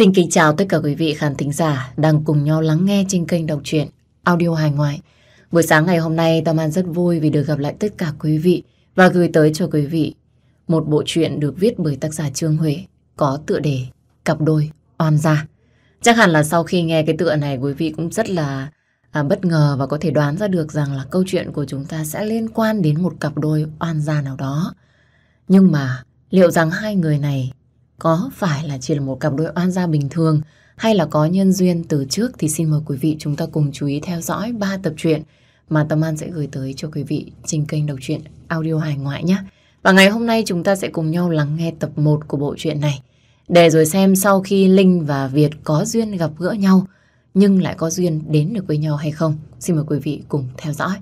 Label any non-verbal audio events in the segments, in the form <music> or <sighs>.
Xin kính chào tất cả quý vị khán thính giả đang cùng nhau lắng nghe trên kênh đọc truyện audio hài ngoại. Buổi sáng ngày hôm nay Tâm An rất vui vì được gặp lại tất cả quý vị và gửi tới cho quý vị một bộ truyện được viết bởi tác giả Trương Huệ có tựa đề Cặp đôi oan gia. Chắc hẳn là sau khi nghe cái tựa này quý vị cũng rất là à, bất ngờ và có thể đoán ra được rằng là câu chuyện của chúng ta sẽ liên quan đến một cặp đôi oan gia nào đó. Nhưng mà liệu rằng hai người này có phải là chỉ là một cặp đôi oan gia bình thường hay là có nhân duyên từ trước thì xin mời quý vị chúng ta cùng chú ý theo dõi ba tập truyện mà Tâm An sẽ gửi tới cho quý vị trên kênh đọc truyện audio hài ngoại nhé. Và ngày hôm nay chúng ta sẽ cùng nhau lắng nghe tập 1 của bộ truyện này để rồi xem sau khi Linh và Việt có duyên gặp gỡ nhau nhưng lại có duyên đến được với nhau hay không. Xin mời quý vị cùng theo dõi.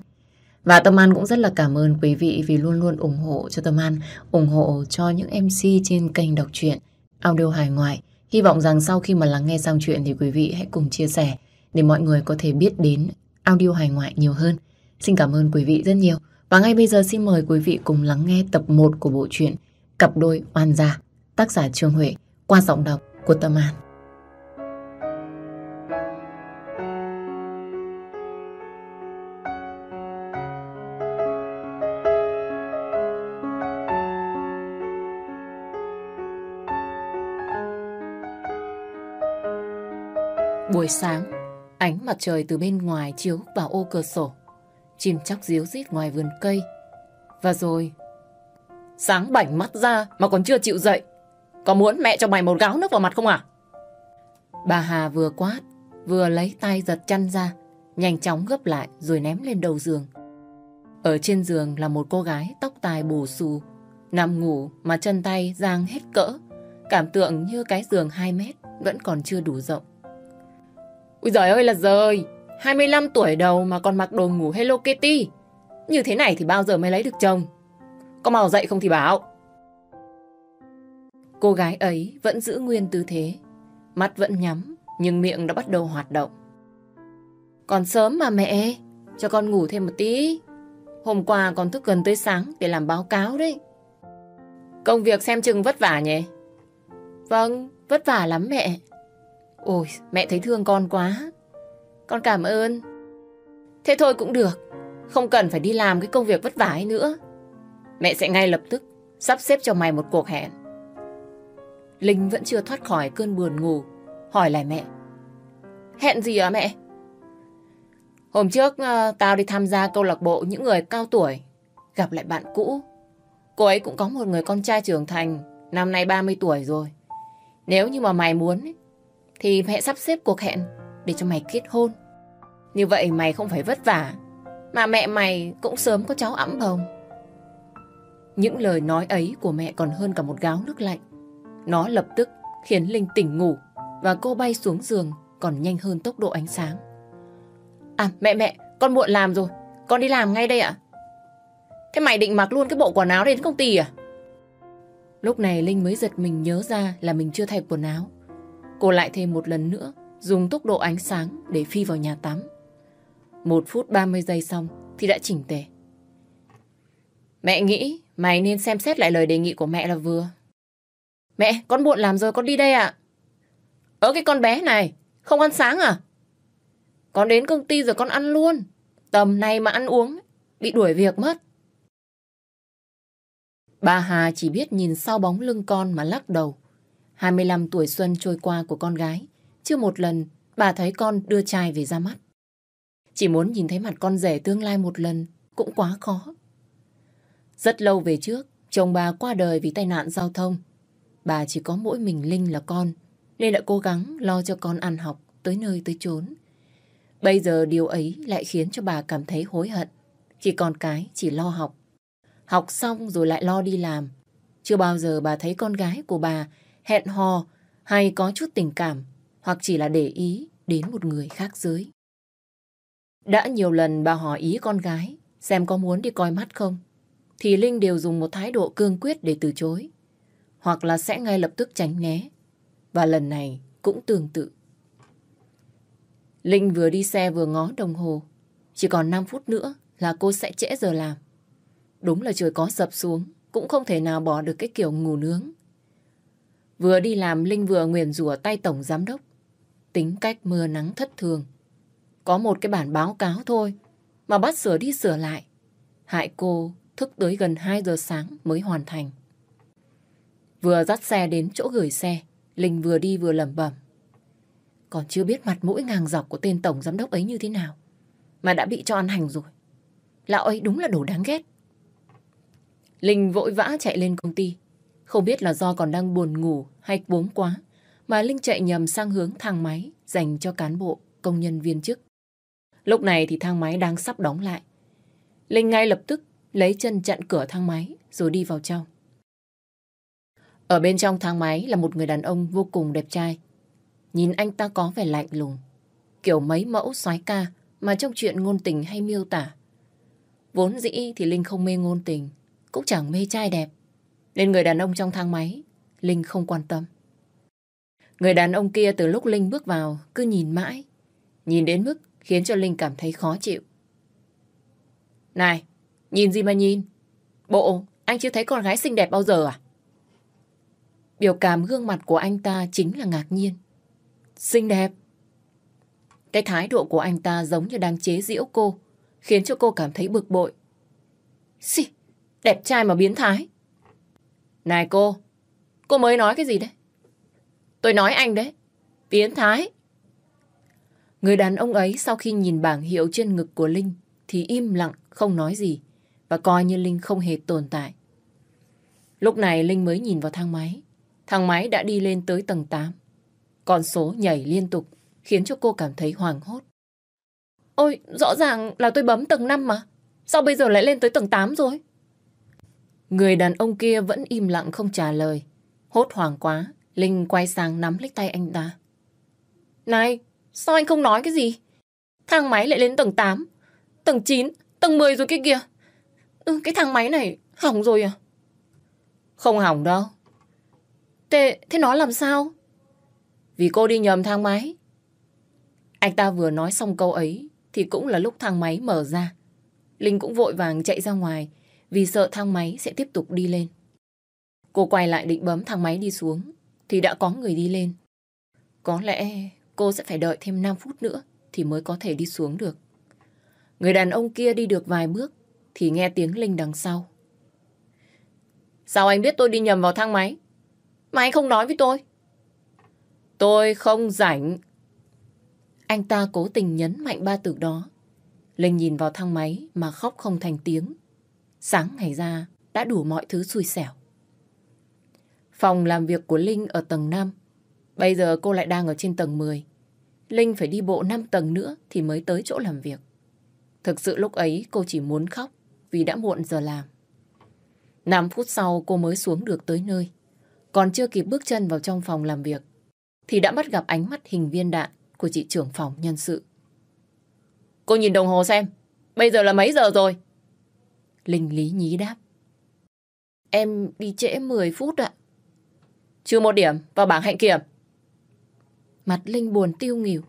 Và Tâm An cũng rất là cảm ơn quý vị vì luôn luôn ủng hộ cho Tâm An, ủng hộ cho những MC trên kênh đọc truyện audio hài ngoại. Hy vọng rằng sau khi mà lắng nghe xong chuyện thì quý vị hãy cùng chia sẻ để mọi người có thể biết đến audio hài ngoại nhiều hơn. Xin cảm ơn quý vị rất nhiều. Và ngay bây giờ xin mời quý vị cùng lắng nghe tập 1 của bộ truyện Cặp đôi oan gia, tác giả Trương Huệ qua giọng đọc của Tâm An. Buổi sáng, ánh mặt trời từ bên ngoài chiếu vào ô cửa sổ. Chim chóc díu rít ngoài vườn cây. Và rồi... Sáng bảnh mắt ra mà còn chưa chịu dậy. Có muốn mẹ cho mày một gáo nước vào mặt không à? Bà Hà vừa quát, vừa lấy tay giật chăn ra, nhanh chóng gấp lại rồi ném lên đầu giường. Ở trên giường là một cô gái tóc tai bù xù, nằm ngủ mà chân tay giang hết cỡ, cảm tượng như cái giường 2 mét vẫn còn chưa đủ rộng. Ui giời ơi là giời, 25 tuổi đầu mà còn mặc đồ ngủ Hello Kitty. Như thế này thì bao giờ mới lấy được chồng? Có màu dậy không thì bảo. Cô gái ấy vẫn giữ nguyên tư thế. Mắt vẫn nhắm, nhưng miệng đã bắt đầu hoạt động. Còn sớm mà mẹ, cho con ngủ thêm một tí. Hôm qua con thức gần tới sáng để làm báo cáo đấy. Công việc xem chừng vất vả nhỉ? Vâng, vất vả lắm mẹ. Ôi, mẹ thấy thương con quá. Con cảm ơn. Thế thôi cũng được. Không cần phải đi làm cái công việc vất vả ấy nữa. Mẹ sẽ ngay lập tức sắp xếp cho mày một cuộc hẹn. Linh vẫn chưa thoát khỏi cơn buồn ngủ. Hỏi lại mẹ. Hẹn gì à mẹ? Hôm trước ờ, tao đi tham gia câu lạc bộ những người cao tuổi. Gặp lại bạn cũ. Cô ấy cũng có một người con trai trưởng thành. Năm nay 30 tuổi rồi. Nếu như mà mày muốn thì mẹ sắp xếp cuộc hẹn để cho mày kết hôn. Như vậy mày không phải vất vả, mà mẹ mày cũng sớm có cháu ẵm bồng. Những lời nói ấy của mẹ còn hơn cả một gáo nước lạnh. Nó lập tức khiến Linh tỉnh ngủ và cô bay xuống giường còn nhanh hơn tốc độ ánh sáng. À mẹ mẹ, con muộn làm rồi, con đi làm ngay đây ạ. Thế mày định mặc luôn cái bộ quần áo đến công ty à? Lúc này Linh mới giật mình nhớ ra là mình chưa thay quần áo. Cô lại thêm một lần nữa dùng tốc độ ánh sáng để phi vào nhà tắm. Một phút 30 giây xong thì đã chỉnh tề. Mẹ nghĩ mày nên xem xét lại lời đề nghị của mẹ là vừa. Mẹ, con muộn làm rồi, con đi đây ạ. À? Cái con bé này, không ăn sáng à? Con đến công ty rồi con ăn luôn. Tầm này mà ăn uống, bị đuổi việc mất. Bà Hà chỉ biết nhìn sau bóng lưng con mà lắc đầu. 25 tuổi xuân trôi qua của con gái, chưa một lần bà thấy con đưa trai về ra mắt. Chỉ muốn nhìn thấy mặt con rể tương lai một lần cũng quá khó. Rất lâu về trước, chồng bà qua đời vì tai nạn giao thông. Bà chỉ có mỗi mình Linh là con, nên đã cố gắng lo cho con ăn học tới nơi tới chốn. Bây giờ điều ấy lại khiến cho bà cảm thấy hối hận khi con cái chỉ lo học. Học xong rồi lại lo đi làm. Chưa bao giờ bà thấy con gái của bà hẹn hò hay có chút tình cảm, hoặc chỉ là để ý đến một người khác giới. Đã nhiều lần bà hỏi ý con gái xem có muốn đi coi mắt không, thì Linh đều dùng một thái độ cương quyết để từ chối, hoặc là sẽ ngay lập tức tránh né, và lần này cũng tương tự. Linh vừa đi xe vừa ngó đồng hồ, chỉ còn 5 phút nữa là cô sẽ trễ giờ làm. Đúng là trời có sập xuống, cũng không thể nào bỏ được cái kiểu ngủ nướng Vừa đi làm Linh vừa nguyền rủa tay tổng giám đốc. Tính cách mưa nắng thất thường. Có một cái bản báo cáo thôi mà bắt sửa đi sửa lại. Hại cô thức tới gần 2 giờ sáng mới hoàn thành. Vừa dắt xe đến chỗ gửi xe, Linh vừa đi vừa lẩm bẩm. Còn chưa biết mặt mũi ngang dọc của tên tổng giám đốc ấy như thế nào. Mà đã bị cho ăn hành rồi. Lão ấy đúng là đồ đáng ghét. Linh vội vã chạy lên công ty. Không biết là do còn đang buồn ngủ hay bốm quá. Mà Linh chạy nhầm sang hướng thang máy dành cho cán bộ, công nhân viên chức. Lúc này thì thang máy đang sắp đóng lại. Linh ngay lập tức lấy chân chặn cửa thang máy rồi đi vào trong. Ở bên trong thang máy là một người đàn ông vô cùng đẹp trai. Nhìn anh ta có vẻ lạnh lùng. Kiểu mấy mẫu soái ca mà trong chuyện ngôn tình hay miêu tả. Vốn dĩ thì Linh không mê ngôn tình, cũng chẳng mê trai đẹp. Nên người đàn ông trong thang máy, Linh không quan tâm. Người đàn ông kia từ lúc Linh bước vào cứ nhìn mãi. Nhìn đến mức khiến cho Linh cảm thấy khó chịu. Này, nhìn gì mà nhìn? Bộ, anh chưa thấy con gái xinh đẹp bao giờ à? Biểu cảm gương mặt của anh ta chính là ngạc nhiên. Xinh đẹp. Cái thái độ của anh ta giống như đang chế giễu cô, khiến cho cô cảm thấy bực bội. Xì, đẹp trai mà biến thái. Này cô, cô mới nói cái gì đấy? Tôi nói anh đấy, biến thái. Người đàn ông ấy sau khi nhìn bảng hiệu trên ngực của Linh thì im lặng, không nói gì và coi như Linh không hề tồn tại. Lúc này Linh mới nhìn vào thang máy. Thang máy đã đi lên tới tầng 8. Con số nhảy liên tục khiến cho cô cảm thấy hoảng hốt. Ôi, rõ ràng là tôi bấm tầng 5 mà. Sao bây giờ lại lên tới tầng 8 rồi? Người đàn ông kia vẫn im lặng không trả lời. Hốt hoảng quá, Linh quay sang nắm lấy tay anh ta. Này, sao anh không nói cái gì? Thang máy lại lên tầng 8, tầng 9, tầng 10 rồi kia kìa. Ừ, cái thang máy này hỏng rồi à? Không hỏng đâu. Thế, thế nó làm sao? Vì cô đi nhầm thang máy. Anh ta vừa nói xong câu ấy thì cũng là lúc thang máy mở ra. Linh cũng vội vàng chạy ra ngoài vì sợ thang máy sẽ tiếp tục đi lên. Cô quay lại định bấm thang máy đi xuống, thì đã có người đi lên. Có lẽ cô sẽ phải đợi thêm 5 phút nữa thì mới có thể đi xuống được. Người đàn ông kia đi được vài bước thì nghe tiếng Linh đằng sau. Sao anh biết tôi đi nhầm vào thang máy? Mà anh không nói với tôi. Tôi không rảnh. Anh ta cố tình nhấn mạnh ba từ đó. Linh nhìn vào thang máy mà khóc không thành tiếng. Sáng ngày ra đã đủ mọi thứ xui xẻo. Phòng làm việc của Linh ở tầng 5. Bây giờ cô lại đang ở trên tầng 10. Linh phải đi bộ 5 tầng nữa thì mới tới chỗ làm việc. Thực sự lúc ấy cô chỉ muốn khóc vì đã muộn giờ làm. 5 phút sau cô mới xuống được tới nơi. Còn chưa kịp bước chân vào trong phòng làm việc thì đã bắt gặp ánh mắt hình viên đạn của chị trưởng phòng nhân sự. Cô nhìn đồng hồ xem, bây giờ là mấy giờ rồi? Linh lý nhí đáp. Em đi trễ 10 phút ạ. Chưa một điểm vào bảng hạnh kiểm. Mặt Linh buồn tiêu nghỉu.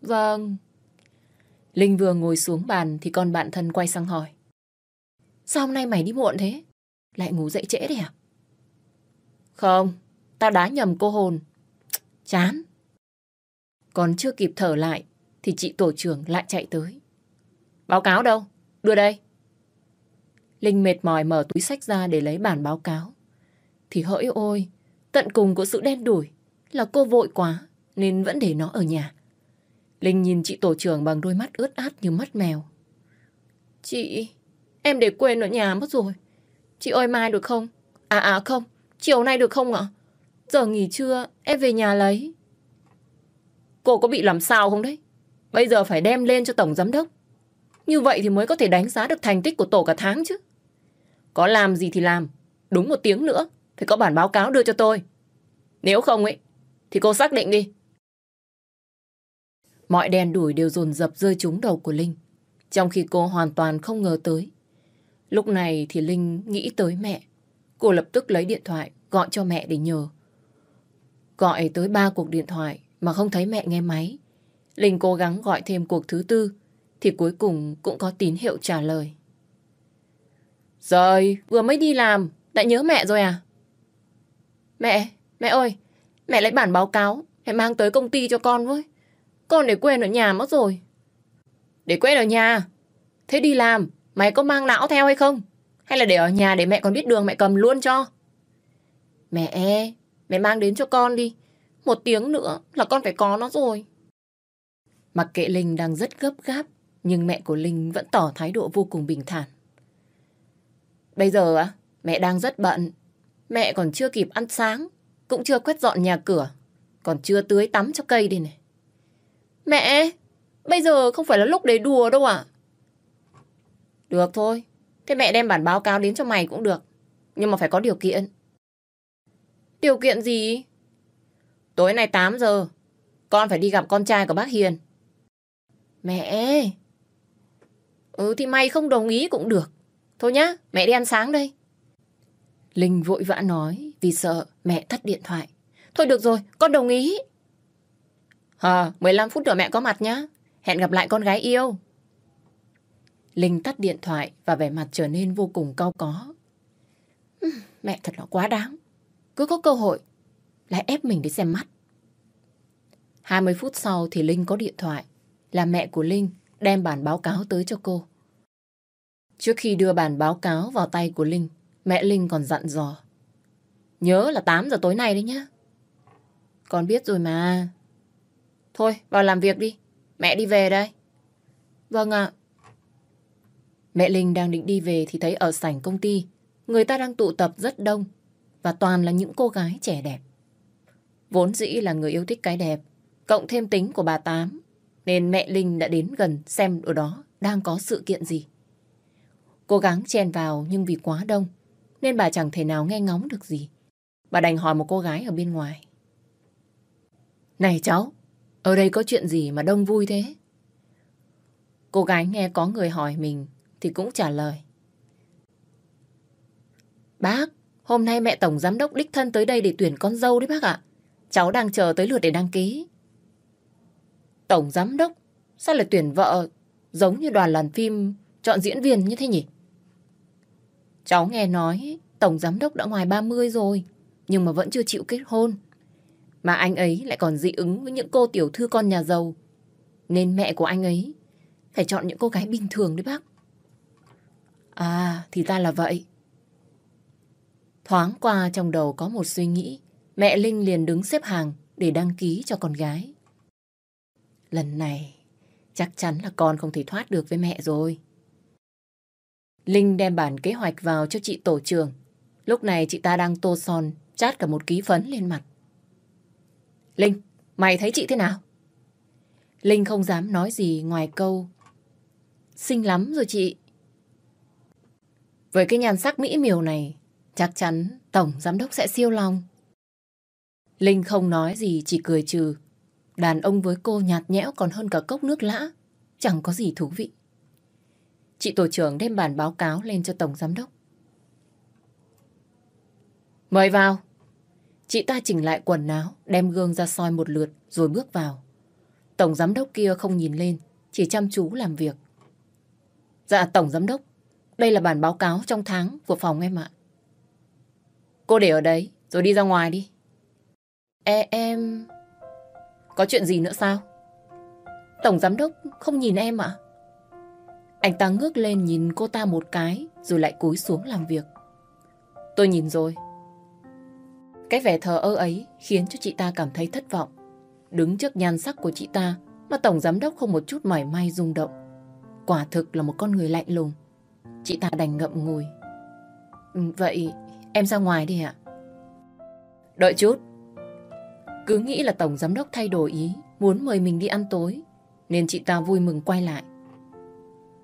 Vâng. Linh vừa ngồi xuống bàn thì con bạn thân quay sang hỏi. Sao hôm nay mày đi muộn thế? Lại ngủ dậy trễ đấy à? Không, tao đá nhầm cô hồn. Chán. Còn chưa kịp thở lại thì chị tổ trưởng lại chạy tới. Báo cáo đâu? Đưa đây. Linh mệt mỏi mở túi sách ra để lấy bản báo cáo. Thì hỡi ôi, tận cùng của sự đen đủi là cô vội quá nên vẫn để nó ở nhà. Linh nhìn chị tổ trưởng bằng đôi mắt ướt át như mắt mèo. Chị, em để quên ở nhà mất rồi. Chị ơi mai được không? À à không, chiều nay được không ạ? Giờ nghỉ trưa, em về nhà lấy. Cô có bị làm sao không đấy? Bây giờ phải đem lên cho Tổng Giám Đốc. Như vậy thì mới có thể đánh giá được thành tích của tổ cả tháng chứ. Có làm gì thì làm. Đúng một tiếng nữa, phải có bản báo cáo đưa cho tôi. Nếu không ấy, thì cô xác định đi. Mọi đèn đuổi đều dồn dập rơi trúng đầu của Linh. Trong khi cô hoàn toàn không ngờ tới. Lúc này thì Linh nghĩ tới mẹ. Cô lập tức lấy điện thoại gọi cho mẹ để nhờ. Gọi tới ba cuộc điện thoại mà không thấy mẹ nghe máy. Linh cố gắng gọi thêm cuộc thứ tư thì cuối cùng cũng có tín hiệu trả lời. Rồi, vừa mới đi làm, đã nhớ mẹ rồi à? Mẹ, Mẹ ơi, mẹ lấy bản báo cáo, mẹ mang tới công ty cho con với. Con để quên ở nhà mất rồi. Để quên ở nhà? Thế đi làm, mày có mang não theo hay không? Hay là để ở nhà để mẹ còn biết đường mẹ cầm luôn cho? Mẹ, e, mẹ mang đến cho con đi. Một tiếng nữa là con phải có nó rồi. Mặc kệ Linh đang rất gấp gáp, nhưng mẹ của Linh vẫn tỏ thái độ vô cùng bình thản. Bây giờ á, mẹ đang rất bận. Mẹ còn chưa kịp ăn sáng, cũng chưa quét dọn nhà cửa, còn chưa tưới tắm cho cây đi này. Mẹ, bây giờ không phải là lúc để đùa đâu ạ. Được thôi, thế mẹ đem bản báo cáo đến cho mày cũng được. Nhưng mà phải có điều kiện. Điều kiện gì? Tối nay 8 giờ, con phải đi gặp con trai của bác Hiền. Mẹ! Ừ thì mày không đồng ý cũng được. Thôi nhá, mẹ đi ăn sáng đây. Linh vội vã nói vì sợ mẹ tắt điện thoại. Thôi được rồi, con đồng ý. Hờ, 15 phút nữa mẹ có mặt nhá. Hẹn gặp lại con gái yêu. Linh tắt điện thoại và vẻ mặt trở nên vô cùng cau có. Mẹ thật là quá đáng. Cứ có cơ hội, lại ép mình để xem mắt. 20 phút sau thì Linh có điện thoại. Là mẹ của Linh đem bản báo cáo tới cho cô. Trước khi đưa bản báo cáo vào tay của Linh, mẹ Linh còn dặn dò. Nhớ là 8 giờ tối nay đấy nhá. Con biết rồi mà. Thôi, vào làm việc đi. Mẹ đi về đây. Vâng ạ. Mẹ Linh đang định đi về thì thấy ở sảnh công ty, người ta đang tụ tập rất đông và toàn là những cô gái trẻ đẹp. Vốn dĩ là người yêu thích cái đẹp, cộng thêm tính của bà Tám, nên mẹ Linh đã đến gần xem ở đó đang có sự kiện gì. Cố gắng chen vào nhưng vì quá đông, nên bà chẳng thể nào nghe ngóng được gì. Bà đành hỏi một cô gái ở bên ngoài. Này cháu, ở đây có chuyện gì mà đông vui thế? Cô gái nghe có người hỏi mình thì cũng trả lời. Bác, hôm nay mẹ Tổng Giám đốc đích thân tới đây để tuyển con dâu đấy bác ạ. Cháu đang chờ tới lượt để đăng ký. Tổng Giám đốc? Sao lại tuyển vợ giống như đoàn làm phim chọn diễn viên như thế nhỉ? Cháu nghe nói Tổng Giám đốc đã ngoài 30 rồi, nhưng mà vẫn chưa chịu kết hôn. Mà anh ấy lại còn dị ứng với những cô tiểu thư con nhà giàu. Nên mẹ của anh ấy phải chọn những cô gái bình thường đấy bác. À, thì ra là vậy. Thoáng qua trong đầu có một suy nghĩ, mẹ Linh liền đứng xếp hàng để đăng ký cho con gái. Lần này, chắc chắn là con không thể thoát được với mẹ rồi. Linh đem bản kế hoạch vào cho chị tổ trưởng. Lúc này chị ta đang tô son, chát cả một ký phấn lên mặt. Linh, mày thấy chị thế nào? Linh không dám nói gì ngoài câu. Xinh lắm rồi chị. Với cái nhan sắc mỹ miều này, chắc chắn Tổng Giám đốc sẽ siêu lòng. Linh không nói gì, chỉ cười trừ. Đàn ông với cô nhạt nhẽo còn hơn cả cốc nước lã. Chẳng có gì thú vị. Chị tổ trưởng đem bản báo cáo lên cho Tổng Giám đốc. Mời vào. Chị ta chỉnh lại quần áo, đem gương ra soi một lượt rồi bước vào. Tổng Giám đốc kia không nhìn lên, chỉ chăm chú làm việc. Dạ Tổng Giám đốc, đây là bản báo cáo trong tháng của phòng em ạ. Cô để ở đấy, rồi đi ra ngoài đi. E em... Có chuyện gì nữa sao? Tổng giám đốc không nhìn em ạ? Anh ta ngước lên nhìn cô ta một cái, rồi lại cúi xuống làm việc. Tôi nhìn rồi. Cái vẻ thờ ơ ấy khiến cho chị ta cảm thấy thất vọng. Đứng trước nhan sắc của chị ta mà tổng giám đốc không một chút mảy may rung động. Quả thực là một con người lạnh lùng. Chị ta đành ngậm ngùi. Ừ, vậy em ra ngoài đi ạ. Đợi chút. Cứ nghĩ là Tổng Giám đốc thay đổi ý, muốn mời mình đi ăn tối, nên chị ta vui mừng quay lại.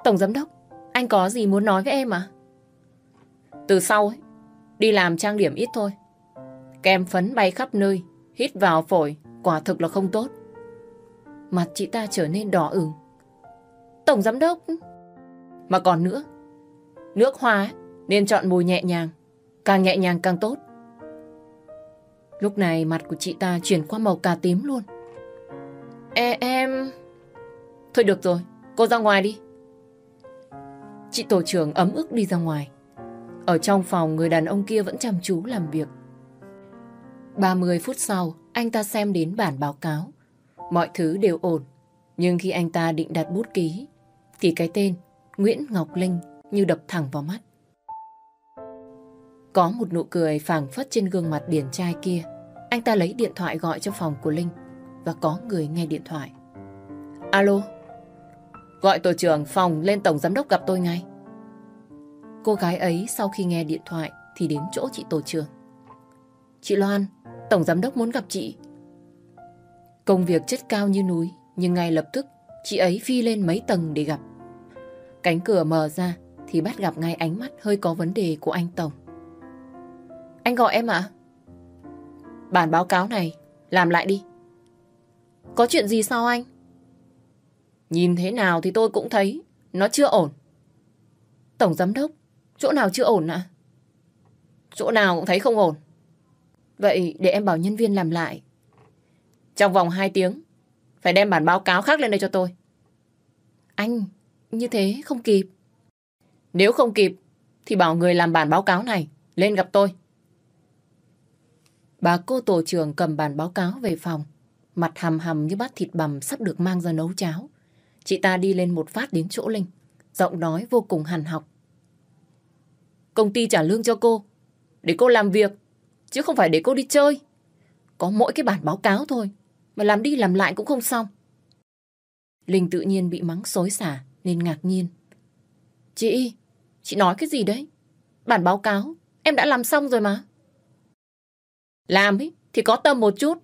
Tổng Giám đốc, anh có gì muốn nói với em à? Từ sau ấy, đi làm trang điểm ít thôi. Kem phấn bay khắp nơi, hít vào phổi, quả thực là không tốt. Mặt chị ta trở nên đỏ ửng. Tổng Giám đốc... Mà còn nữa, nước hoa ấy, nên chọn mùi nhẹ nhàng, càng nhẹ nhàng càng tốt. Lúc này mặt của chị ta chuyển qua màu cà tím luôn. E em... Thôi được rồi, cô ra ngoài đi. Chị tổ trưởng ấm ức đi ra ngoài. Ở trong phòng người đàn ông kia vẫn chăm chú làm việc. 30 phút sau, anh ta xem đến bản báo cáo. Mọi thứ đều ổn. Nhưng khi anh ta định đặt bút ký, thì cái tên Nguyễn Ngọc Linh như đập thẳng vào mắt. Có một nụ cười phảng phất trên gương mặt điển trai kia. Anh ta lấy điện thoại gọi cho phòng của Linh và có người nghe điện thoại. Alo, gọi tổ trưởng phòng lên tổng giám đốc gặp tôi ngay. Cô gái ấy sau khi nghe điện thoại thì đến chỗ chị tổ trưởng. Chị Loan, tổng giám đốc muốn gặp chị. Công việc chất cao như núi, nhưng ngay lập tức chị ấy phi lên mấy tầng để gặp. Cánh cửa mở ra thì bắt gặp ngay ánh mắt hơi có vấn đề của anh Tổng. Anh gọi em ạ? Bản báo cáo này, làm lại đi. Có chuyện gì sao anh? Nhìn thế nào thì tôi cũng thấy nó chưa ổn. Tổng giám đốc, chỗ nào chưa ổn ạ? Chỗ nào cũng thấy không ổn. Vậy để em bảo nhân viên làm lại. Trong vòng 2 tiếng, phải đem bản báo cáo khác lên đây cho tôi. Anh, như thế không kịp. Nếu không kịp, thì bảo người làm bản báo cáo này lên gặp tôi. Bà cô tổ trưởng cầm bản báo cáo về phòng, mặt hầm hầm như bát thịt bằm sắp được mang ra nấu cháo. Chị ta đi lên một phát đến chỗ Linh, giọng nói vô cùng hằn học. Công ty trả lương cho cô, để cô làm việc, chứ không phải để cô đi chơi. Có mỗi cái bản báo cáo thôi, mà làm đi làm lại cũng không xong. Linh tự nhiên bị mắng xối xả nên ngạc nhiên. Chị, chị nói cái gì đấy? Bản báo cáo, em đã làm xong rồi mà. Làm ấy, thì có tâm một chút.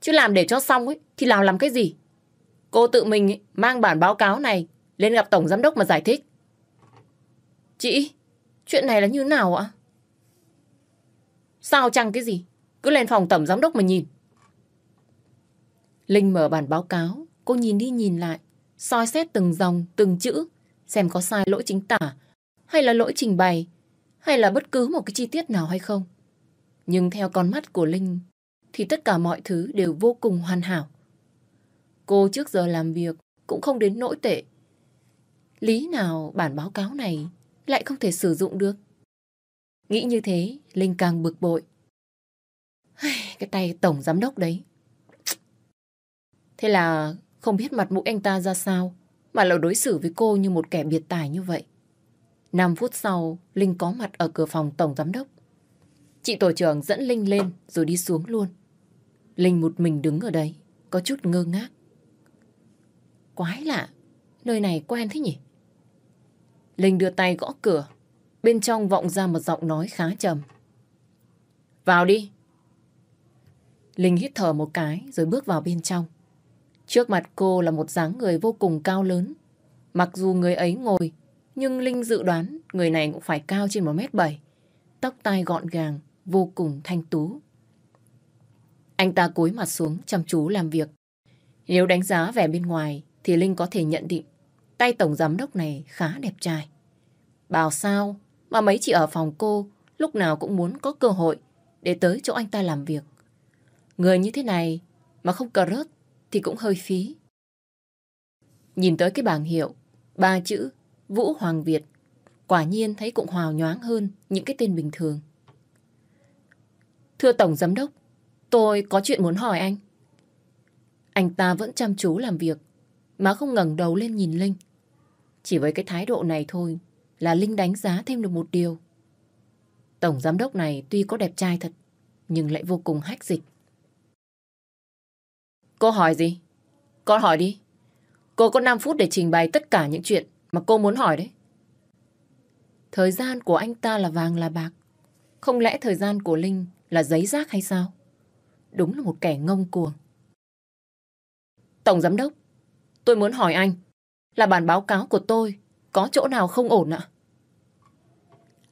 Chứ làm để cho xong ấy, thì làm làm cái gì? Cô tự mình mang bản báo cáo này lên gặp Tổng Giám đốc mà giải thích. Chị, chuyện này là như nào ạ? Sao chăng cái gì? Cứ lên phòng Tổng Giám đốc mà nhìn. Linh mở bản báo cáo, cô nhìn đi nhìn lại, soi xét từng dòng, từng chữ, xem có sai lỗi chính tả, hay là lỗi trình bày, hay là bất cứ một cái chi tiết nào hay không. Nhưng theo con mắt của Linh, thì tất cả mọi thứ đều vô cùng hoàn hảo. Cô trước giờ làm việc cũng không đến nỗi tệ. Lý nào bản báo cáo này lại không thể sử dụng được? Nghĩ như thế, Linh càng bực bội. Cái tay tổng giám đốc đấy. Thế là không biết mặt mũi anh ta ra sao mà lại đối xử với cô như một kẻ biệt tài như vậy. 5 phút sau, Linh có mặt ở cửa phòng tổng giám đốc. Chị tổ trưởng dẫn Linh lên rồi đi xuống luôn. Linh một mình đứng ở đấy, có chút ngơ ngác. Quái lạ, nơi này quen thế nhỉ? Linh đưa tay gõ cửa, bên trong vọng ra một giọng nói khá trầm. Vào đi. Linh hít thở một cái rồi bước vào bên trong. Trước mặt cô là một dáng người vô cùng cao lớn. Mặc dù người ấy ngồi, nhưng Linh dự đoán người này cũng phải cao trên 1m7. Tóc tai gọn gàng, vô cùng thanh tú. Anh ta cúi mặt xuống chăm chú làm việc. Nếu đánh giá vẻ bên ngoài thì Linh có thể nhận định tay tổng giám đốc này khá đẹp trai. Bảo sao mà mấy chị ở phòng cô lúc nào cũng muốn có cơ hội để tới chỗ anh ta làm việc. Người như thế này mà không cờ rớt thì cũng hơi phí. Nhìn tới cái bảng hiệu, ba chữ Vũ Hoàng Việt, quả nhiên thấy cũng hào nhoáng hơn những cái tên bình thường. Thưa Tổng Giám Đốc, tôi có chuyện muốn hỏi anh. Anh ta vẫn chăm chú làm việc, mà không ngẩng đầu lên nhìn Linh. Chỉ với cái thái độ này thôi là Linh đánh giá thêm được một điều. Tổng Giám Đốc này tuy có đẹp trai thật, nhưng lại vô cùng hách dịch. Cô hỏi gì? cô hỏi đi. Cô có 5 phút để trình bày tất cả những chuyện mà cô muốn hỏi đấy. Thời gian của anh ta là vàng là bạc. Không lẽ thời gian của Linh là giấy rác hay sao? Đúng là một kẻ ngông cuồng. Tổng Giám Đốc, tôi muốn hỏi anh là bản báo cáo của tôi có chỗ nào không ổn ạ?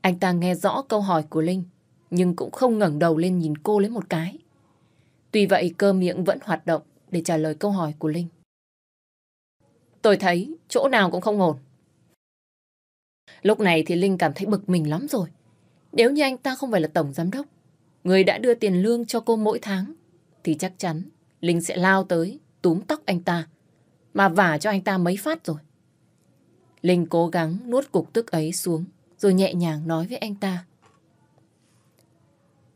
Anh ta nghe rõ câu hỏi của Linh nhưng cũng không ngẩng đầu lên nhìn cô lấy một cái. Tuy vậy cơ miệng vẫn hoạt động để trả lời câu hỏi của Linh. Tôi thấy chỗ nào cũng không ổn. Lúc này thì Linh cảm thấy bực mình lắm rồi. Nếu như anh ta không phải là tổng giám đốc, người đã đưa tiền lương cho cô mỗi tháng, thì chắc chắn Linh sẽ lao tới, túm tóc anh ta, mà vả cho anh ta mấy phát rồi. Linh cố gắng nuốt cục tức ấy xuống, rồi nhẹ nhàng nói với anh ta.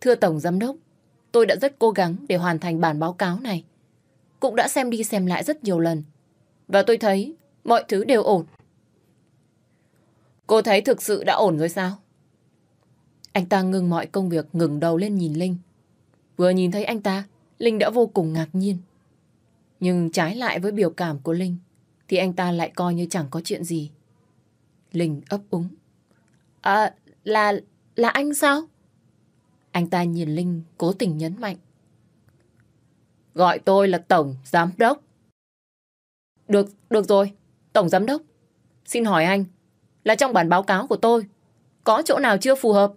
Thưa Tổng Giám Đốc, tôi đã rất cố gắng để hoàn thành bản báo cáo này. Cũng đã xem đi xem lại rất nhiều lần. Và tôi thấy mọi thứ đều ổn. Cô thấy thực sự đã ổn rồi sao? Anh ta ngừng mọi công việc ngừng đầu lên nhìn Linh. Vừa nhìn thấy anh ta, Linh đã vô cùng ngạc nhiên. Nhưng trái lại với biểu cảm của Linh, thì anh ta lại coi như chẳng có chuyện gì. Linh ấp úng. À, là, là anh sao? Anh ta nhìn Linh cố tình nhấn mạnh. Gọi tôi là Tổng Giám Đốc. Được, được rồi. Tổng Giám Đốc. Xin hỏi anh, là trong bản báo cáo của tôi, có chỗ nào chưa phù hợp?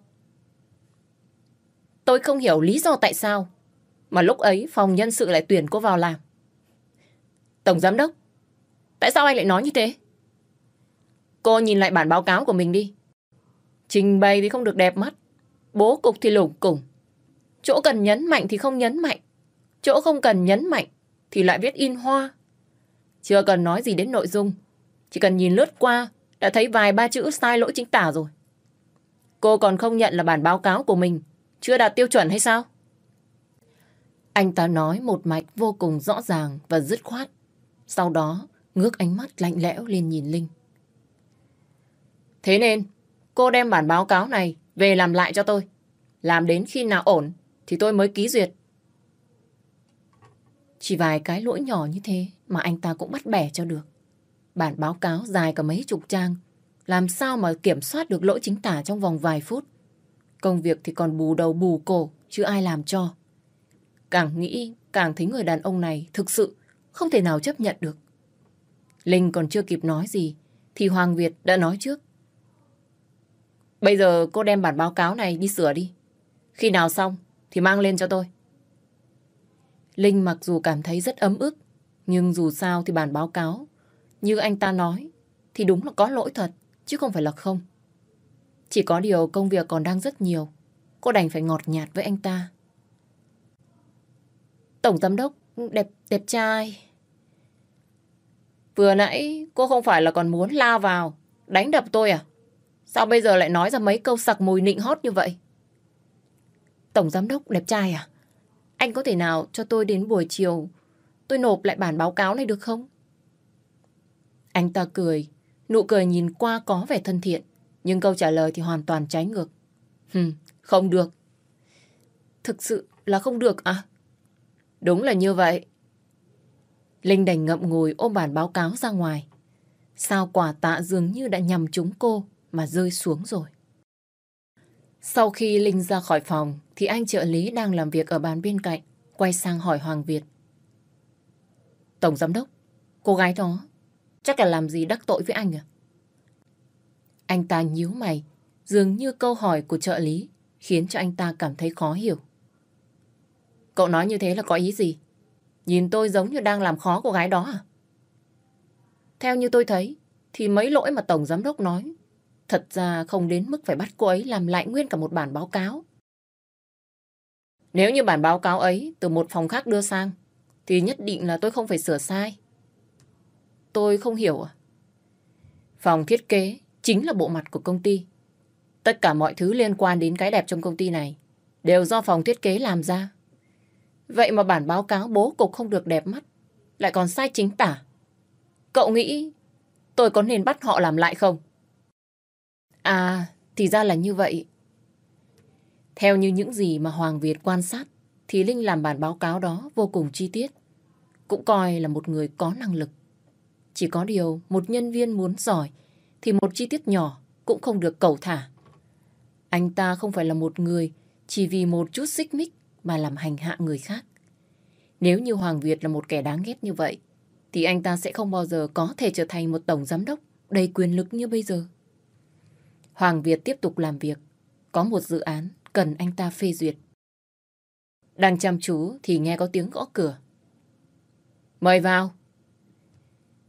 Tôi không hiểu lý do tại sao mà lúc ấy phòng nhân sự lại tuyển cô vào làm. Tổng Giám Đốc, tại sao anh lại nói như thế? Cô nhìn lại bản báo cáo của mình đi. Trình bày thì không được đẹp mắt. Bố cục thì lủng củng. Chỗ cần nhấn mạnh thì không nhấn mạnh. Chỗ không cần nhấn mạnh thì lại viết in hoa. Chưa cần nói gì đến nội dung. Chỉ cần nhìn lướt qua đã thấy vài ba chữ sai lỗi chính tả rồi. Cô còn không nhận là bản báo cáo của mình chưa đạt tiêu chuẩn hay sao? Anh ta nói một mạch vô cùng rõ ràng và dứt khoát. Sau đó ngước ánh mắt lạnh lẽo lên nhìn Linh. Thế nên cô đem bản báo cáo này về làm lại cho tôi. Làm đến khi nào ổn thì tôi mới ký duyệt. Chỉ vài cái lỗi nhỏ như thế mà anh ta cũng bắt bẻ cho được. Bản báo cáo dài cả mấy chục trang. Làm sao mà kiểm soát được lỗi chính tả trong vòng vài phút. Công việc thì còn bù đầu bù cổ, chứ ai làm cho. Càng nghĩ, càng thấy người đàn ông này thực sự không thể nào chấp nhận được. Linh còn chưa kịp nói gì, thì Hoàng Việt đã nói trước. Bây giờ cô đem bản báo cáo này đi sửa đi. Khi nào xong thì mang lên cho tôi. Linh mặc dù cảm thấy rất ấm ức, nhưng dù sao thì bản báo cáo, như anh ta nói, thì đúng là có lỗi thật, chứ không phải là không. Chỉ có điều công việc còn đang rất nhiều, cô đành phải ngọt nhạt với anh ta. Tổng giám đốc đẹp đẹp trai. Vừa nãy cô không phải là còn muốn lao vào, đánh đập tôi à? Sao bây giờ lại nói ra mấy câu sặc mùi nịnh hót như vậy? Tổng giám đốc đẹp trai à? Anh có thể nào cho tôi đến buổi chiều tôi nộp lại bản báo cáo này được không? Anh ta cười, nụ cười nhìn qua có vẻ thân thiện, nhưng câu trả lời thì hoàn toàn trái ngược. Hừm, không được. Thực sự là không được à? Đúng là như vậy. Linh đành ngậm ngùi ôm bản báo cáo ra ngoài. Sao quả tạ dường như đã nhầm trúng cô mà rơi xuống rồi. Sau khi Linh ra khỏi phòng thì anh trợ lý đang làm việc ở bàn bên cạnh quay sang hỏi Hoàng Việt. Tổng giám đốc, cô gái đó chắc là làm gì đắc tội với anh à? Anh ta nhíu mày, dường như câu hỏi của trợ lý khiến cho anh ta cảm thấy khó hiểu. Cậu nói như thế là có ý gì? Nhìn tôi giống như đang làm khó cô gái đó à? Theo như tôi thấy, thì mấy lỗi mà Tổng Giám Đốc nói thật ra không đến mức phải bắt cô ấy làm lại nguyên cả một bản báo cáo. Nếu như bản báo cáo ấy từ một phòng khác đưa sang, thì nhất định là tôi không phải sửa sai. Tôi không hiểu à? Phòng thiết kế chính là bộ mặt của công ty. Tất cả mọi thứ liên quan đến cái đẹp trong công ty này đều do phòng thiết kế làm ra. Vậy mà bản báo cáo bố cục không được đẹp mắt, lại còn sai chính tả. Cậu nghĩ tôi có nên bắt họ làm lại không? À, thì ra là như vậy. Theo như những gì mà Hoàng Việt quan sát, thì Linh làm bản báo cáo đó vô cùng chi tiết. Cũng coi là một người có năng lực. Chỉ có điều một nhân viên muốn giỏi thì một chi tiết nhỏ cũng không được cầu thả. Anh ta không phải là một người chỉ vì một chút xích mích mà làm hành hạ người khác. Nếu như Hoàng Việt là một kẻ đáng ghét như vậy, thì anh ta sẽ không bao giờ có thể trở thành một tổng giám đốc đầy quyền lực như bây giờ. Hoàng Việt tiếp tục làm việc. Có một dự án cần anh ta phê duyệt. Đang chăm chú thì nghe có tiếng gõ cửa. Mời vào.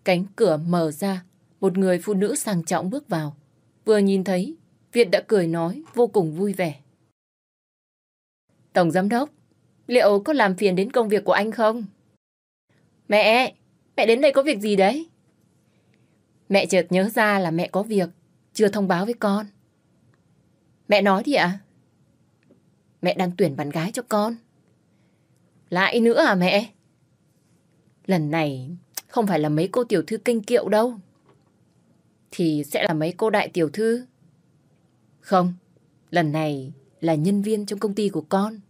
Cánh cửa mở ra, một người phụ nữ sang trọng bước vào. Vừa nhìn thấy, Việt đã cười nói vô cùng vui vẻ. Tổng giám đốc, liệu có làm phiền đến công việc của anh không? Mẹ, mẹ đến đây có việc gì đấy? Mẹ chợt nhớ ra là mẹ có việc, chưa thông báo với con. Mẹ nói đi ạ. Mẹ đang tuyển bạn gái cho con. Lại nữa à mẹ? Lần này không phải là mấy cô tiểu thư kinh kiệu đâu. Thì sẽ là mấy cô đại tiểu thư. Không, lần này là nhân viên trong công ty của con.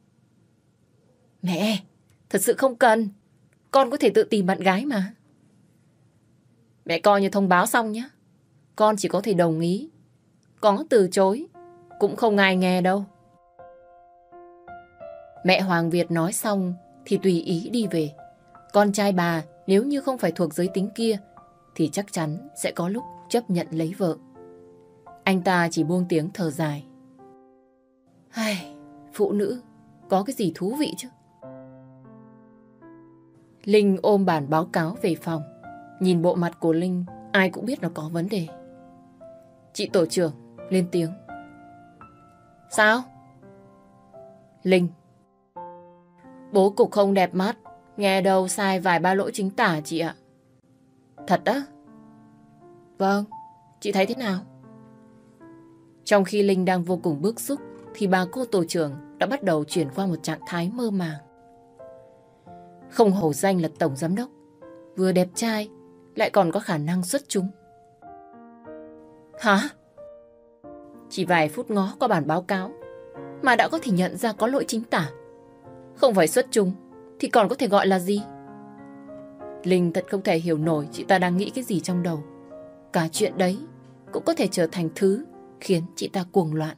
Mẹ, thật sự không cần. Con có thể tự tìm bạn gái mà. Mẹ coi như thông báo xong nhé. Con chỉ có thể đồng ý. Có từ chối, cũng không ai nghe đâu. Mẹ Hoàng Việt nói xong thì tùy ý đi về. Con trai bà nếu như không phải thuộc giới tính kia thì chắc chắn sẽ có lúc chấp nhận lấy vợ. Anh ta chỉ buông tiếng thở dài. Ai, phụ nữ có cái gì thú vị chứ? Linh ôm bản báo cáo về phòng. Nhìn bộ mặt của Linh, ai cũng biết nó có vấn đề. Chị tổ trưởng lên tiếng. Sao? Linh. Bố cục không đẹp mắt, nghe đâu sai vài ba lỗi chính tả chị ạ. Thật á? Vâng, chị thấy thế nào? Trong khi Linh đang vô cùng bức xúc, thì bà cô tổ trưởng đã bắt đầu chuyển qua một trạng thái mơ màng. Không hổ danh là tổng giám đốc, vừa đẹp trai, lại còn có khả năng xuất chúng. Hả? Chỉ vài phút ngó qua bản báo cáo mà đã có thể nhận ra có lỗi chính tả. Không phải xuất chúng thì còn có thể gọi là gì? Linh thật không thể hiểu nổi chị ta đang nghĩ cái gì trong đầu. Cả chuyện đấy cũng có thể trở thành thứ khiến chị ta cuồng loạn.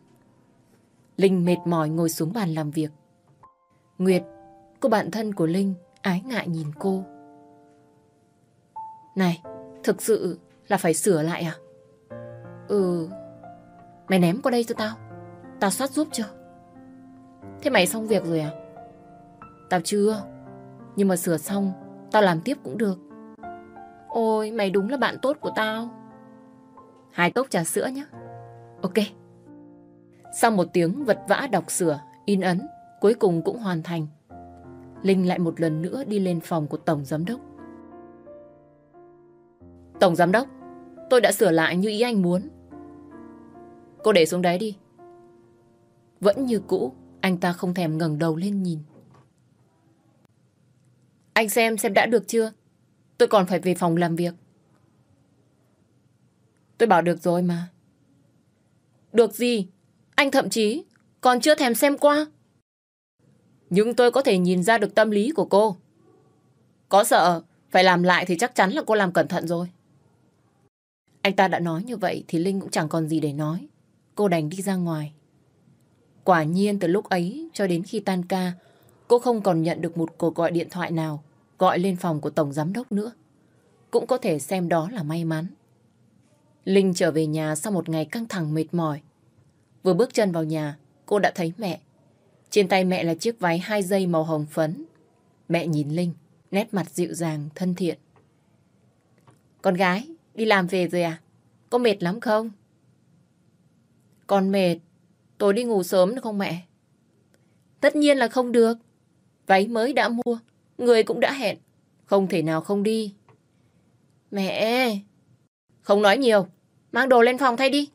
Linh mệt mỏi ngồi xuống bàn làm việc. Nguyệt, cô bạn thân của Linh, ái ngại nhìn cô. Này, thực sự là phải sửa lại à? Ừ, mày ném qua đây cho tao. Tao soát giúp cho. Thế mày xong việc rồi à? Tao chưa. Nhưng mà sửa xong, tao làm tiếp cũng được. Ôi, mày đúng là bạn tốt của tao. Hai cốc trà sữa nhé. Ok. Sau một tiếng vật vã đọc sửa, in ấn, cuối cùng cũng hoàn thành. Linh lại một lần nữa đi lên phòng của Tổng Giám Đốc. Tổng Giám Đốc, tôi đã sửa lại như ý anh muốn. Cô để xuống đấy đi. Vẫn như cũ, anh ta không thèm ngẩng đầu lên nhìn. Anh xem xem đã được chưa? Tôi còn phải về phòng làm việc. Tôi bảo được rồi mà. Được gì? Anh thậm chí còn chưa thèm xem qua. Nhưng tôi có thể nhìn ra được tâm lý của cô. Có sợ phải làm lại thì chắc chắn là cô làm cẩn thận rồi. Anh ta đã nói như vậy thì Linh cũng chẳng còn gì để nói. Cô đành đi ra ngoài. Quả nhiên từ lúc ấy cho đến khi tan ca, cô không còn nhận được một cuộc gọi điện thoại nào gọi lên phòng của Tổng Giám Đốc nữa. Cũng có thể xem đó là may mắn. Linh trở về nhà sau một ngày căng thẳng mệt mỏi. Vừa bước chân vào nhà, cô đã thấy mẹ. Trên tay mẹ là chiếc váy hai dây màu hồng phấn. Mẹ nhìn Linh, nét mặt dịu dàng, thân thiện. Con gái, đi làm về rồi à? Có mệt lắm không? Con mệt. Tối đi ngủ sớm được không mẹ? Tất nhiên là không được. Váy mới đã mua, người cũng đã hẹn. Không thể nào không đi. Mẹ! Không nói nhiều. Mang đồ lên phòng thay đi.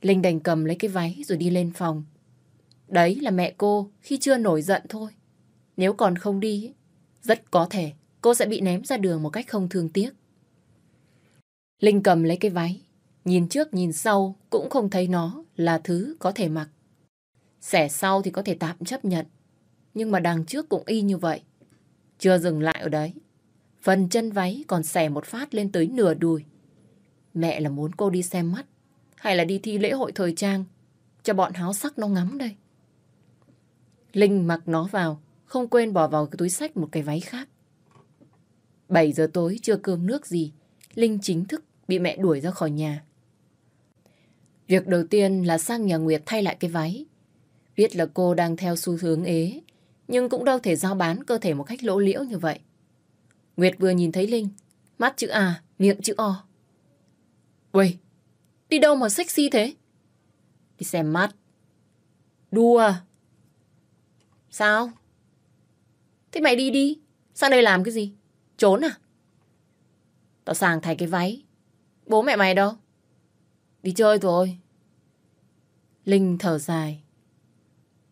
Linh đành cầm lấy cái váy rồi đi lên phòng. Đấy là mẹ cô khi chưa nổi giận thôi. Nếu còn không đi, rất có thể cô sẽ bị ném ra đường một cách không thương tiếc. Linh cầm lấy cái váy, nhìn trước nhìn sau cũng không thấy nó là thứ có thể mặc. Xẻ sau thì có thể tạm chấp nhận, nhưng mà đằng trước cũng y như vậy. Chưa dừng lại ở đấy. Phần chân váy còn xẻ một phát lên tới nửa đùi. Mẹ là muốn cô đi xem mắt hay là đi thi lễ hội thời trang cho bọn háo sắc nó ngắm đây. Linh mặc nó vào, không quên bỏ vào cái túi sách một cái váy khác. 7 giờ tối chưa cơm nước gì, Linh chính thức bị mẹ đuổi ra khỏi nhà. Việc đầu tiên là sang nhà Nguyệt thay lại cái váy. Biết là cô đang theo xu hướng ế, nhưng cũng đâu thể giao bán cơ thể một cách lỗ liễu như vậy. Nguyệt vừa nhìn thấy Linh, mắt chữ A, miệng chữ O. Uầy, đi đâu mà sexy thế? Đi xem mắt. Đùa. Sao? Thế mày đi đi. Sang đây làm cái gì? Trốn à? Tao sang thay cái váy. Bố mẹ mày đâu? Đi chơi rồi. Linh thở dài.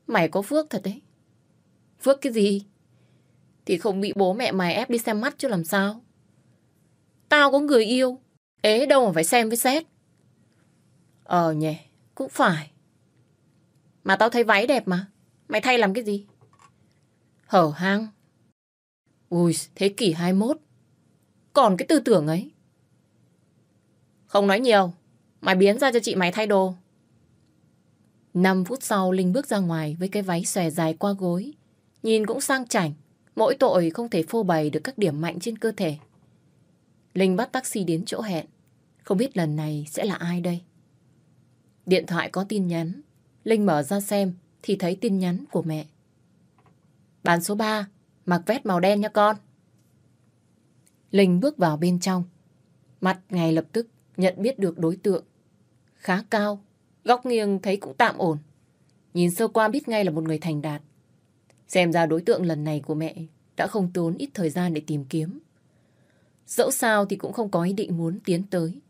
Mày có phước thật đấy. Phước cái gì? Thì không bị bố mẹ mày ép đi xem mắt chứ làm sao. Tao có người yêu. Ế đâu mà phải xem với xét. Ờ nhỉ, cũng phải. Mà tao thấy váy đẹp mà. Mày thay làm cái gì? Hở hang. Ui, thế kỷ 21. Còn cái tư tưởng ấy. Không nói nhiều. Mày biến ra cho chị mày thay đồ. 5 phút sau Linh bước ra ngoài với cái váy xòe dài qua gối. Nhìn cũng sang chảnh. Mỗi tội không thể phô bày được các điểm mạnh trên cơ thể. Linh bắt taxi đến chỗ hẹn. Không biết lần này sẽ là ai đây? Điện thoại có tin nhắn. Linh mở ra xem thì thấy tin nhắn của mẹ. Bàn số 3, mặc vest màu đen nha con. Linh bước vào bên trong. Mặt ngay lập tức nhận biết được đối tượng. Khá cao, góc nghiêng thấy cũng tạm ổn. Nhìn sơ qua biết ngay là một người thành đạt. Xem ra đối tượng lần này của mẹ đã không tốn ít thời gian để tìm kiếm. Dẫu sao thì cũng không có ý định muốn tiến tới.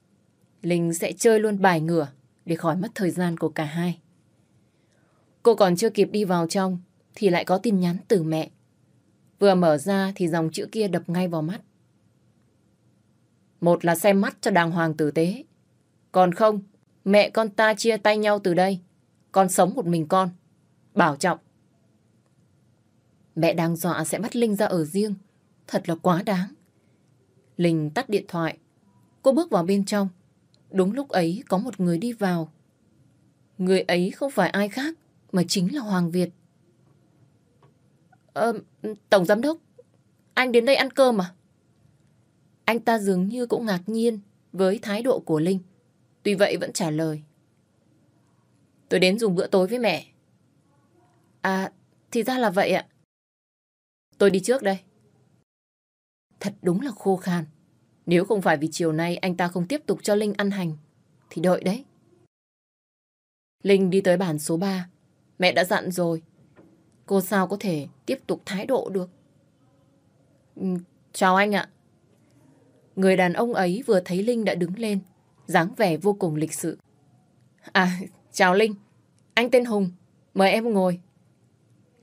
Linh sẽ chơi luôn bài ngửa để khỏi mất thời gian của cả hai. Cô còn chưa kịp đi vào trong thì lại có tin nhắn từ mẹ. Vừa mở ra thì dòng chữ kia đập ngay vào mắt. Một là xem mắt cho đàng hoàng tử tế. Còn không, mẹ con ta chia tay nhau từ đây. Con sống một mình con. Bảo trọng. Mẹ đang dọa sẽ bắt Linh ra ở riêng. Thật là quá đáng. Linh tắt điện thoại. Cô bước vào bên trong. Đúng lúc ấy có một người đi vào. Người ấy không phải ai khác mà chính là Hoàng Việt. Ờ, Tổng Giám Đốc, anh đến đây ăn cơm à? Anh ta dường như cũng ngạc nhiên với thái độ của Linh. Tuy vậy vẫn trả lời. Tôi đến dùng bữa tối với mẹ. À, thì ra là vậy ạ. Tôi đi trước đây. Thật đúng là khô khan. Nếu không phải vì chiều nay anh ta không tiếp tục cho Linh ăn hành, thì đợi đấy. Linh đi tới bàn số 3. Mẹ đã dặn rồi. Cô sao có thể tiếp tục thái độ được? Ừ, chào anh ạ. Người đàn ông ấy vừa thấy Linh đã đứng lên, dáng vẻ vô cùng lịch sự. À, chào Linh. Anh tên Hùng. Mời em ngồi.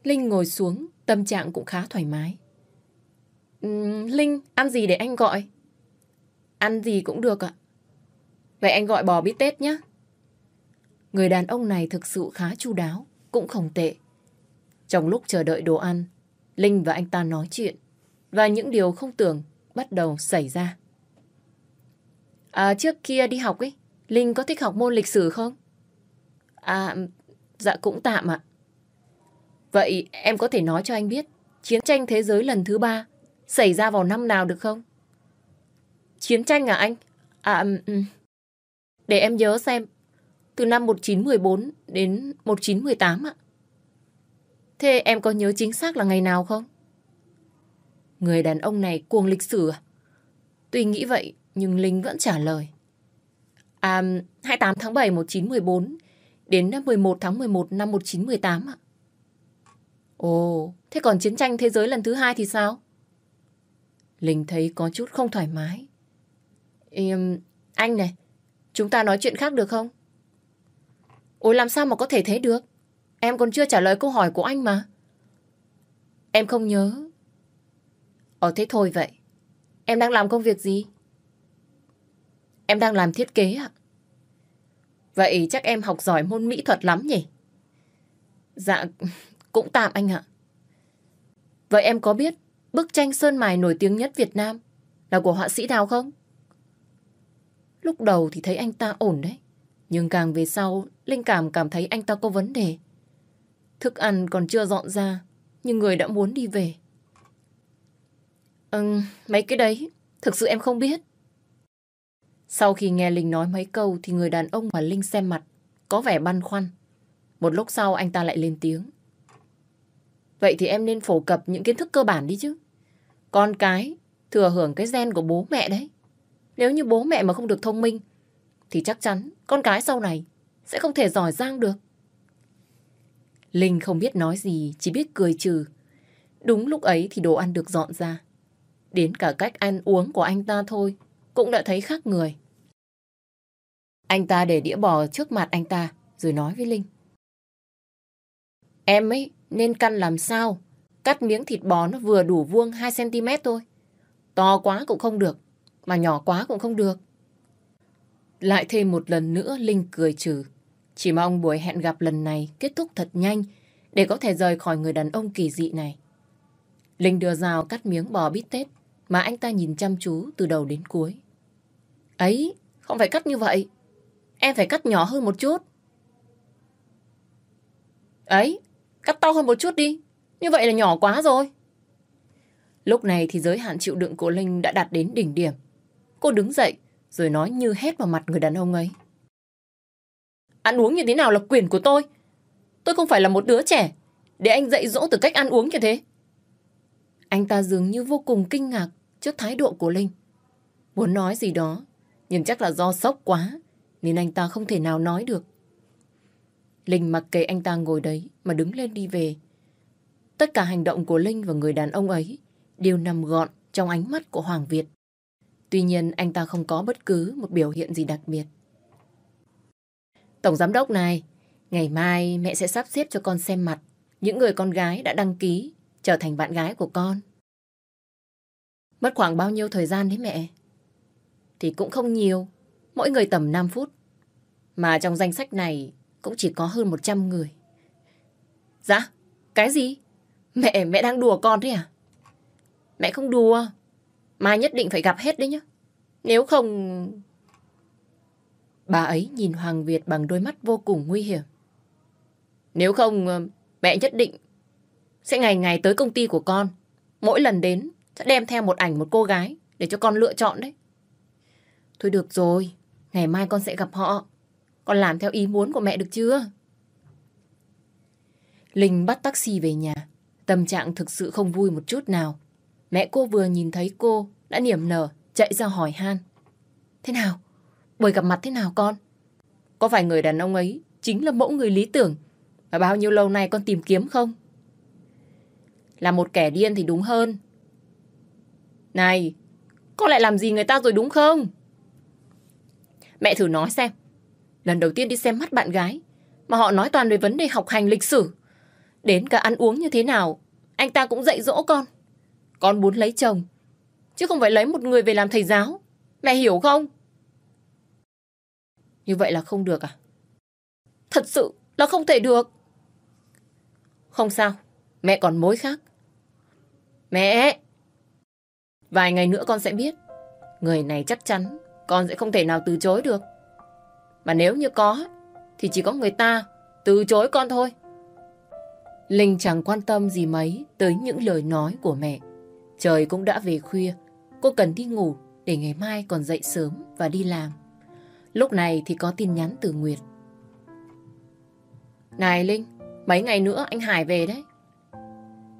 Linh ngồi xuống, tâm trạng cũng khá thoải mái. Uhm, Linh, ăn gì để anh gọi? Ăn gì cũng được ạ. Vậy anh gọi bò bít tết nhé. Người đàn ông này thực sự khá chu đáo, cũng không tệ. Trong lúc chờ đợi đồ ăn, Linh và anh ta nói chuyện và những điều không tưởng bắt đầu xảy ra. À, trước kia đi học ấy, Linh có thích học môn lịch sử không? À, dạ cũng tạm ạ. Vậy em có thể nói cho anh biết chiến tranh thế giới lần thứ ba xảy ra vào năm nào được không? Chiến tranh à anh? À, um, để em nhớ xem. Từ năm 1914 đến 1918 ạ. Thế em có nhớ chính xác là ngày nào không? Người đàn ông này cuồng lịch sử à? Tuy nghĩ vậy, nhưng Linh vẫn trả lời. À, 28 tháng 7 1914 đến 11 tháng 11 năm 1918 ạ. Ồ, thế còn chiến tranh thế giới lần thứ hai thì sao? Linh thấy có chút không thoải mái. Em, anh này, chúng ta nói chuyện khác được không? Ôi làm sao mà có thể thế được? Em còn chưa trả lời câu hỏi của anh mà. Em không nhớ. ở thế thôi vậy. Em đang làm công việc gì? Em đang làm thiết kế ạ. Vậy chắc em học giỏi môn mỹ thuật lắm nhỉ? Dạ, cũng tạm anh ạ. Vậy em có biết bức tranh sơn mài nổi tiếng nhất Việt Nam là của họa sĩ nào không? Lúc đầu thì thấy anh ta ổn đấy. Nhưng càng về sau, Linh cảm cảm thấy anh ta có vấn đề. Thức ăn còn chưa dọn ra, nhưng người đã muốn đi về. Ừ, mấy cái đấy, thực sự em không biết. Sau khi nghe Linh nói mấy câu thì người đàn ông mà Linh xem mặt có vẻ băn khoăn. Một lúc sau anh ta lại lên tiếng. Vậy thì em nên phổ cập những kiến thức cơ bản đi chứ. Con cái thừa hưởng cái gen của bố mẹ đấy. Nếu như bố mẹ mà không được thông minh thì chắc chắn con cái sau này sẽ không thể giỏi giang được. Linh không biết nói gì, chỉ biết cười trừ. Đúng lúc ấy thì đồ ăn được dọn ra. Đến cả cách ăn uống của anh ta thôi cũng đã thấy khác người. Anh ta để đĩa bò trước mặt anh ta rồi nói với Linh. Em ấy nên căn làm sao Cắt miếng thịt bò nó vừa đủ vuông 2cm thôi. To quá cũng không được, mà nhỏ quá cũng không được. Lại thêm một lần nữa Linh cười trừ. Chỉ mong buổi hẹn gặp lần này kết thúc thật nhanh để có thể rời khỏi người đàn ông kỳ dị này. Linh đưa dao cắt miếng bò bít tết mà anh ta nhìn chăm chú từ đầu đến cuối. Ấy, không phải cắt như vậy. Em phải cắt nhỏ hơn một chút. Ấy, cắt to hơn một chút đi. Như vậy là nhỏ quá rồi. Lúc này thì giới hạn chịu đựng của Linh đã đạt đến đỉnh điểm. Cô đứng dậy rồi nói như hét vào mặt người đàn ông ấy. Ăn uống như thế nào là quyền của tôi. Tôi không phải là một đứa trẻ để anh dạy dỗ từ cách ăn uống như thế. Anh ta dường như vô cùng kinh ngạc trước thái độ của Linh. Muốn nói gì đó, nhưng chắc là do sốc quá, nên anh ta không thể nào nói được. Linh mặc kệ anh ta ngồi đấy mà đứng lên đi về. Tất cả hành động của Linh và người đàn ông ấy đều nằm gọn trong ánh mắt của Hoàng Việt. Tuy nhiên anh ta không có bất cứ một biểu hiện gì đặc biệt. Tổng giám đốc này, ngày mai mẹ sẽ sắp xếp cho con xem mặt những người con gái đã đăng ký trở thành bạn gái của con. Mất khoảng bao nhiêu thời gian đấy mẹ? Thì cũng không nhiều, mỗi người tầm 5 phút. Mà trong danh sách này cũng chỉ có hơn 100 người. Dạ, cái gì? Mẹ, mẹ đang đùa con thế à? Mẹ không đùa, mai nhất định phải gặp hết đấy nhá. Nếu không... Bà ấy nhìn Hoàng Việt bằng đôi mắt vô cùng nguy hiểm. Nếu không, ờ, mẹ nhất định sẽ ngày ngày tới công ty của con. Mỗi lần đến sẽ đem theo một ảnh một cô gái để cho con lựa chọn đấy. Thôi được rồi, ngày mai con sẽ gặp họ. Con làm theo ý muốn của mẹ được chưa? Linh bắt taxi về nhà. Tâm trạng thực sự không vui một chút nào. Mẹ cô vừa nhìn thấy cô đã niềm nở chạy ra hỏi han. Thế nào? Buổi gặp mặt thế nào con? Có phải người đàn ông ấy chính là mẫu người lý tưởng mà bao nhiêu lâu nay con tìm kiếm không? Là một kẻ điên thì đúng hơn. Này, con lại làm gì người ta rồi đúng không? Mẹ thử nói xem. Lần đầu tiên đi xem mắt bạn gái mà họ nói toàn về vấn đề học hành lịch sử. Đến cả ăn uống như thế nào, anh ta cũng dạy dỗ con. Con muốn lấy chồng, chứ không phải lấy một người về làm thầy giáo. Mẹ hiểu không? Như vậy là không được à? Thật sự là không thể được. Không sao, mẹ còn mối khác. Mẹ! Vài ngày nữa con sẽ biết. Người này chắc chắn con sẽ không thể nào từ chối được. Mà nếu như có, thì chỉ có người ta từ chối con thôi. Linh chẳng quan tâm gì mấy tới những lời nói của mẹ. Trời cũng đã về khuya, cô cần đi ngủ để ngày mai còn dậy sớm và đi làm. Lúc này thì có tin nhắn từ Nguyệt. Này Linh, mấy ngày nữa anh Hải về đấy.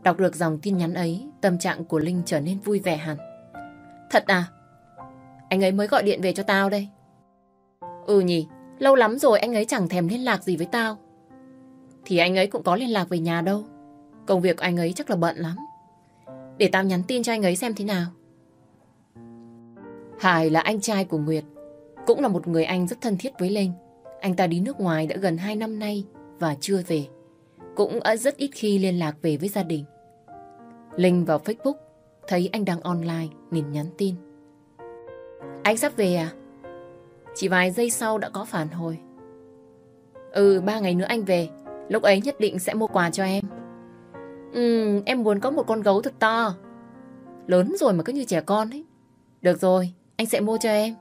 Đọc được dòng tin nhắn ấy, tâm trạng của Linh trở nên vui vẻ hẳn. Thật à? Anh ấy mới gọi điện về cho tao đây. Ừ nhỉ, lâu lắm rồi anh ấy chẳng thèm liên lạc gì với tao. Thì anh ấy cũng có liên lạc về nhà đâu. Công việc anh ấy chắc là bận lắm. Để tao nhắn tin cho anh ấy xem thế nào. Hải là anh trai của Nguyệt. Cũng là một người anh rất thân thiết với Linh. Anh ta đi nước ngoài đã gần 2 năm nay và chưa về. Cũng rất ít khi liên lạc về với gia đình. Linh vào Facebook thấy anh đang online nên nhắn tin. Anh sắp về à? Chỉ vài giây sau đã có phản hồi. Ừ, ba ngày nữa anh về. Lúc ấy nhất định sẽ mua quà cho em. Ừ, em muốn có một con gấu thật to. Lớn rồi mà cứ như trẻ con ấy. Được rồi, anh sẽ mua cho em.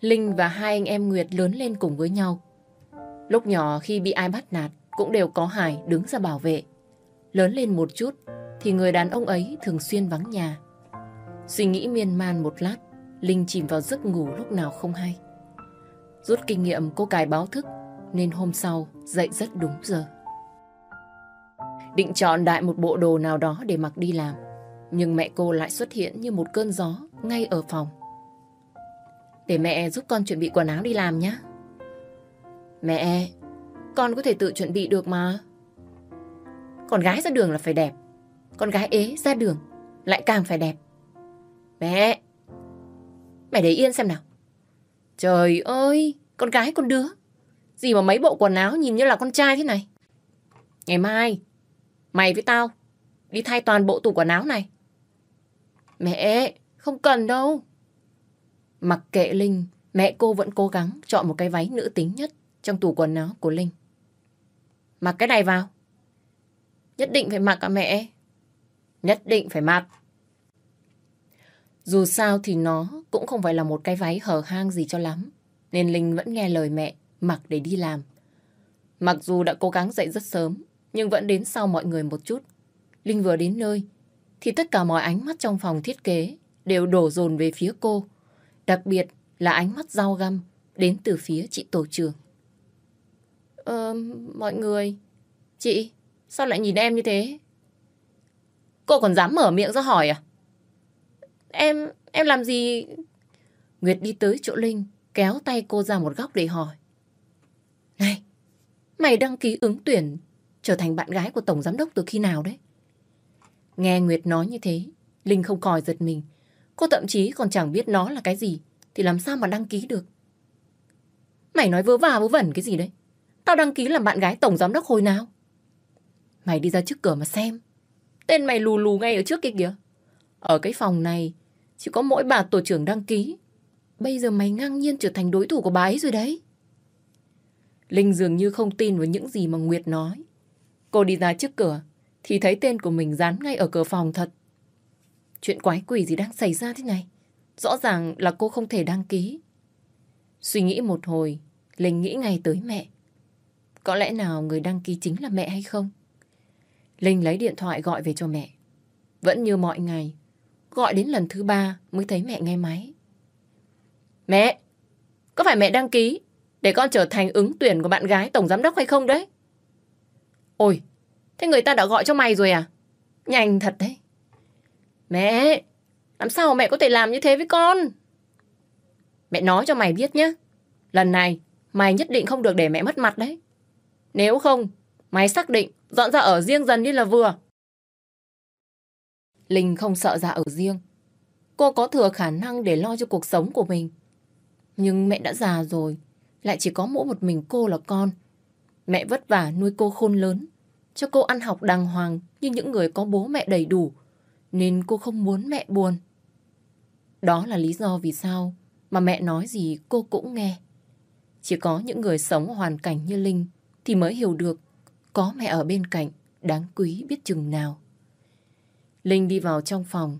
Linh và hai anh em Nguyệt lớn lên cùng với nhau. Lúc nhỏ khi bị ai bắt nạt cũng đều có Hải đứng ra bảo vệ. Lớn lên một chút thì người đàn ông ấy thường xuyên vắng nhà. Suy nghĩ miên man một lát, Linh chìm vào giấc ngủ lúc nào không hay. Rút kinh nghiệm cô cài báo thức nên hôm sau dậy rất đúng giờ. Định chọn đại một bộ đồ nào đó để mặc đi làm. Nhưng mẹ cô lại xuất hiện như một cơn gió ngay ở phòng. Để mẹ giúp con chuẩn bị quần áo đi làm nhé. Mẹ, con có thể tự chuẩn bị được mà. Con gái ra đường là phải đẹp. Con gái ế ra đường lại càng phải đẹp. Mẹ, mẹ để yên xem nào. Trời ơi, con gái con đứa. Gì mà mấy bộ quần áo nhìn như là con trai thế này. Ngày mai, Mày với tao, đi thay toàn bộ tủ quần áo này. Mẹ, không cần đâu. Mặc kệ Linh, mẹ cô vẫn cố gắng chọn một cái váy nữ tính nhất trong tủ quần áo của Linh. Mặc cái này vào. Nhất định phải mặc cả mẹ? Nhất định phải mặc. Dù sao thì nó cũng không phải là một cái váy hở hang gì cho lắm. Nên Linh vẫn nghe lời mẹ mặc để đi làm. Mặc dù đã cố gắng dậy rất sớm, nhưng vẫn đến sau mọi người một chút. Linh vừa đến nơi, thì tất cả mọi ánh mắt trong phòng thiết kế đều đổ dồn về phía cô. Đặc biệt là ánh mắt rau găm đến từ phía chị tổ trưởng. Ờ, mọi người, chị, sao lại nhìn em như thế? Cô còn dám mở miệng ra hỏi à? Em, em làm gì? Nguyệt đi tới chỗ Linh, kéo tay cô ra một góc để hỏi. Này, mày đăng ký ứng tuyển trở thành bạn gái của Tổng Giám Đốc từ khi nào đấy? Nghe Nguyệt nói như thế, Linh không khỏi giật mình. Cô thậm chí còn chẳng biết nó là cái gì, thì làm sao mà đăng ký được? Mày nói vớ va vớ vẩn cái gì đấy? Tao đăng ký làm bạn gái Tổng Giám Đốc hồi nào? Mày đi ra trước cửa mà xem. Tên mày lù lù ngay ở trước kia kìa. Ở cái phòng này, chỉ có mỗi bà tổ trưởng đăng ký. Bây giờ mày ngang nhiên trở thành đối thủ của bà ấy rồi đấy. Linh dường như không tin vào những gì mà Nguyệt nói. Cô đi ra trước cửa, thì thấy tên của mình dán ngay ở cửa phòng thật. Chuyện quái quỷ gì đang xảy ra thế này? Rõ ràng là cô không thể đăng ký. Suy nghĩ một hồi, Linh nghĩ ngay tới mẹ. Có lẽ nào người đăng ký chính là mẹ hay không? Linh lấy điện thoại gọi về cho mẹ. Vẫn như mọi ngày, gọi đến lần thứ ba mới thấy mẹ nghe máy. Mẹ, có phải mẹ đăng ký để con trở thành ứng tuyển của bạn gái tổng giám đốc hay không đấy? Ôi, thế người ta đã gọi cho mày rồi à? Nhanh thật đấy. Mẹ, làm sao mẹ có thể làm như thế với con? Mẹ nói cho mày biết nhé. Lần này, mày nhất định không được để mẹ mất mặt đấy. Nếu không, mày xác định dọn ra ở riêng dần đi là vừa. Linh không sợ ra ở riêng. Cô có thừa khả năng để lo cho cuộc sống của mình. Nhưng mẹ đã già rồi, lại chỉ có mỗi một mình cô là con. Mẹ vất vả nuôi cô khôn lớn, cho cô ăn học đàng hoàng như những người có bố mẹ đầy đủ, nên cô không muốn mẹ buồn. Đó là lý do vì sao mà mẹ nói gì cô cũng nghe. Chỉ có những người sống hoàn cảnh như Linh thì mới hiểu được có mẹ ở bên cạnh đáng quý biết chừng nào. Linh đi vào trong phòng.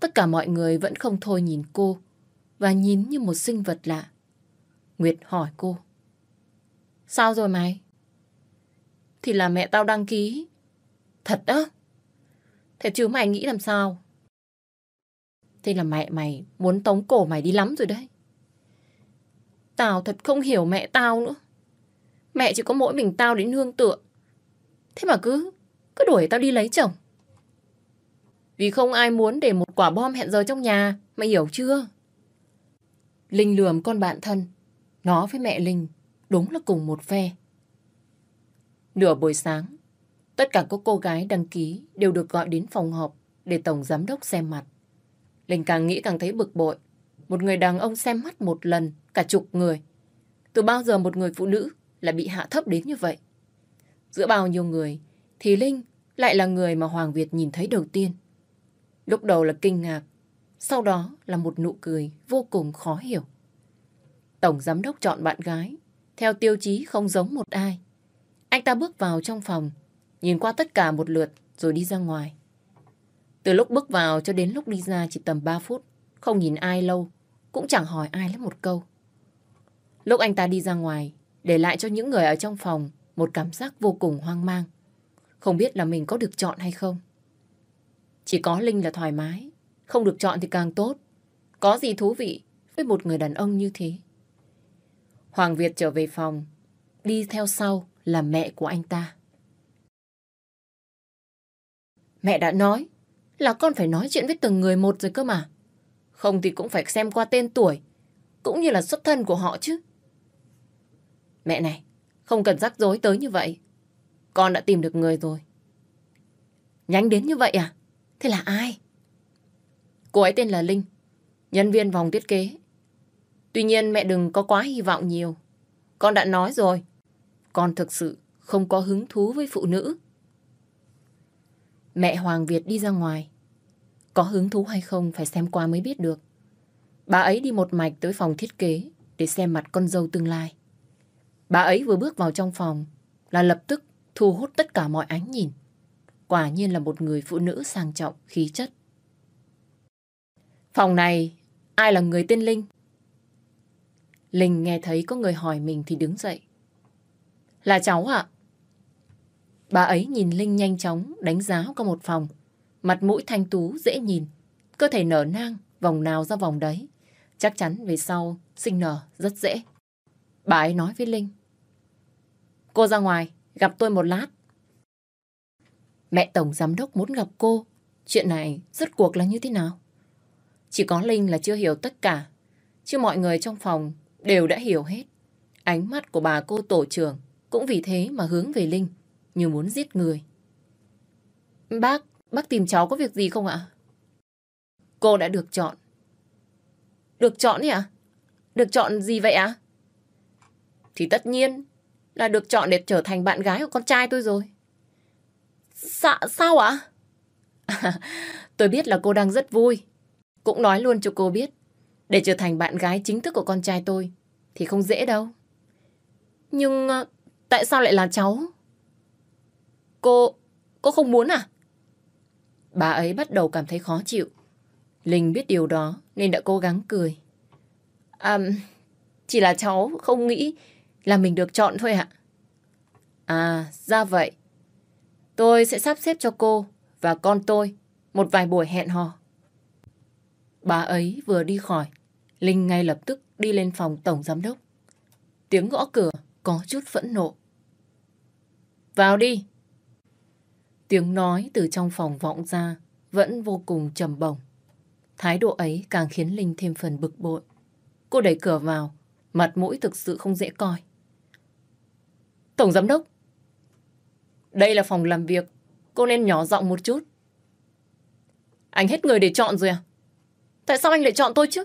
Tất cả mọi người vẫn không thôi nhìn cô và nhìn như một sinh vật lạ. Nguyệt hỏi cô. Sao rồi mày? Thì là mẹ tao đăng ký. Thật á? Thế chứ mày nghĩ làm sao? Thế là mẹ mày muốn tống cổ mày đi lắm rồi đấy. Tao thật không hiểu mẹ tao nữa. Mẹ chỉ có mỗi mình tao đến hương tựa. Thế mà cứ, cứ đuổi tao đi lấy chồng. Vì không ai muốn để một quả bom hẹn giờ trong nhà, mày hiểu chưa? Linh lườm con bạn thân. Nó với mẹ Linh đúng là cùng một phe. Nửa buổi sáng, tất cả các cô gái đăng ký đều được gọi đến phòng họp để Tổng Giám đốc xem mặt. Linh càng nghĩ càng thấy bực bội. Một người đàn ông xem mắt một lần, cả chục người. Từ bao giờ một người phụ nữ lại bị hạ thấp đến như vậy? Giữa bao nhiêu người, thì Linh lại là người mà Hoàng Việt nhìn thấy đầu tiên. Lúc đầu là kinh ngạc, sau đó là một nụ cười vô cùng khó hiểu. Tổng giám đốc chọn bạn gái, theo tiêu chí không giống một ai. Anh ta bước vào trong phòng, nhìn qua tất cả một lượt rồi đi ra ngoài. Từ lúc bước vào cho đến lúc đi ra chỉ tầm 3 phút, không nhìn ai lâu, cũng chẳng hỏi ai lấy một câu. Lúc anh ta đi ra ngoài, để lại cho những người ở trong phòng một cảm giác vô cùng hoang mang. Không biết là mình có được chọn hay không. Chỉ có Linh là thoải mái, không được chọn thì càng tốt. Có gì thú vị với một người đàn ông như thế. Hoàng Việt trở về phòng, đi theo sau là mẹ của anh ta. Mẹ đã nói là con phải nói chuyện với từng người một rồi cơ mà. Không thì cũng phải xem qua tên tuổi, cũng như là xuất thân của họ chứ. Mẹ này, không cần rắc rối tới như vậy. Con đã tìm được người rồi. Nhanh đến như vậy à? Thế là ai? Cô ấy tên là Linh, nhân viên vòng thiết kế. Tuy nhiên mẹ đừng có quá hy vọng nhiều. Con đã nói rồi, con thực sự không có hứng thú với phụ nữ mẹ Hoàng Việt đi ra ngoài. Có hứng thú hay không phải xem qua mới biết được. Bà ấy đi một mạch tới phòng thiết kế để xem mặt con dâu tương lai. Bà ấy vừa bước vào trong phòng là lập tức thu hút tất cả mọi ánh nhìn. Quả nhiên là một người phụ nữ sang trọng, khí chất. Phòng này, ai là người tên Linh? Linh nghe thấy có người hỏi mình thì đứng dậy. Là cháu ạ. Bà ấy nhìn Linh nhanh chóng đánh giá có một phòng. Mặt mũi thanh tú dễ nhìn, cơ thể nở nang, vòng nào ra vòng đấy. Chắc chắn về sau sinh nở rất dễ. Bà ấy nói với Linh. Cô ra ngoài, gặp tôi một lát. Mẹ Tổng Giám Đốc muốn gặp cô. Chuyện này rốt cuộc là như thế nào? Chỉ có Linh là chưa hiểu tất cả. Chứ mọi người trong phòng đều đã hiểu hết. Ánh mắt của bà cô tổ trưởng cũng vì thế mà hướng về Linh, như muốn giết người. Bác, bác tìm cháu có việc gì không ạ? Cô đã được chọn. Được chọn ấy ạ? Được chọn gì vậy ạ? Thì tất nhiên là được chọn để trở thành bạn gái của con trai tôi rồi. Sa sao ạ? <laughs> tôi biết là cô đang rất vui. Cũng nói luôn cho cô biết. Để trở thành bạn gái chính thức của con trai tôi thì không dễ đâu. Nhưng ờ, tại sao lại là cháu? Cô... cô không muốn à? Bà ấy bắt đầu cảm thấy khó chịu. Linh biết điều đó nên đã cố gắng cười. À, chỉ là cháu không nghĩ là mình được chọn thôi ạ. À, ra vậy. Tôi sẽ sắp xếp cho cô và con tôi một vài buổi hẹn hò. Bà ấy vừa đi khỏi, Linh ngay lập tức đi lên phòng tổng giám đốc. Tiếng gõ cửa có chút phẫn nộ. Vào đi! Tiếng nói từ trong phòng vọng ra vẫn vô cùng trầm bổng. Thái độ ấy càng khiến Linh thêm phần bực bội. Cô đẩy cửa vào, mặt mũi thực sự không dễ coi. Tổng giám đốc, đây là phòng làm việc, cô nên nhỏ giọng một chút. Anh hết người để chọn rồi à? Tại sao anh lại chọn tôi chứ?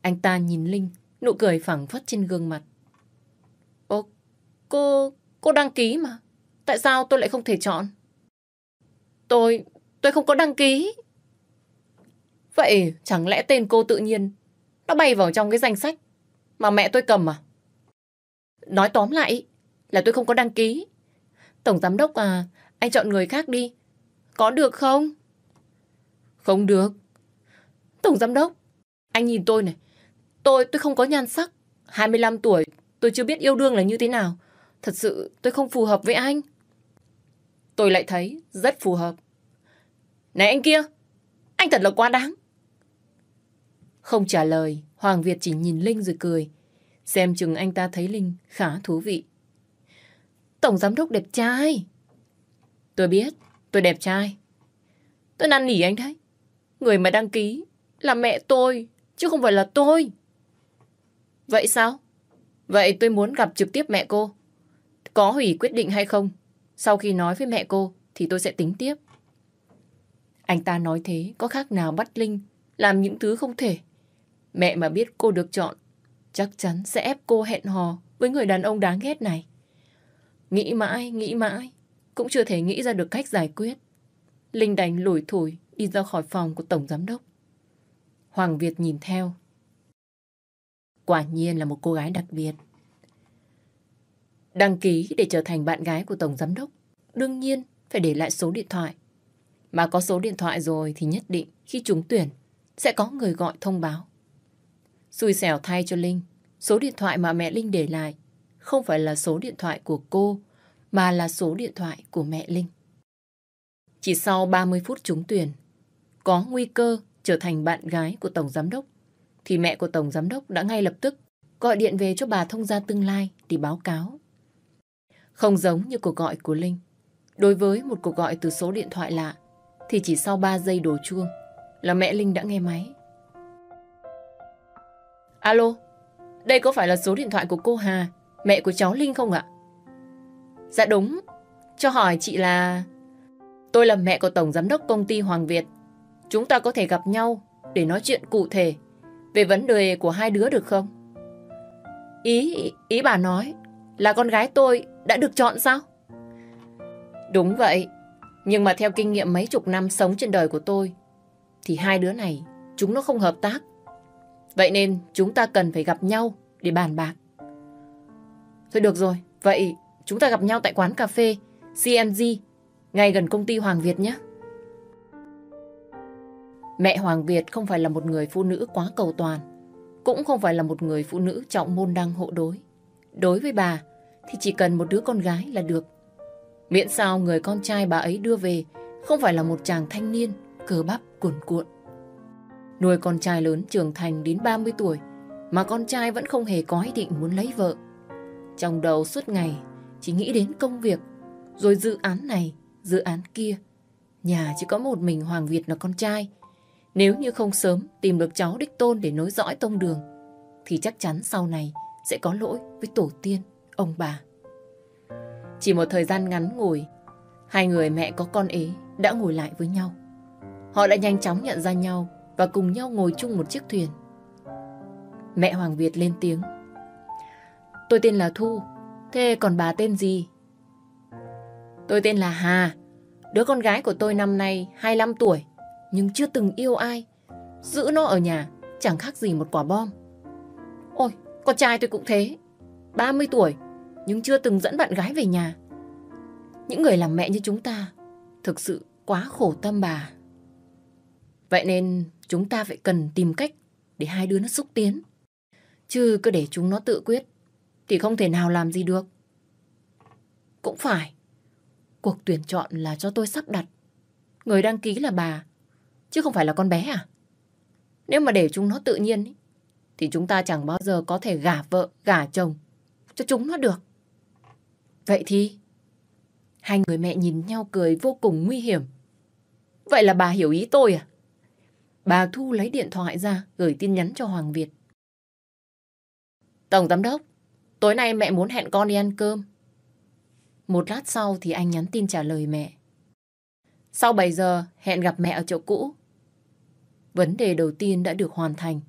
Anh ta nhìn Linh, nụ cười phẳng phất trên gương mặt. Ô, cô, cô đăng ký mà. Tại sao tôi lại không thể chọn? Tôi, tôi không có đăng ký. Vậy chẳng lẽ tên cô tự nhiên nó bay vào trong cái danh sách mà mẹ tôi cầm à? Nói tóm lại là tôi không có đăng ký. Tổng giám đốc à, anh chọn người khác đi. Có được không? Không được. Tổng giám đốc, anh nhìn tôi này. Tôi, tôi không có nhan sắc. 25 tuổi, tôi chưa biết yêu đương là như thế nào. Thật sự tôi không phù hợp với anh. Tôi lại thấy rất phù hợp. Này anh kia, anh thật là quá đáng. Không trả lời, Hoàng Việt chỉ nhìn Linh rồi cười. Xem chừng anh ta thấy Linh khá thú vị. Tổng giám đốc đẹp trai. Tôi biết, tôi đẹp trai. Tôi năn nỉ anh đấy. Người mà đăng ký là mẹ tôi, chứ không phải là tôi. Vậy sao? Vậy tôi muốn gặp trực tiếp mẹ cô. Có hủy quyết định hay không? Sau khi nói với mẹ cô thì tôi sẽ tính tiếp. Anh ta nói thế có khác nào bắt Linh làm những thứ không thể. Mẹ mà biết cô được chọn chắc chắn sẽ ép cô hẹn hò với người đàn ông đáng ghét này. Nghĩ mãi, nghĩ mãi, cũng chưa thể nghĩ ra được cách giải quyết. Linh đành lủi thủi đi ra khỏi phòng của Tổng Giám Đốc. Hoàng Việt nhìn theo. Quả nhiên là một cô gái đặc biệt. Đăng ký để trở thành bạn gái của Tổng Giám Đốc, đương nhiên phải để lại số điện thoại. Mà có số điện thoại rồi thì nhất định khi trúng tuyển sẽ có người gọi thông báo. Xui xẻo thay cho Linh, số điện thoại mà mẹ Linh để lại không phải là số điện thoại của cô, mà là số điện thoại của mẹ Linh. Chỉ sau 30 phút trúng tuyển, có nguy cơ trở thành bạn gái của Tổng Giám Đốc, thì mẹ của Tổng Giám Đốc đã ngay lập tức gọi điện về cho bà thông gia tương lai để báo cáo. Không giống như cuộc gọi của Linh. Đối với một cuộc gọi từ số điện thoại lạ, thì chỉ sau 3 giây đổ chuông là mẹ Linh đã nghe máy. Alo, đây có phải là số điện thoại của cô Hà, mẹ của cháu Linh không ạ? Dạ đúng, cho hỏi chị là... Tôi là mẹ của Tổng Giám đốc Công ty Hoàng Việt. Chúng ta có thể gặp nhau để nói chuyện cụ thể về vấn đề của hai đứa được không? Ý, ý bà nói là con gái tôi đã được chọn sao? Đúng vậy. Nhưng mà theo kinh nghiệm mấy chục năm sống trên đời của tôi, thì hai đứa này, chúng nó không hợp tác. Vậy nên chúng ta cần phải gặp nhau để bàn bạc. Thôi được rồi, vậy chúng ta gặp nhau tại quán cà phê CNG, ngay gần công ty Hoàng Việt nhé. Mẹ Hoàng Việt không phải là một người phụ nữ quá cầu toàn, cũng không phải là một người phụ nữ trọng môn đăng hộ đối. Đối với bà thì chỉ cần một đứa con gái là được. Miễn sao người con trai bà ấy đưa về không phải là một chàng thanh niên cờ bắp cuồn cuộn. Nuôi con trai lớn trưởng thành đến 30 tuổi mà con trai vẫn không hề có ý định muốn lấy vợ. Trong đầu suốt ngày chỉ nghĩ đến công việc, rồi dự án này, dự án kia. Nhà chỉ có một mình Hoàng Việt là con trai. Nếu như không sớm tìm được cháu đích tôn để nối dõi tông đường, thì chắc chắn sau này sẽ có lỗi với tổ tiên, ông bà. Chỉ một thời gian ngắn ngủi, hai người mẹ có con ấy đã ngồi lại với nhau. Họ đã nhanh chóng nhận ra nhau và cùng nhau ngồi chung một chiếc thuyền. Mẹ Hoàng Việt lên tiếng. Tôi tên là Thu, thế còn bà tên gì? Tôi tên là Hà, đứa con gái của tôi năm nay 25 tuổi, nhưng chưa từng yêu ai. Giữ nó ở nhà, chẳng khác gì một quả bom. Ôi, con trai tôi cũng thế, 30 tuổi, nhưng chưa từng dẫn bạn gái về nhà. Những người làm mẹ như chúng ta thực sự quá khổ tâm bà. Vậy nên chúng ta phải cần tìm cách để hai đứa nó xúc tiến. Chứ cứ để chúng nó tự quyết thì không thể nào làm gì được. Cũng phải. Cuộc tuyển chọn là cho tôi sắp đặt. Người đăng ký là bà, chứ không phải là con bé à? Nếu mà để chúng nó tự nhiên thì chúng ta chẳng bao giờ có thể gả vợ, gả chồng cho chúng nó được. Vậy thì hai người mẹ nhìn nhau cười vô cùng nguy hiểm. Vậy là bà hiểu ý tôi à? Bà Thu lấy điện thoại ra gửi tin nhắn cho Hoàng Việt. Tổng giám đốc, tối nay mẹ muốn hẹn con đi ăn cơm. Một lát sau thì anh nhắn tin trả lời mẹ. Sau 7 giờ hẹn gặp mẹ ở chỗ cũ. Vấn đề đầu tiên đã được hoàn thành.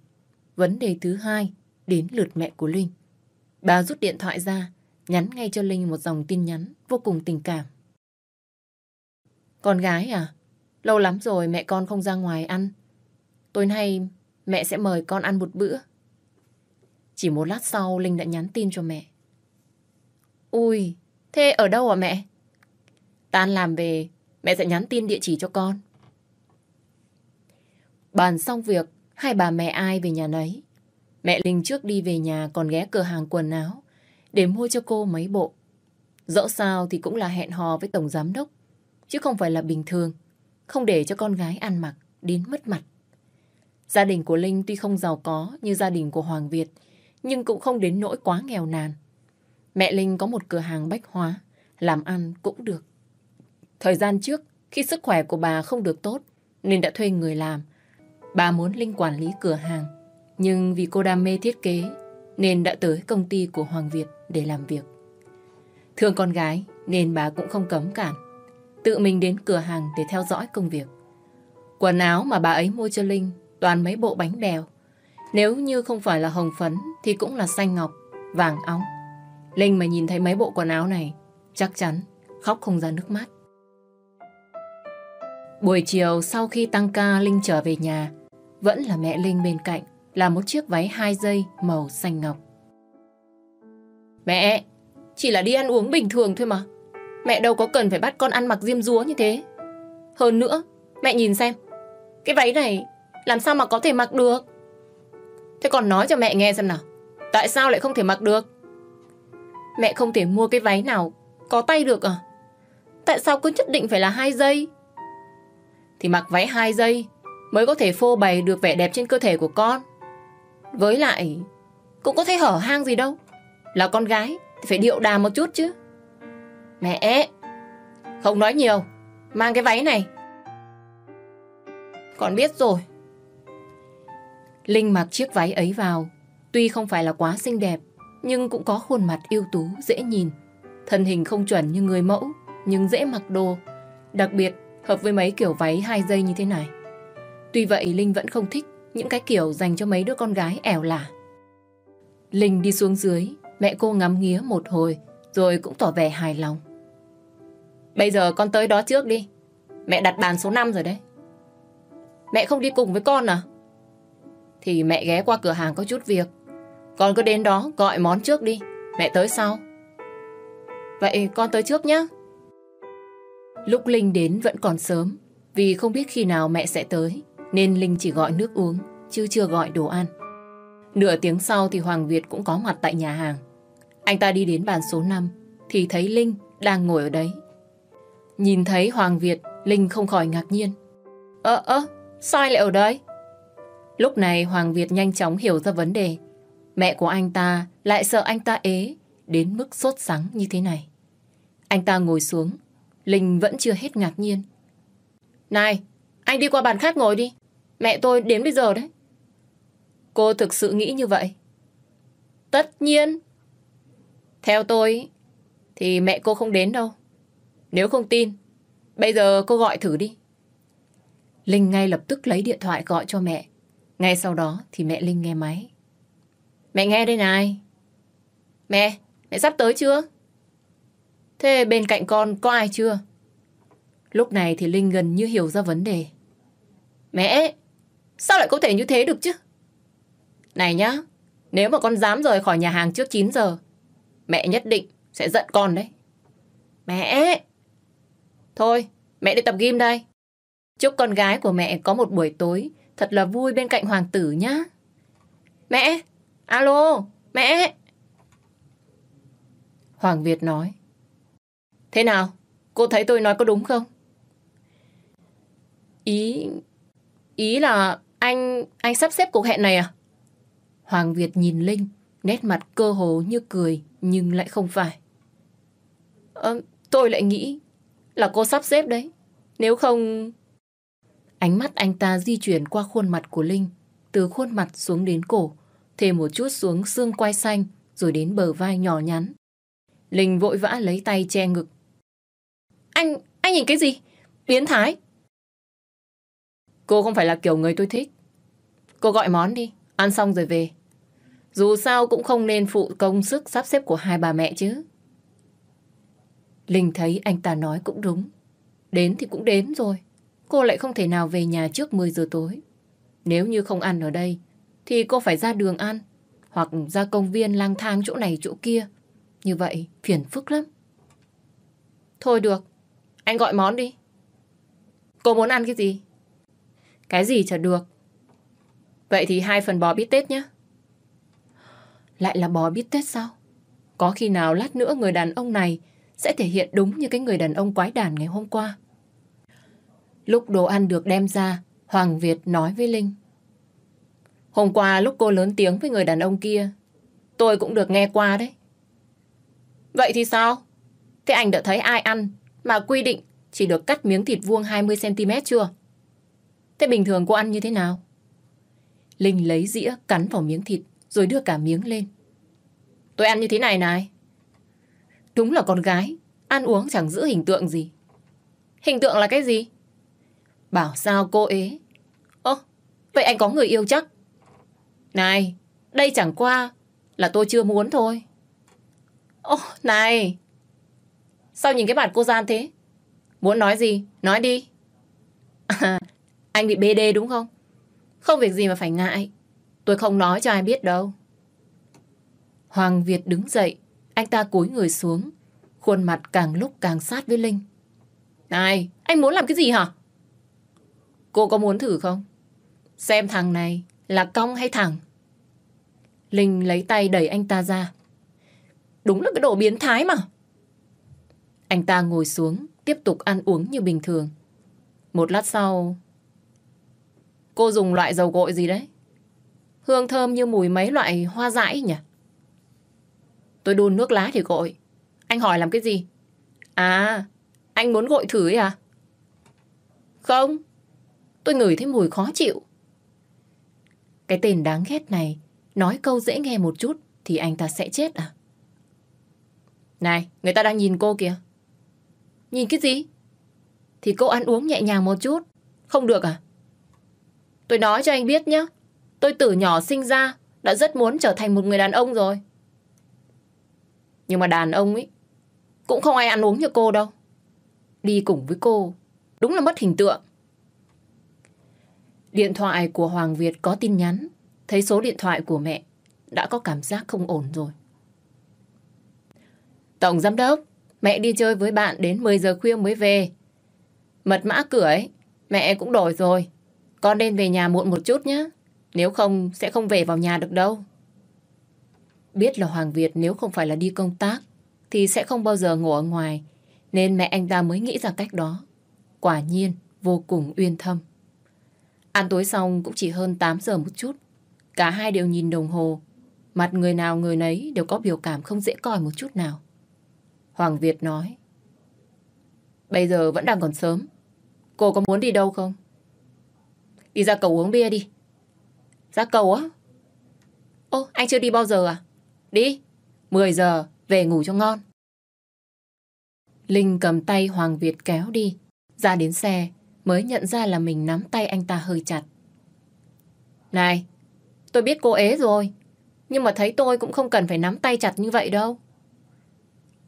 Vấn đề thứ hai đến lượt mẹ của Linh. Bà rút điện thoại ra, nhắn ngay cho Linh một dòng tin nhắn vô cùng tình cảm. Con gái à? Lâu lắm rồi mẹ con không ra ngoài ăn. Tối nay mẹ sẽ mời con ăn một bữa. Chỉ một lát sau Linh đã nhắn tin cho mẹ. Ui, thế ở đâu à mẹ? Tan làm về, mẹ sẽ nhắn tin địa chỉ cho con. Bàn xong việc, hai bà mẹ ai về nhà nấy. Mẹ Linh trước đi về nhà còn ghé cửa hàng quần áo để mua cho cô mấy bộ. Dẫu sao thì cũng là hẹn hò với tổng giám đốc, chứ không phải là bình thường, không để cho con gái ăn mặc đến mất mặt. Gia đình của Linh tuy không giàu có như gia đình của Hoàng Việt, nhưng cũng không đến nỗi quá nghèo nàn. Mẹ Linh có một cửa hàng bách hóa, làm ăn cũng được. Thời gian trước, khi sức khỏe của bà không được tốt, nên đã thuê người làm. Bà muốn Linh quản lý cửa hàng, nhưng vì cô đam mê thiết kế, nên đã tới công ty của Hoàng Việt để làm việc. Thương con gái, nên bà cũng không cấm cản. Tự mình đến cửa hàng để theo dõi công việc. Quần áo mà bà ấy mua cho Linh toàn mấy bộ bánh bèo. Nếu như không phải là hồng phấn thì cũng là xanh ngọc, vàng óng. Linh mà nhìn thấy mấy bộ quần áo này, chắc chắn khóc không ra nước mắt. Buổi chiều sau khi tăng ca Linh trở về nhà, vẫn là mẹ Linh bên cạnh, là một chiếc váy hai dây màu xanh ngọc. Mẹ, chỉ là đi ăn uống bình thường thôi mà. Mẹ đâu có cần phải bắt con ăn mặc diêm dúa như thế. Hơn nữa, mẹ nhìn xem, cái váy này làm sao mà có thể mặc được? Thế còn nói cho mẹ nghe xem nào. Tại sao lại không thể mặc được? Mẹ không thể mua cái váy nào có tay được à? Tại sao cứ nhất định phải là hai giây? Thì mặc váy hai giây mới có thể phô bày được vẻ đẹp trên cơ thể của con. Với lại, cũng có thể hở hang gì đâu. Là con gái thì phải điệu đà một chút chứ. Mẹ, không nói nhiều, mang cái váy này. Con biết rồi. Linh mặc chiếc váy ấy vào, tuy không phải là quá xinh đẹp, nhưng cũng có khuôn mặt ưu tú, dễ nhìn. Thân hình không chuẩn như người mẫu, nhưng dễ mặc đồ. Đặc biệt, hợp với mấy kiểu váy hai dây như thế này. Tuy vậy, Linh vẫn không thích những cái kiểu dành cho mấy đứa con gái ẻo lả. Linh đi xuống dưới, mẹ cô ngắm nghía một hồi, rồi cũng tỏ vẻ hài lòng. Bây giờ con tới đó trước đi, Mẹ đặt bàn số 5 rồi đấy. Mẹ không đi cùng với con à? Thì mẹ ghé qua cửa hàng có chút việc. Con cứ đến đó gọi món trước đi. Mẹ tới sau. Vậy con tới trước nhé. Lúc Linh đến vẫn còn sớm. Vì không biết khi nào mẹ sẽ tới. Nên Linh chỉ gọi nước uống, chứ chưa gọi đồ ăn. Nửa tiếng sau thì Hoàng Việt cũng có mặt tại nhà hàng. Anh ta đi đến bàn số 5 thì thấy Linh đang ngồi ở đấy. Nhìn thấy Hoàng Việt, Linh không khỏi ngạc nhiên. Ơ ơ, sao anh lại ở đây? Lúc này Hoàng Việt nhanh chóng hiểu ra vấn đề. Mẹ của anh ta lại sợ anh ta ế đến mức sốt sắng như thế này. Anh ta ngồi xuống, Linh vẫn chưa hết ngạc nhiên. Này, anh đi qua bàn khác ngồi đi. Mẹ tôi đến bây giờ đấy. Cô thực sự nghĩ như vậy? Tất nhiên. Theo tôi, thì mẹ cô không đến đâu. Nếu không tin, bây giờ cô gọi thử đi. Linh ngay lập tức lấy điện thoại gọi cho mẹ. Ngay sau đó thì mẹ Linh nghe máy. Mẹ nghe đây này. Mẹ, mẹ sắp tới chưa? Thế bên cạnh con có ai chưa? Lúc này thì Linh gần như hiểu ra vấn đề. Mẹ, sao lại có thể như thế được chứ? Này nhá, nếu mà con dám rời khỏi nhà hàng trước 9 giờ, mẹ nhất định sẽ giận con đấy. Mẹ! Thôi, mẹ đi tập gym đây. Chúc con gái của mẹ có một buổi tối thật là vui bên cạnh hoàng tử nhá. Mẹ! Alo! Mẹ! Hoàng Việt nói. Thế nào? Cô thấy tôi nói có đúng không? Ý... Ý là anh... Anh sắp xếp cuộc hẹn này à? Hoàng Việt nhìn Linh, nét mặt cơ hồ như cười, nhưng lại không phải. À, tôi lại nghĩ là cô sắp xếp đấy. Nếu không... Ánh mắt anh ta di chuyển qua khuôn mặt của Linh, từ khuôn mặt xuống đến cổ, thêm một chút xuống xương quai xanh, rồi đến bờ vai nhỏ nhắn. Linh vội vã lấy tay che ngực. Anh, anh nhìn cái gì? Biến thái. Cô không phải là kiểu người tôi thích. Cô gọi món đi, ăn xong rồi về. Dù sao cũng không nên phụ công sức sắp xếp của hai bà mẹ chứ. Linh thấy anh ta nói cũng đúng. Đến thì cũng đến rồi. Cô lại không thể nào về nhà trước 10 giờ tối. Nếu như không ăn ở đây, thì cô phải ra đường ăn. Hoặc ra công viên lang thang chỗ này chỗ kia. Như vậy phiền phức lắm. Thôi được, anh gọi món đi. Cô muốn ăn cái gì? Cái gì chả được. Vậy thì hai phần bò bít tết nhé. Lại là bò bít tết sao? Có khi nào lát nữa người đàn ông này sẽ thể hiện đúng như cái người đàn ông quái đản ngày hôm qua. Lúc đồ ăn được đem ra, Hoàng Việt nói với Linh. Hôm qua lúc cô lớn tiếng với người đàn ông kia, tôi cũng được nghe qua đấy. Vậy thì sao? Thế anh đã thấy ai ăn mà quy định chỉ được cắt miếng thịt vuông 20cm chưa? Thế bình thường cô ăn như thế nào? Linh lấy dĩa cắn vào miếng thịt rồi đưa cả miếng lên. Tôi ăn như thế này này. Đúng là con gái, ăn uống chẳng giữ hình tượng gì. Hình tượng là cái gì? Bảo sao cô ế. Ơ, vậy anh có người yêu chắc? Này, đây chẳng qua là tôi chưa muốn thôi. Ô, này. Sao nhìn cái mặt cô gian thế? Muốn nói gì? Nói đi. À, <laughs> anh bị BD đúng không? Không việc gì mà phải ngại. Tôi không nói cho ai biết đâu. Hoàng Việt đứng dậy, anh ta cúi người xuống, khuôn mặt càng lúc càng sát với Linh. Này, anh muốn làm cái gì hả? Cô có muốn thử không? Xem thằng này là cong hay thẳng? Linh lấy tay đẩy anh ta ra. Đúng là cái độ biến thái mà. Anh ta ngồi xuống, tiếp tục ăn uống như bình thường. Một lát sau... Cô dùng loại dầu gội gì đấy? Hương thơm như mùi mấy loại hoa dãi nhỉ? Tôi đun nước lá thì gội. Anh hỏi làm cái gì? À, anh muốn gội thử ấy à? Không, tôi ngửi thấy mùi khó chịu. Cái tên đáng ghét này, nói câu dễ nghe một chút thì anh ta sẽ chết à? Này, người ta đang nhìn cô kìa. Nhìn cái gì? Thì cô ăn uống nhẹ nhàng một chút. Không được à? Tôi nói cho anh biết nhé. Tôi từ nhỏ sinh ra đã rất muốn trở thành một người đàn ông rồi. Nhưng mà đàn ông ấy cũng không ai ăn uống như cô đâu. Đi cùng với cô Đúng là mất hình tượng. Điện thoại của Hoàng Việt có tin nhắn. Thấy số điện thoại của mẹ đã có cảm giác không ổn rồi. Tổng giám đốc, mẹ đi chơi với bạn đến 10 giờ khuya mới về. Mật mã cửa ấy, mẹ cũng đổi rồi. Con nên về nhà muộn một chút nhé. Nếu không, sẽ không về vào nhà được đâu. Biết là Hoàng Việt nếu không phải là đi công tác, thì sẽ không bao giờ ngủ ở ngoài. Nên mẹ anh ta mới nghĩ ra cách đó. Quả nhiên, vô cùng uyên thâm. Ăn tối xong cũng chỉ hơn 8 giờ một chút. Cả hai đều nhìn đồng hồ. Mặt người nào người nấy đều có biểu cảm không dễ coi một chút nào. Hoàng Việt nói. Bây giờ vẫn đang còn sớm. Cô có muốn đi đâu không? Đi ra cầu uống bia đi. Ra cầu á? Ô, anh chưa đi bao giờ à? Đi. 10 giờ, về ngủ cho ngon. Linh cầm tay Hoàng Việt kéo đi. Ra đến xe, mới nhận ra là mình nắm tay anh ta hơi chặt. Này, tôi biết cô ế rồi. Nhưng mà thấy tôi cũng không cần phải nắm tay chặt như vậy đâu.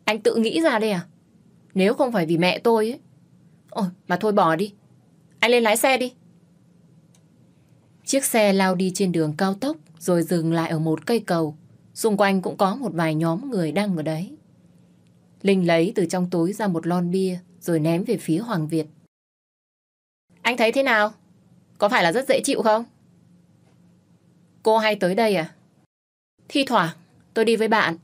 Anh tự nghĩ ra đây à? Nếu không phải vì mẹ tôi ấy. Ôi, mà thôi bỏ đi. Anh lên lái xe đi. Chiếc xe lao đi trên đường cao tốc rồi dừng lại ở một cây cầu. Xung quanh cũng có một vài nhóm người đang ở đấy. Linh lấy từ trong túi ra một lon bia rồi ném về phía Hoàng Việt. Anh thấy thế nào? Có phải là rất dễ chịu không? Cô hay tới đây à? Thi thoảng, tôi đi với bạn.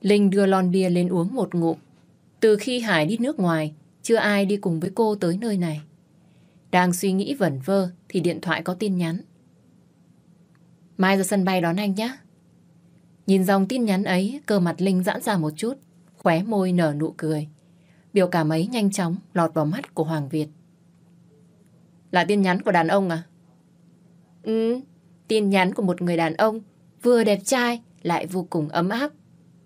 Linh đưa lon bia lên uống một ngụm. Từ khi Hải đi nước ngoài, chưa ai đi cùng với cô tới nơi này. Đang suy nghĩ vẩn vơ thì điện thoại có tin nhắn. Mai ra sân bay đón anh nhé. Nhìn dòng tin nhắn ấy, cơ mặt Linh giãn ra một chút, khóe môi nở nụ cười. Biểu cảm ấy nhanh chóng lọt vào mắt của Hoàng Việt. Là tin nhắn của đàn ông à? Ừ, tin nhắn của một người đàn ông vừa đẹp trai lại vô cùng ấm áp.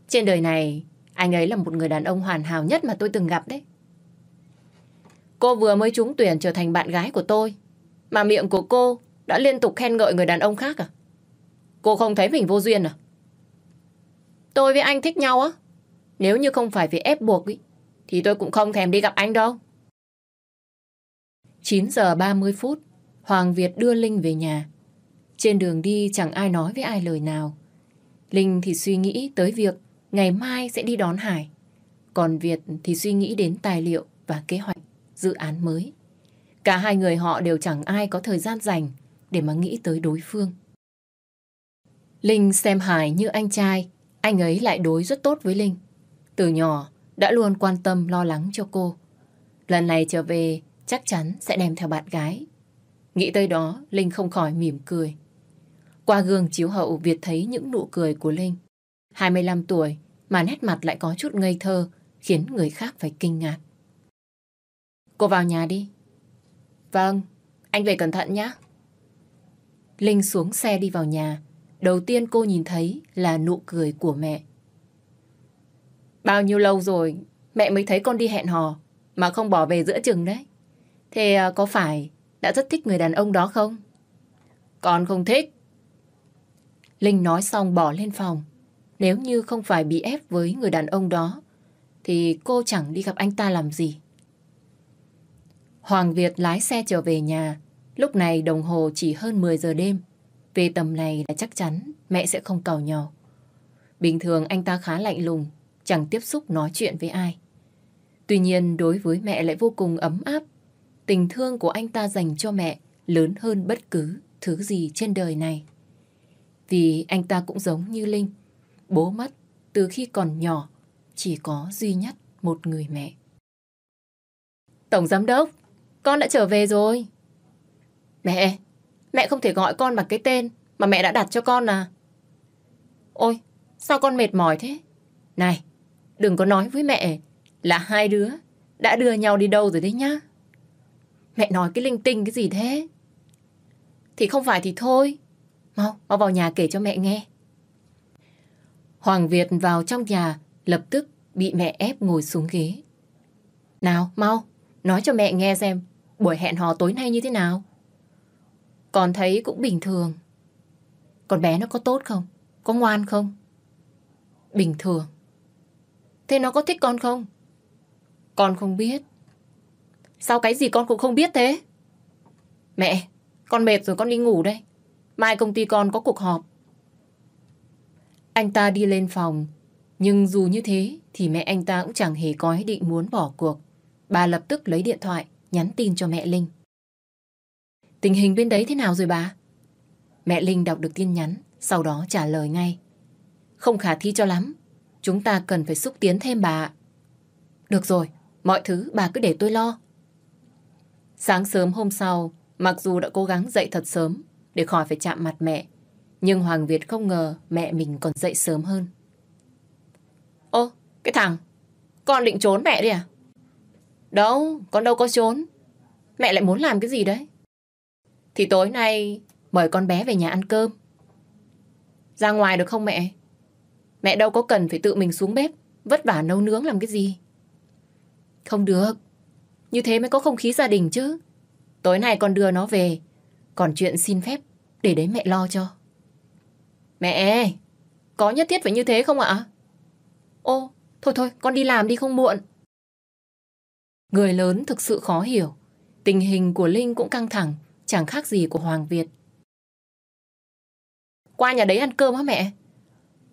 Trên đời này, anh ấy là một người đàn ông hoàn hảo nhất mà tôi từng gặp đấy. Cô vừa mới trúng tuyển trở thành bạn gái của tôi, mà miệng của cô đã liên tục khen ngợi người đàn ông khác à? Cô không thấy mình vô duyên à? Tôi với anh thích nhau á. Nếu như không phải vì ép buộc ý, thì tôi cũng không thèm đi gặp anh đâu. 9 giờ 30 phút, Hoàng Việt đưa Linh về nhà. Trên đường đi chẳng ai nói với ai lời nào. Linh thì suy nghĩ tới việc ngày mai sẽ đi đón Hải. Còn Việt thì suy nghĩ đến tài liệu và kế hoạch dự án mới. Cả hai người họ đều chẳng ai có thời gian dành để mà nghĩ tới đối phương. Linh xem Hải như anh trai, anh ấy lại đối rất tốt với Linh. Từ nhỏ đã luôn quan tâm lo lắng cho cô. Lần này trở về chắc chắn sẽ đem theo bạn gái. Nghĩ tới đó, Linh không khỏi mỉm cười. Qua gương chiếu hậu Việt thấy những nụ cười của Linh. 25 tuổi mà nét mặt lại có chút ngây thơ, khiến người khác phải kinh ngạc. Cô vào nhà đi. Vâng, anh về cẩn thận nhé. Linh xuống xe đi vào nhà. Đầu tiên cô nhìn thấy là nụ cười của mẹ. Bao nhiêu lâu rồi mẹ mới thấy con đi hẹn hò mà không bỏ về giữa chừng đấy. Thế à, có phải đã rất thích người đàn ông đó không? Con không thích. Linh nói xong bỏ lên phòng. Nếu như không phải bị ép với người đàn ông đó, thì cô chẳng đi gặp anh ta làm gì. Hoàng Việt lái xe trở về nhà. Lúc này đồng hồ chỉ hơn 10 giờ đêm. Về tầm này là chắc chắn mẹ sẽ không cầu nhỏ. Bình thường anh ta khá lạnh lùng, chẳng tiếp xúc nói chuyện với ai. Tuy nhiên đối với mẹ lại vô cùng ấm áp. Tình thương của anh ta dành cho mẹ lớn hơn bất cứ thứ gì trên đời này. Vì anh ta cũng giống như Linh. Bố mất từ khi còn nhỏ, chỉ có duy nhất một người mẹ. Tổng giám đốc, con đã trở về rồi. Mẹ, mẹ không thể gọi con bằng cái tên mà mẹ đã đặt cho con à. Ôi, sao con mệt mỏi thế? Này, đừng có nói với mẹ là hai đứa đã đưa nhau đi đâu rồi đấy nhá. Mẹ nói cái linh tinh cái gì thế? Thì không phải thì thôi. Mau, mau vào nhà kể cho mẹ nghe. Hoàng Việt vào trong nhà, lập tức bị mẹ ép ngồi xuống ghế. Nào, mau, nói cho mẹ nghe xem, buổi hẹn hò tối nay như thế nào? Con thấy cũng bình thường. Con bé nó có tốt không? Có ngoan không? Bình thường. Thế nó có thích con không? Con không biết. Sao cái gì con cũng không biết thế? Mẹ, con mệt rồi con đi ngủ đây. Mai công ty con có cuộc họp. Anh ta đi lên phòng, nhưng dù như thế thì mẹ anh ta cũng chẳng hề có ý định muốn bỏ cuộc. Bà lập tức lấy điện thoại, nhắn tin cho mẹ Linh. Tình hình bên đấy thế nào rồi bà? Mẹ Linh đọc được tin nhắn, sau đó trả lời ngay. Không khả thi cho lắm. Chúng ta cần phải xúc tiến thêm bà Được rồi, mọi thứ bà cứ để tôi lo. Sáng sớm hôm sau, mặc dù đã cố gắng dậy thật sớm để khỏi phải chạm mặt mẹ, nhưng Hoàng Việt không ngờ mẹ mình còn dậy sớm hơn. Ô, cái thằng, con định trốn mẹ đi à? Đâu, con đâu có trốn. Mẹ lại muốn làm cái gì đấy? Thì tối nay mời con bé về nhà ăn cơm. Ra ngoài được không mẹ? Mẹ đâu có cần phải tự mình xuống bếp, vất vả nấu nướng làm cái gì. Không được. Như thế mới có không khí gia đình chứ. Tối nay con đưa nó về. Còn chuyện xin phép, để đấy mẹ lo cho. Mẹ, có nhất thiết phải như thế không ạ? Ô, thôi thôi, con đi làm đi không muộn. Người lớn thực sự khó hiểu. Tình hình của Linh cũng căng thẳng, chẳng khác gì của Hoàng Việt. Qua nhà đấy ăn cơm hả mẹ?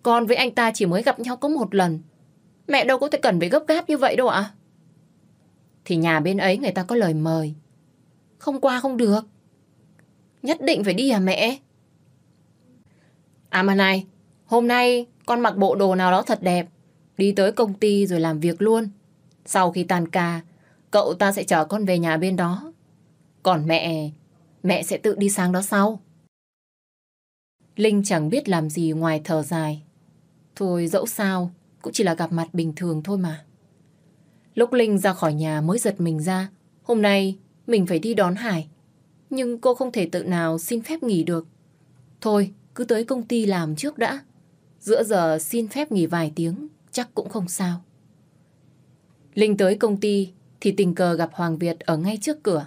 Con với anh ta chỉ mới gặp nhau có một lần. Mẹ đâu có thể cần phải gấp gáp như vậy đâu ạ. Thì nhà bên ấy người ta có lời mời. Không qua không được. Nhất định phải đi à mẹ? À mà này, hôm nay con mặc bộ đồ nào đó thật đẹp. Đi tới công ty rồi làm việc luôn. Sau khi tan ca, cậu ta sẽ chở con về nhà bên đó. Còn mẹ, mẹ sẽ tự đi sang đó sau. Linh chẳng biết làm gì ngoài thở dài. Thôi dẫu sao, cũng chỉ là gặp mặt bình thường thôi mà. Lúc Linh ra khỏi nhà mới giật mình ra. Hôm nay mình phải đi đón Hải. Nhưng cô không thể tự nào xin phép nghỉ được. Thôi, cứ tới công ty làm trước đã. Giữa giờ xin phép nghỉ vài tiếng, chắc cũng không sao. Linh tới công ty thì tình cờ gặp Hoàng Việt ở ngay trước cửa.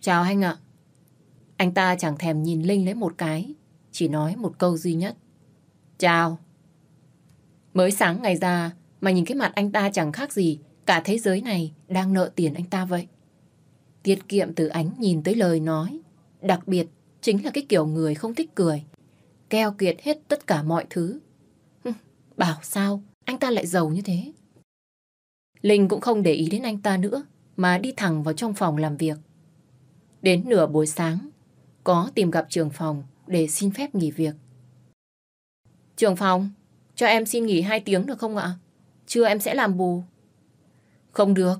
Chào anh ạ. Anh ta chẳng thèm nhìn Linh lấy một cái, chỉ nói một câu duy nhất. Chào. Mới sáng ngày ra mà nhìn cái mặt anh ta chẳng khác gì cả thế giới này đang nợ tiền anh ta vậy. Tiết kiệm từ ánh nhìn tới lời nói. Đặc biệt chính là cái kiểu người không thích cười. Keo kiệt hết tất cả mọi thứ. Bảo sao anh ta lại giàu như thế? Linh cũng không để ý đến anh ta nữa mà đi thẳng vào trong phòng làm việc. Đến nửa buổi sáng, có tìm gặp trường phòng để xin phép nghỉ việc. Trường phòng, cho em xin nghỉ 2 tiếng được không ạ? Trưa em sẽ làm bù. Không được.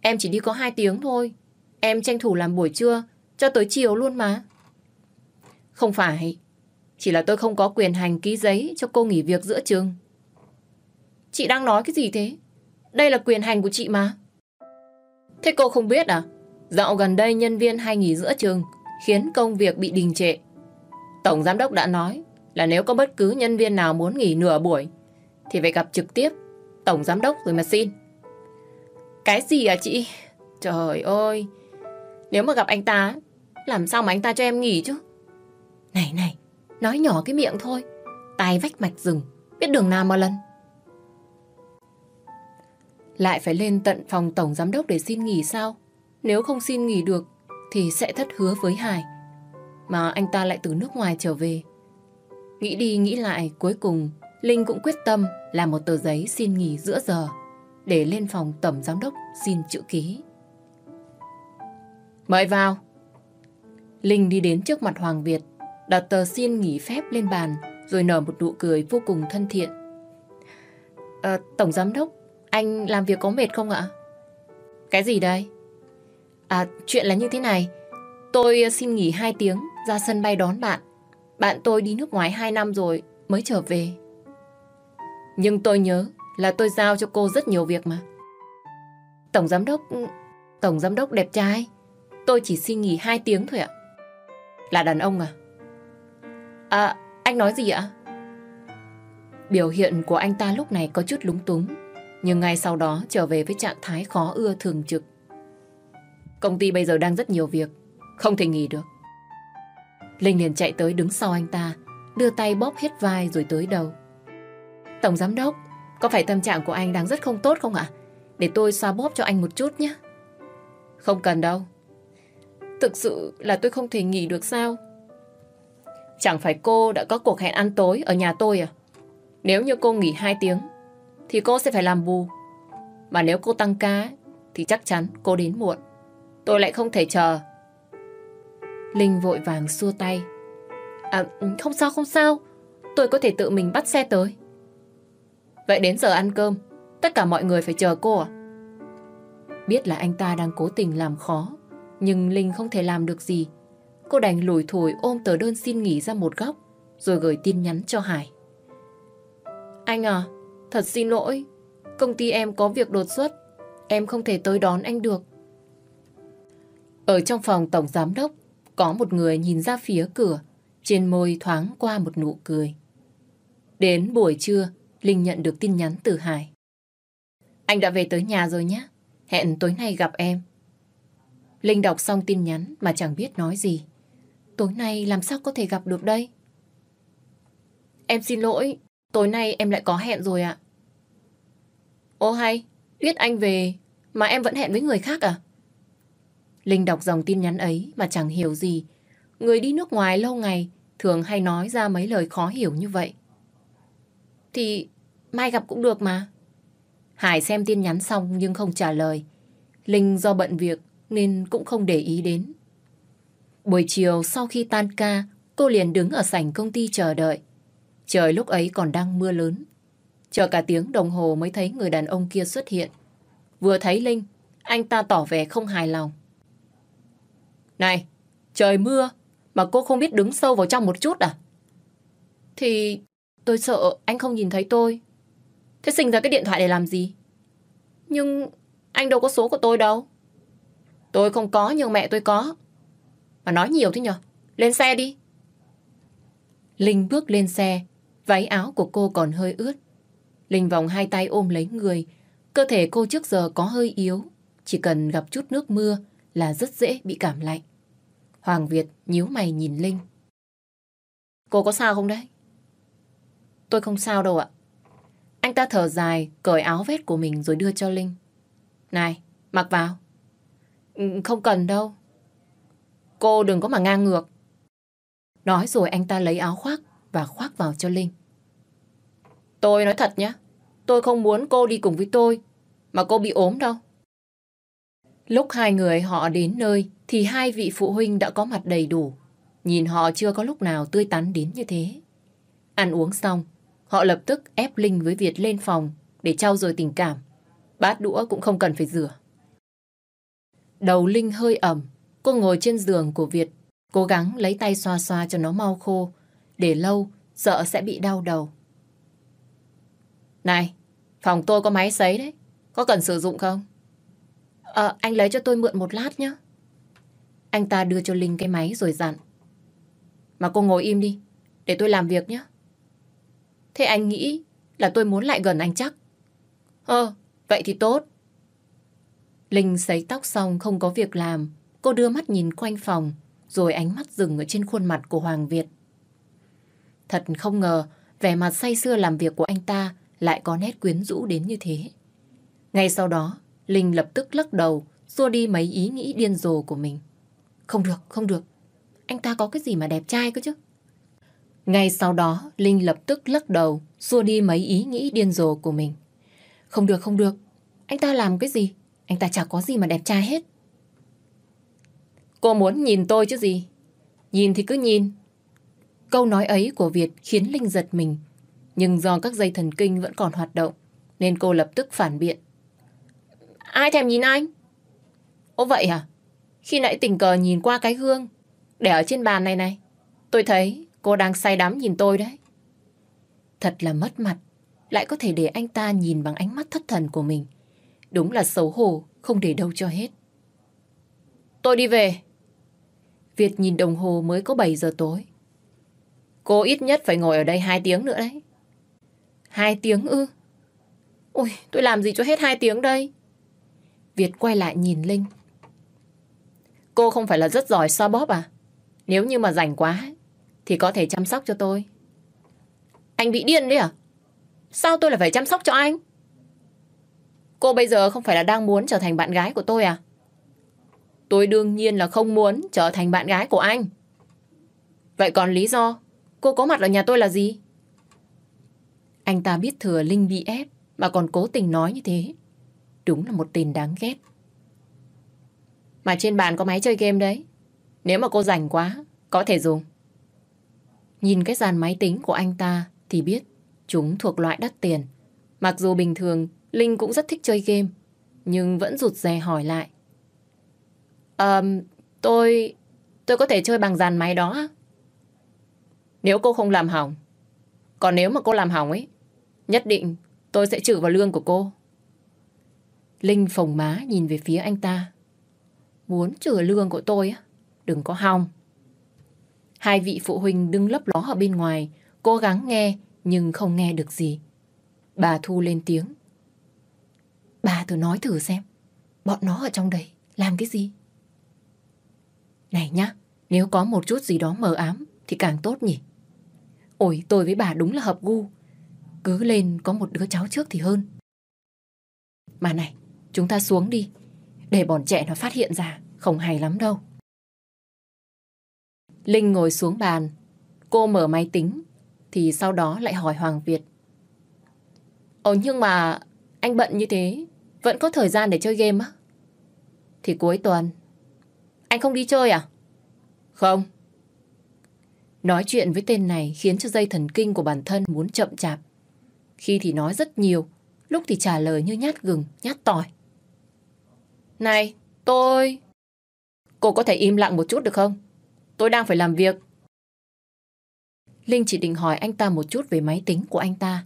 Em chỉ đi có 2 tiếng thôi. Em tranh thủ làm buổi trưa cho tới chiều luôn mà. Không phải. Chỉ là tôi không có quyền hành ký giấy cho cô nghỉ việc giữa trường. Chị đang nói cái gì thế? Đây là quyền hành của chị mà. Thế cô không biết à? Dạo gần đây nhân viên hay nghỉ giữa trường khiến công việc bị đình trệ. Tổng giám đốc đã nói là nếu có bất cứ nhân viên nào muốn nghỉ nửa buổi thì phải gặp trực tiếp tổng giám đốc rồi mà xin. Cái gì à chị? Trời ơi, nếu mà gặp anh ta, làm sao mà anh ta cho em nghỉ chứ? Này này, nói nhỏ cái miệng thôi, tai vách mạch rừng, biết đường nào mà lần. Lại phải lên tận phòng tổng giám đốc để xin nghỉ sao? Nếu không xin nghỉ được thì sẽ thất hứa với Hải. Mà anh ta lại từ nước ngoài trở về. Nghĩ đi nghĩ lại cuối cùng Linh cũng quyết tâm làm một tờ giấy xin nghỉ giữa giờ để lên phòng tổng giám đốc xin chữ ký. Mời vào. Linh đi đến trước mặt Hoàng Việt, đặt tờ xin nghỉ phép lên bàn rồi nở một nụ cười vô cùng thân thiện. À, tổng giám đốc, anh làm việc có mệt không ạ? Cái gì đây? À, chuyện là như thế này. Tôi ờ, xin nghỉ 2 tiếng ra sân bay đón bạn. Bạn tôi đi nước ngoài 2 năm rồi mới trở về. Nhưng tôi nhớ là tôi giao cho cô rất nhiều việc mà. Tổng giám đốc... Tổng giám đốc đẹp trai. Tôi chỉ xin nghỉ 2 tiếng thôi ạ. Là đàn ông à? À, anh nói gì ạ? Biểu hiện của anh ta lúc này có chút lúng túng. Nhưng ngay sau đó trở về với trạng thái khó ưa thường trực. Công ty bây giờ đang rất nhiều việc. Không thể nghỉ được. Linh liền chạy tới đứng sau anh ta, đưa tay bóp hết vai rồi tới đầu. Tổng giám đốc, có phải tâm trạng của anh đang rất không tốt không ạ? để tôi xoa bóp cho anh một chút nhé. Không cần đâu. Thực sự là tôi không thể nghỉ được sao? Chẳng phải cô đã có cuộc hẹn ăn tối ở nhà tôi à? Nếu như cô nghỉ 2 tiếng, thì cô sẽ phải làm bù. Mà nếu cô tăng ca, thì chắc chắn cô đến muộn. Tôi lại không thể chờ. Linh vội vàng xua tay. À, không sao, không sao. Tôi có thể tự mình bắt xe tới. Vậy đến giờ ăn cơm, tất cả mọi người phải chờ cô à? Biết là anh ta đang cố tình làm khó, nhưng Linh không thể làm được gì. Cô đành lủi thủi ôm tờ đơn xin nghỉ ra một góc, rồi gửi tin nhắn cho Hải. Anh à, thật xin lỗi, công ty em có việc đột xuất, em không thể tới đón anh được. Ở trong phòng tổng giám đốc, có một người nhìn ra phía cửa, trên môi thoáng qua một nụ cười. Đến buổi trưa, Linh nhận được tin nhắn từ Hải. Anh đã về tới nhà rồi nhé. Hẹn tối nay gặp em. Linh đọc xong tin nhắn mà chẳng biết nói gì. Tối nay làm sao có thể gặp được đây? Em xin lỗi, tối nay em lại có hẹn rồi ạ. Ô hay, biết anh về mà em vẫn hẹn với người khác à? Linh đọc dòng tin nhắn ấy mà chẳng hiểu gì. Người đi nước ngoài lâu ngày thường hay nói ra mấy lời khó hiểu như vậy. Thì mai gặp cũng được mà. Hải xem tin nhắn xong nhưng không trả lời. Linh do bận việc nên cũng không để ý đến. Buổi chiều sau khi tan ca, cô liền đứng ở sảnh công ty chờ đợi. Trời lúc ấy còn đang mưa lớn. Chờ cả tiếng đồng hồ mới thấy người đàn ông kia xuất hiện. Vừa thấy Linh, anh ta tỏ vẻ không hài lòng. Này, trời mưa mà cô không biết đứng sâu vào trong một chút à? Thì tôi sợ anh không nhìn thấy tôi. Thế sinh ra cái điện thoại để làm gì? Nhưng anh đâu có số của tôi đâu. Tôi không có nhưng mẹ tôi có. Mà nói nhiều thế nhở? Lên xe đi. Linh bước lên xe, váy áo của cô còn hơi ướt. Linh vòng hai tay ôm lấy người, cơ thể cô trước giờ có hơi yếu, chỉ cần gặp chút nước mưa là rất dễ bị cảm lạnh. Hoàng Việt nhíu mày nhìn Linh. Cô có sao không đấy? Tôi không sao đâu ạ. Anh ta thở dài, cởi áo vest của mình rồi đưa cho Linh. Này, mặc vào. Ừ, không cần đâu. Cô đừng có mà ngang ngược. Nói rồi anh ta lấy áo khoác và khoác vào cho Linh. Tôi nói thật nhé, tôi không muốn cô đi cùng với tôi, mà cô bị ốm đâu. Lúc hai người họ đến nơi thì hai vị phụ huynh đã có mặt đầy đủ. Nhìn họ chưa có lúc nào tươi tắn đến như thế. Ăn uống xong, họ lập tức ép Linh với Việt lên phòng để trao dồi tình cảm. Bát đũa cũng không cần phải rửa. Đầu Linh hơi ẩm, cô ngồi trên giường của Việt, cố gắng lấy tay xoa xoa cho nó mau khô. Để lâu, sợ sẽ bị đau đầu. Này, phòng tôi có máy sấy đấy, có cần sử dụng không? Ờ, anh lấy cho tôi mượn một lát nhé. Anh ta đưa cho Linh cái máy rồi dặn. Mà cô ngồi im đi, để tôi làm việc nhé. Thế anh nghĩ là tôi muốn lại gần anh chắc? Ờ, vậy thì tốt. Linh sấy tóc xong không có việc làm. Cô đưa mắt nhìn quanh phòng, rồi ánh mắt dừng ở trên khuôn mặt của Hoàng Việt. Thật không ngờ, vẻ mặt say sưa làm việc của anh ta lại có nét quyến rũ đến như thế. Ngay sau đó, Linh lập tức lắc đầu, xua đi mấy ý nghĩ điên rồ của mình. Không được, không được. Anh ta có cái gì mà đẹp trai cơ chứ? Ngay sau đó, Linh lập tức lắc đầu, xua đi mấy ý nghĩ điên rồ của mình. Không được, không được. Anh ta làm cái gì? Anh ta chả có gì mà đẹp trai hết. Cô muốn nhìn tôi chứ gì? Nhìn thì cứ nhìn. Câu nói ấy của Việt khiến Linh giật mình. Nhưng do các dây thần kinh vẫn còn hoạt động, nên cô lập tức phản biện. Ai thèm nhìn anh? Ồ vậy à? Khi nãy tình cờ nhìn qua cái gương, để ở trên bàn này này, tôi thấy cô đang say đắm nhìn tôi đấy. Thật là mất mặt, lại có thể để anh ta nhìn bằng ánh mắt thất thần của mình. Đúng là xấu hổ, không để đâu cho hết. Tôi đi về. Việt nhìn đồng hồ mới có 7 giờ tối. Cô ít nhất phải ngồi ở đây 2 tiếng nữa đấy hai tiếng ư? Ôi, tôi làm gì cho hết hai tiếng đây? Việt quay lại nhìn Linh. Cô không phải là rất giỏi xoa bóp à? Nếu như mà rảnh quá thì có thể chăm sóc cho tôi. Anh bị điên đấy à? Sao tôi lại phải chăm sóc cho anh? Cô bây giờ không phải là đang muốn trở thành bạn gái của tôi à? Tôi đương nhiên là không muốn trở thành bạn gái của anh. Vậy còn lý do cô có mặt ở nhà tôi là gì? Anh ta biết thừa Linh bị ép mà còn cố tình nói như thế. Đúng là một tên đáng ghét. Mà trên bàn có máy chơi game đấy. Nếu mà cô rảnh quá, có thể dùng. Nhìn cái dàn máy tính của anh ta thì biết chúng thuộc loại đắt tiền. Mặc dù bình thường Linh cũng rất thích chơi game, nhưng vẫn rụt rè hỏi lại. Um, tôi... tôi có thể chơi bằng dàn máy đó Nếu cô không làm hỏng. Còn nếu mà cô làm hỏng ấy, nhất định tôi sẽ trừ vào lương của cô. Linh phồng má nhìn về phía anh ta. Muốn trừ lương của tôi á? Đừng có hòng. Hai vị phụ huynh đứng lấp ló ở bên ngoài, cố gắng nghe nhưng không nghe được gì. Bà Thu lên tiếng. Bà thử nói thử xem, bọn nó ở trong đấy làm cái gì? Này nhá, nếu có một chút gì đó mờ ám thì càng tốt nhỉ. Ôi, tôi với bà đúng là hợp gu. Cứ lên có một đứa cháu trước thì hơn. Mà này, chúng ta xuống đi. Để bọn trẻ nó phát hiện ra, không hay lắm đâu. Linh ngồi xuống bàn. Cô mở máy tính, thì sau đó lại hỏi Hoàng Việt. Ồ nhưng mà anh bận như thế, vẫn có thời gian để chơi game á? Thì cuối tuần. Anh không đi chơi à? Không. Nói chuyện với tên này khiến cho dây thần kinh của bản thân muốn chậm chạp. Khi thì nói rất nhiều, lúc thì trả lời như nhát gừng, nhát tỏi. Này, tôi... Cô có thể im lặng một chút được không? Tôi đang phải làm việc. Linh chỉ định hỏi anh ta một chút về máy tính của anh ta.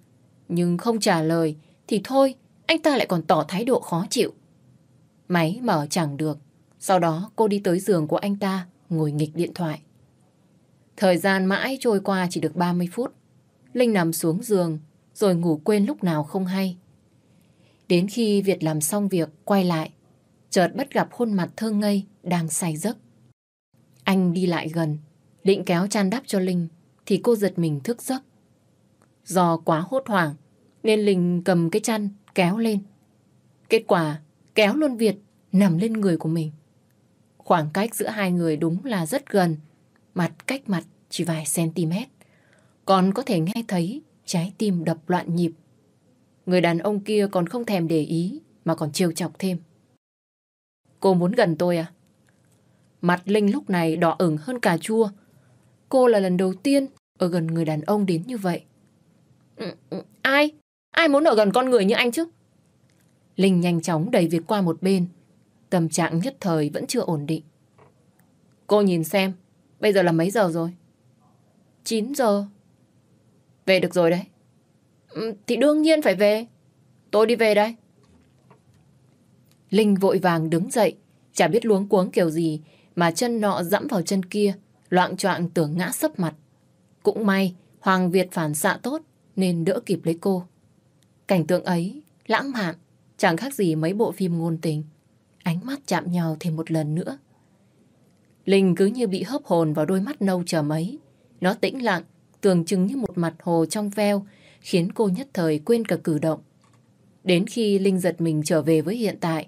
Nhưng không trả lời thì thôi, anh ta lại còn tỏ thái độ khó chịu. Máy mở chẳng được. Sau đó cô đi tới giường của anh ta, ngồi nghịch điện thoại. Thời gian mãi trôi qua chỉ được 30 phút. Linh nằm xuống giường, rồi ngủ quên lúc nào không hay. Đến khi Việt làm xong việc, quay lại, chợt bắt gặp khuôn mặt thơ ngây đang say giấc. Anh đi lại gần, định kéo chăn đắp cho Linh, thì cô giật mình thức giấc. Do quá hốt hoảng, nên Linh cầm cái chăn kéo lên. Kết quả, kéo luôn Việt nằm lên người của mình. Khoảng cách giữa hai người đúng là rất gần, mặt cách mặt chỉ vài cm. Còn có thể nghe thấy trái tim đập loạn nhịp. Người đàn ông kia còn không thèm để ý mà còn trêu chọc thêm. Cô muốn gần tôi à? Mặt Linh lúc này đỏ ửng hơn cà chua. Cô là lần đầu tiên ở gần người đàn ông đến như vậy. Ừ, ừ, ai? Ai muốn ở gần con người như anh chứ? Linh nhanh chóng đẩy việc qua một bên. Tâm trạng nhất thời vẫn chưa ổn định. Cô nhìn xem, bây giờ là mấy giờ rồi? 9 giờ. Về được rồi đấy. Ừ, thì đương nhiên phải về. Tôi đi về đây. Linh vội vàng đứng dậy, chả biết luống cuống kiểu gì mà chân nọ dẫm vào chân kia, loạn choạng tưởng ngã sấp mặt. Cũng may, Hoàng Việt phản xạ tốt nên đỡ kịp lấy cô. Cảnh tượng ấy, lãng mạn, chẳng khác gì mấy bộ phim ngôn tình. Ánh mắt chạm nhau thêm một lần nữa. Linh cứ như bị hớp hồn vào đôi mắt nâu chờ mấy, Nó tĩnh lặng, tưởng chừng như một mặt hồ trong veo, khiến cô nhất thời quên cả cử động. Đến khi Linh giật mình trở về với hiện tại,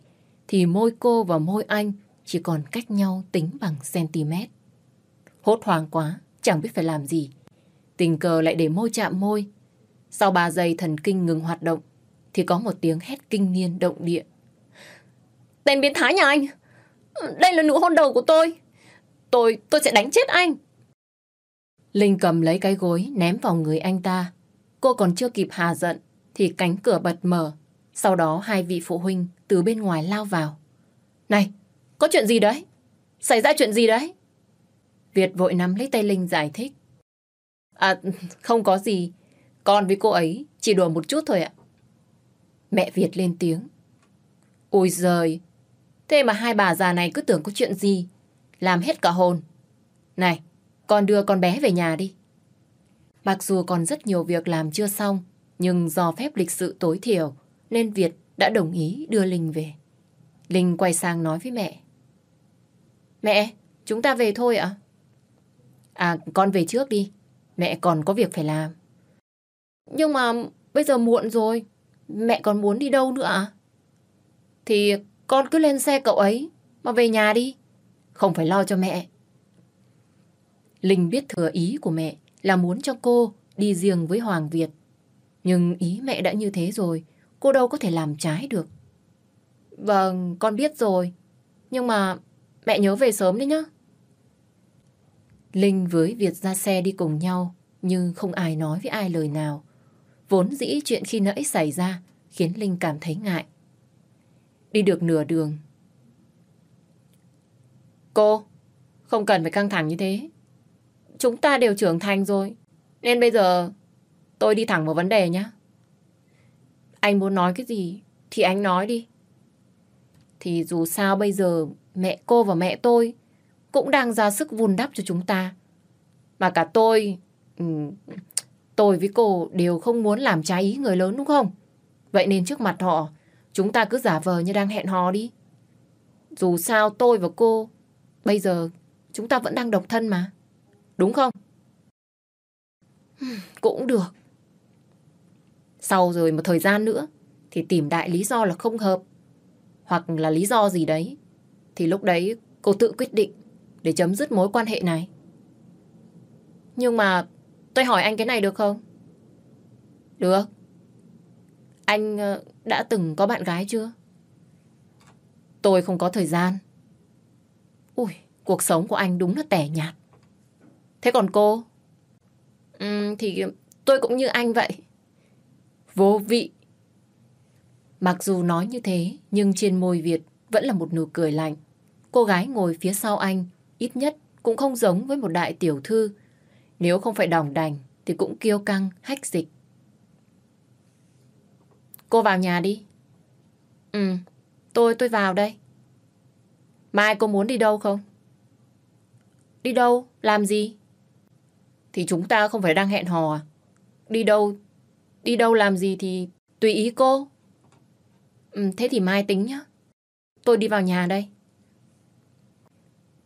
thì môi cô và môi anh chỉ còn cách nhau tính bằng cm. Hốt hoảng quá, chẳng biết phải làm gì. Tình cờ lại để môi chạm môi. Sau 3 giây thần kinh ngừng hoạt động, thì có một tiếng hét kinh niên động địa. Tên biến thái nhà anh! Đây là nụ hôn đầu của tôi! Tôi, tôi sẽ đánh chết anh! Linh cầm lấy cái gối ném vào người anh ta. Cô còn chưa kịp hà giận thì cánh cửa bật mở. Sau đó hai vị phụ huynh từ bên ngoài lao vào. Này, có chuyện gì đấy? Xảy ra chuyện gì đấy? Việt vội nắm lấy tay Linh giải thích. À, không có gì. Con với cô ấy chỉ đùa một chút thôi ạ. Mẹ Việt lên tiếng. Ôi giời, thế mà hai bà già này cứ tưởng có chuyện gì. Làm hết cả hồn. Này, con đưa con bé về nhà đi. Mặc dù còn rất nhiều việc làm chưa xong, nhưng do phép lịch sự tối thiểu, nên Việt đã đồng ý đưa Linh về. Linh quay sang nói với mẹ. Mẹ, chúng ta về thôi ạ? À, con về trước đi. Mẹ còn có việc phải làm. Nhưng mà bây giờ muộn rồi. Mẹ còn muốn đi đâu nữa ạ? Thì con cứ lên xe cậu ấy mà về nhà đi. Không phải lo cho mẹ. Linh biết thừa ý của mẹ là muốn cho cô đi riêng với Hoàng Việt. Nhưng ý mẹ đã như thế rồi, cô đâu có thể làm trái được. Vâng, con biết rồi. Nhưng mà mẹ nhớ về sớm đấy nhá. Linh với Việt ra xe đi cùng nhau, nhưng không ai nói với ai lời nào. Vốn dĩ chuyện khi nãy xảy ra khiến Linh cảm thấy ngại. Đi được nửa đường. Cô, không cần phải căng thẳng như thế. Chúng ta đều trưởng thành rồi. Nên bây giờ tôi đi thẳng vào vấn đề nhé. Anh muốn nói cái gì thì anh nói đi. Thì dù sao bây giờ mẹ cô và mẹ tôi cũng đang ra sức vun đắp cho chúng ta. Mà cả tôi, ừ, tôi với cô đều không muốn làm trái ý người lớn đúng không? Vậy nên trước mặt họ, chúng ta cứ giả vờ như đang hẹn hò đi. Dù sao tôi và cô, bây giờ chúng ta vẫn đang độc thân mà. Đúng không? Cũng được. Sau rồi một thời gian nữa thì tìm đại lý do là không hợp hoặc là lý do gì đấy thì lúc đấy cô tự quyết định để chấm dứt mối quan hệ này. Nhưng mà tôi hỏi anh cái này được không? Được. Anh ờ, đã từng có bạn gái chưa? Tôi không có thời gian. Ui, cuộc sống của anh đúng là tẻ nhạt. Thế còn cô? Ừ, thì tôi cũng như anh vậy. Vô vị. Mặc dù nói như thế, nhưng trên môi Việt vẫn là một nụ cười lạnh. Cô gái ngồi phía sau anh, ít nhất cũng không giống với một đại tiểu thư. Nếu không phải đỏng đành, thì cũng kiêu căng, hách dịch. Cô vào nhà đi. Ừ, tôi, tôi vào đây. Mai cô muốn đi đâu không? Đi đâu? Làm gì? Thì chúng ta không phải đang hẹn hò à? Đi đâu? Đi đâu làm gì thì tùy ý cô. Ừ, thế thì mai tính nhá. Tôi đi vào nhà đây.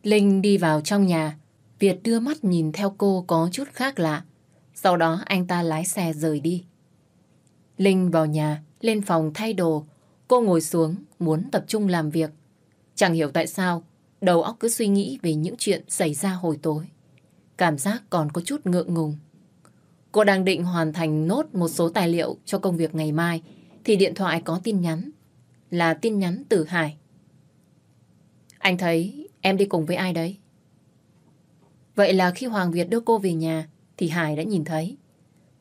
Linh đi vào trong nhà. Việt đưa mắt nhìn theo cô có chút khác lạ. Sau đó anh ta lái xe rời đi. Linh vào nhà, lên phòng thay đồ. Cô ngồi xuống, muốn tập trung làm việc. Chẳng hiểu tại sao, đầu óc cứ suy nghĩ về những chuyện xảy ra hồi tối. Cảm giác còn có chút ngượng ngùng. Cô đang định hoàn thành nốt một số tài liệu cho công việc ngày mai, thì điện thoại có tin nhắn. Là tin nhắn từ Hải. Anh thấy em đi cùng với ai đấy? Vậy là khi Hoàng Việt đưa cô về nhà, thì Hải đã nhìn thấy.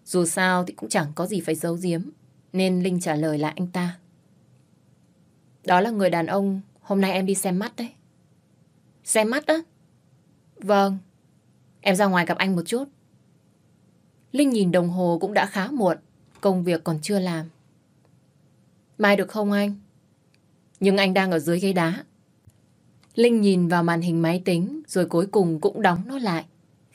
Dù sao thì cũng chẳng có gì phải giấu giếm, nên Linh trả lời lại anh ta. Đó là người đàn ông hôm nay em đi xem mắt đấy. Xem mắt á? Vâng, em ra ngoài gặp anh một chút. Linh nhìn đồng hồ cũng đã khá muộn, công việc còn chưa làm. Mai được không anh? Nhưng anh đang ở dưới ghế đá. Linh nhìn vào màn hình máy tính rồi cuối cùng cũng đóng nó lại.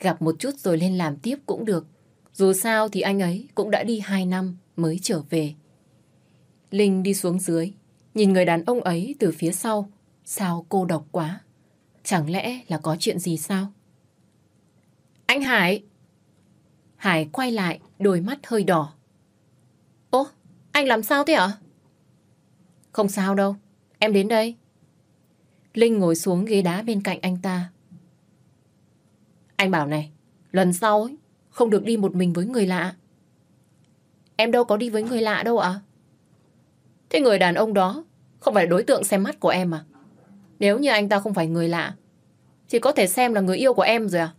Gặp một chút rồi lên làm tiếp cũng được. Dù sao thì anh ấy cũng đã đi 2 năm mới trở về. Linh đi xuống dưới, nhìn người đàn ông ấy từ phía sau. Sao cô độc quá? Chẳng lẽ là có chuyện gì sao? Anh Hải! Hải quay lại, đôi mắt hơi đỏ. Ô, anh làm sao thế ạ? Không sao đâu, em đến đây. Linh ngồi xuống ghế đá bên cạnh anh ta. Anh bảo này, lần sau ấy, không được đi một mình với người lạ. Em đâu có đi với người lạ đâu ạ. Thế người đàn ông đó không phải đối tượng xem mắt của em à? Nếu như anh ta không phải người lạ, thì có thể xem là người yêu của em rồi à?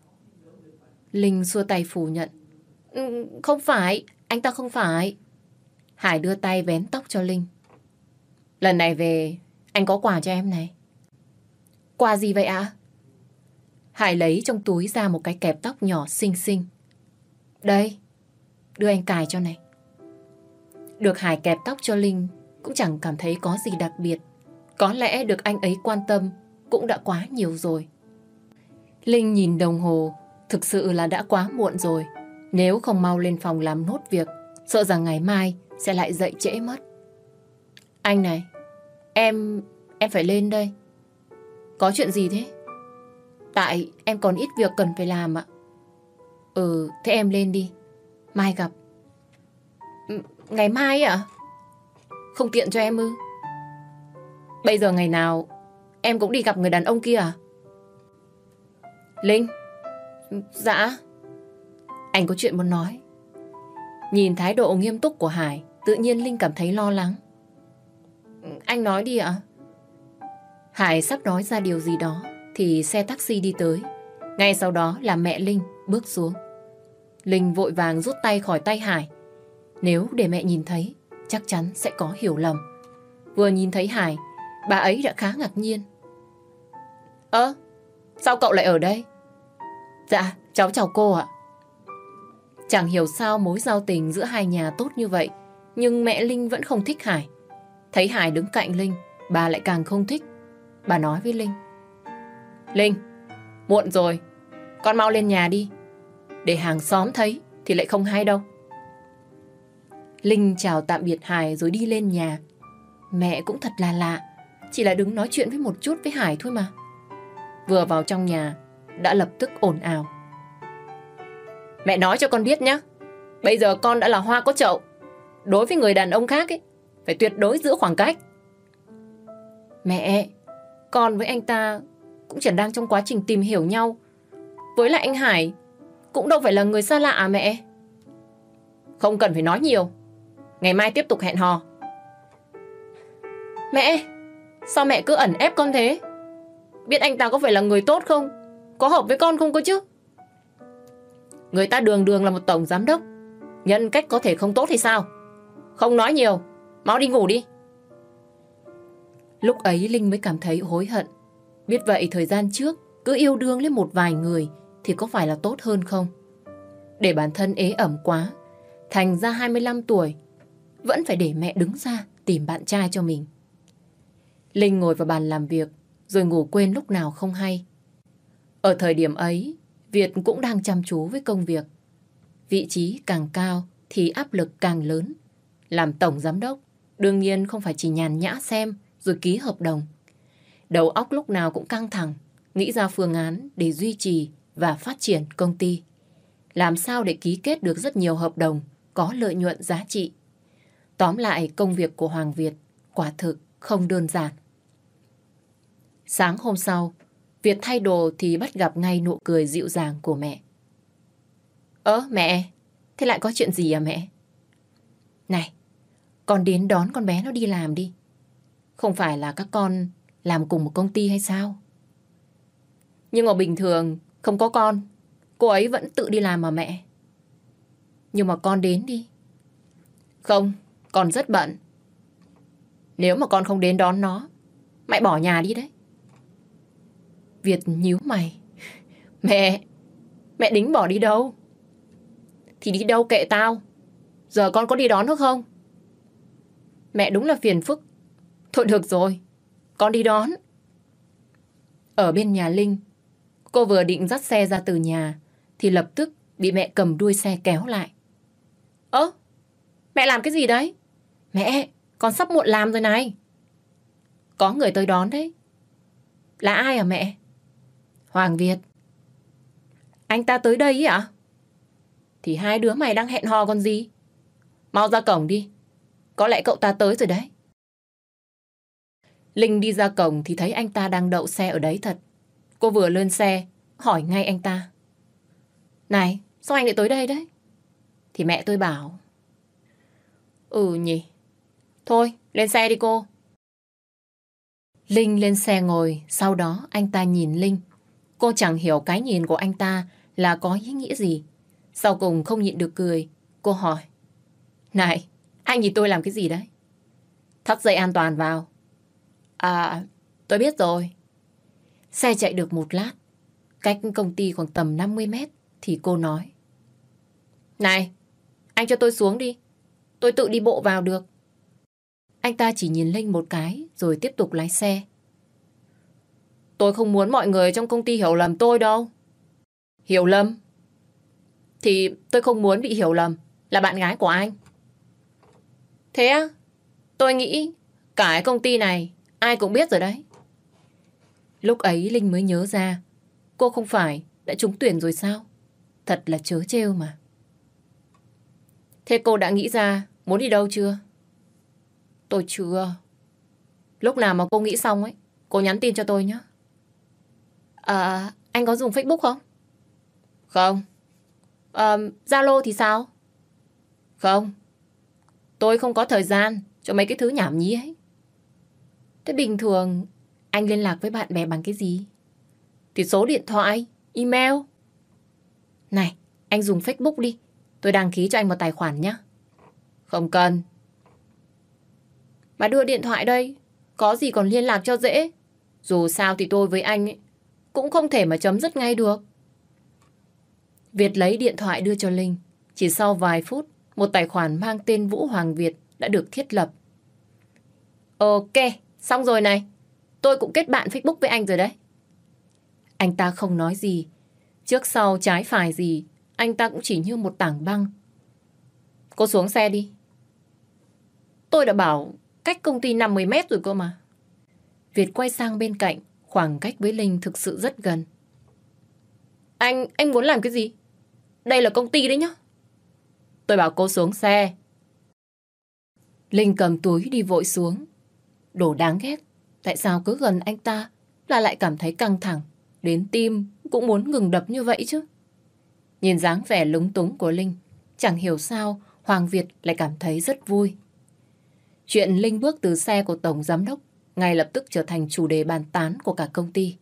Linh xua tay phủ nhận. Ừ, không phải, anh ta không phải. Hải đưa tay vén tóc cho Linh. Lần này về, anh có quà cho em này. Quà gì vậy ạ? Hải lấy trong túi ra một cái kẹp tóc nhỏ xinh xinh. Đây, đưa anh cài cho này. Được Hải kẹp tóc cho Linh cũng chẳng cảm thấy có gì đặc biệt. Có lẽ được anh ấy quan tâm cũng đã quá nhiều rồi. Linh nhìn đồng hồ, thực sự là đã quá muộn rồi. Nếu không mau lên phòng làm nốt việc, sợ rằng ngày mai sẽ lại dậy trễ mất. Anh này, em, em phải lên đây. Có chuyện gì thế? Tại em còn ít việc cần phải làm ạ. Ừ, thế em lên đi. Mai gặp. Ừ, ngày mai ạ? Không tiện cho em ư? Bây giờ ngày nào em cũng đi gặp người đàn ông kia à? Linh Dạ. Anh có chuyện muốn nói. Nhìn thái độ nghiêm túc của Hải Tự nhiên Linh cảm thấy lo lắng. Anh nói đi ạ. Hải sắp nói ra điều gì đó Thì xe taxi đi tới. Ngay sau đó là mẹ Linh bước xuống. Linh vội vàng rút tay khỏi tay Hải. Nếu để mẹ nhìn thấy Chắc chắn sẽ có hiểu lầm. Vừa nhìn thấy Hải Bà ấy đã khá ngạc nhiên. Ơ Sao cậu lại ở đây Dạ cháu chào cô ạ. Chẳng hiểu sao mối giao tình giữa hai nhà tốt như vậy, Nhưng mẹ Linh vẫn không thích Hải. Thấy Hải đứng cạnh Linh, Bà lại càng không thích. Bà nói với Linh. Linh, Muộn rồi, Con mau lên nhà đi. Để hàng xóm thấy Thì lại không hay đâu. Linh chào tạm biệt Hải rồi đi lên nhà. Mẹ cũng thật là lạ, Chỉ là đứng nói chuyện với một chút với Hải thôi mà. Vừa vào trong nhà đã lập tức ồn ào. Mẹ nói cho con biết nhé Bây giờ con đã là hoa có chậu. Đối với người đàn ông khác ấy, Phải tuyệt đối giữ khoảng cách. Mẹ, Con với anh ta Cũng chỉ đang trong quá trình tìm hiểu nhau. Với lại anh Hải Cũng đâu phải là người xa lạ à mẹ. Không cần phải nói nhiều. Ngày mai tiếp tục hẹn hò. Mẹ, Sao mẹ cứ ẩn ép con thế? Biết anh ta có phải là người tốt không? Có hợp với con không cơ chứ? Người ta đường đường là một tổng giám đốc. Nhân cách có thể không tốt hay sao? Không nói nhiều. Mau đi ngủ đi. Lúc ấy Linh mới cảm thấy hối hận. Biết vậy thời gian trước, Cứ yêu đương lên một vài người Thì có phải là tốt hơn không? Để bản thân ế ẩm quá, Thành ra 25 tuổi, Vẫn phải để mẹ đứng ra Tìm bạn trai cho mình. Linh ngồi vào bàn làm việc, Rồi ngủ quên lúc nào không hay. Ở thời điểm ấy Việt cũng đang chăm chú với công việc. Vị trí càng cao thì áp lực càng lớn. Làm tổng giám đốc, đương nhiên không phải chỉ nhàn nhã xem rồi ký hợp đồng. Đầu óc lúc nào cũng căng thẳng, nghĩ ra phương án để duy trì và phát triển công ty. Làm sao để ký kết được rất nhiều hợp đồng có lợi nhuận giá trị. Tóm lại công việc của Hoàng Việt quả thực không đơn giản. Sáng hôm sau, Việt thay đồ thì bắt gặp ngay nụ cười dịu dàng của mẹ. Ơ mẹ, thế lại có chuyện gì à mẹ? Này, con đến đón con bé nó đi làm đi. Không phải là các con làm cùng một công ty hay sao? Nhưng mà bình thường không có con, cô ấy vẫn tự đi làm mà mẹ. Nhưng mà con đến đi. Không, con rất bận. Nếu mà con không đến đón nó, mẹ bỏ nhà đi đấy. Việt nhíu mày. Mẹ, mẹ đính bỏ đi đâu? Thì đi đâu kệ tao. Giờ con có đi đón nữa không? Mẹ đúng là phiền phức. Thôi được rồi, con đi đón. Ở bên nhà Linh, cô vừa định dắt xe ra từ nhà, thì lập tức bị mẹ cầm đuôi xe kéo lại. Ơ, mẹ làm cái gì đấy? Mẹ, con sắp muộn làm rồi này. Có người tới đón đấy. Là ai à mẹ? Hoàng Việt. Anh ta tới đây ạ? Thì hai đứa mày đang hẹn hò còn gì? Mau ra cổng đi. Có lẽ cậu ta tới rồi đấy. Linh đi ra cổng thì thấy anh ta đang đậu xe ở đấy thật. Cô vừa lên xe, hỏi ngay anh ta. Này, sao anh lại tới đây đấy? Thì mẹ tôi bảo. Ừ nhỉ. Thôi, lên xe đi cô. Linh lên xe ngồi, sau đó anh ta nhìn Linh Cô chẳng hiểu cái nhìn của anh ta là có ý nghĩa gì. Sau cùng không nhịn được cười, cô hỏi. Này, anh nhìn tôi làm cái gì đấy? Thắt dây an toàn vào. À, tôi biết rồi. Xe chạy được một lát, cách công ty khoảng tầm 50 mét, thì cô nói. Này, anh cho tôi xuống đi. Tôi tự đi bộ vào được. Anh ta chỉ nhìn Linh một cái rồi tiếp tục lái xe. Tôi không muốn mọi người trong công ty hiểu lầm tôi đâu. Hiểu lầm? Thì tôi không muốn bị hiểu lầm là bạn gái của anh. Thế á? Tôi nghĩ cả cái công ty này ai cũng biết rồi đấy. Lúc ấy Linh mới nhớ ra cô không phải đã trúng tuyển rồi sao? Thật là chớ trêu mà. Thế cô đã nghĩ ra muốn đi đâu chưa? Tôi chưa. Lúc nào mà cô nghĩ xong ấy, cô nhắn tin cho tôi nhé. À, anh có dùng Facebook không? Không. À, Zalo thì sao? Không. Tôi không có thời gian cho mấy cái thứ nhảm nhí ấy. Thế bình thường anh liên lạc với bạn bè bằng cái gì? Thì số điện thoại, email. Này, anh dùng Facebook đi. Tôi đăng ký cho anh một tài khoản nhé. Không cần. Mà đưa điện thoại đây. Có gì còn liên lạc cho dễ. Dù sao thì tôi với anh ấy, cũng không thể mà chấm dứt ngay được. Việt lấy điện thoại đưa cho Linh. Chỉ sau vài phút, một tài khoản mang tên Vũ Hoàng Việt đã được thiết lập. Ok, xong rồi này. Tôi cũng kết bạn Facebook với anh rồi đấy. Anh ta không nói gì. Trước sau trái phải gì, anh ta cũng chỉ như một tảng băng. Cô xuống xe đi. Tôi đã bảo cách công ty 50 mét rồi cơ mà. Việt quay sang bên cạnh, khoảng cách với Linh thực sự rất gần. Anh, anh muốn làm cái gì? Đây là công ty đấy nhá. Tôi bảo cô xuống xe. Linh cầm túi đi vội xuống. Đồ đáng ghét. Tại sao cứ gần anh ta là lại cảm thấy căng thẳng. Đến tim cũng muốn ngừng đập như vậy chứ. Nhìn dáng vẻ lúng túng của Linh, chẳng hiểu sao Hoàng Việt lại cảm thấy rất vui. Chuyện Linh bước từ xe của Tổng Giám Đốc ngay lập tức trở thành chủ đề bàn tán của cả công ty.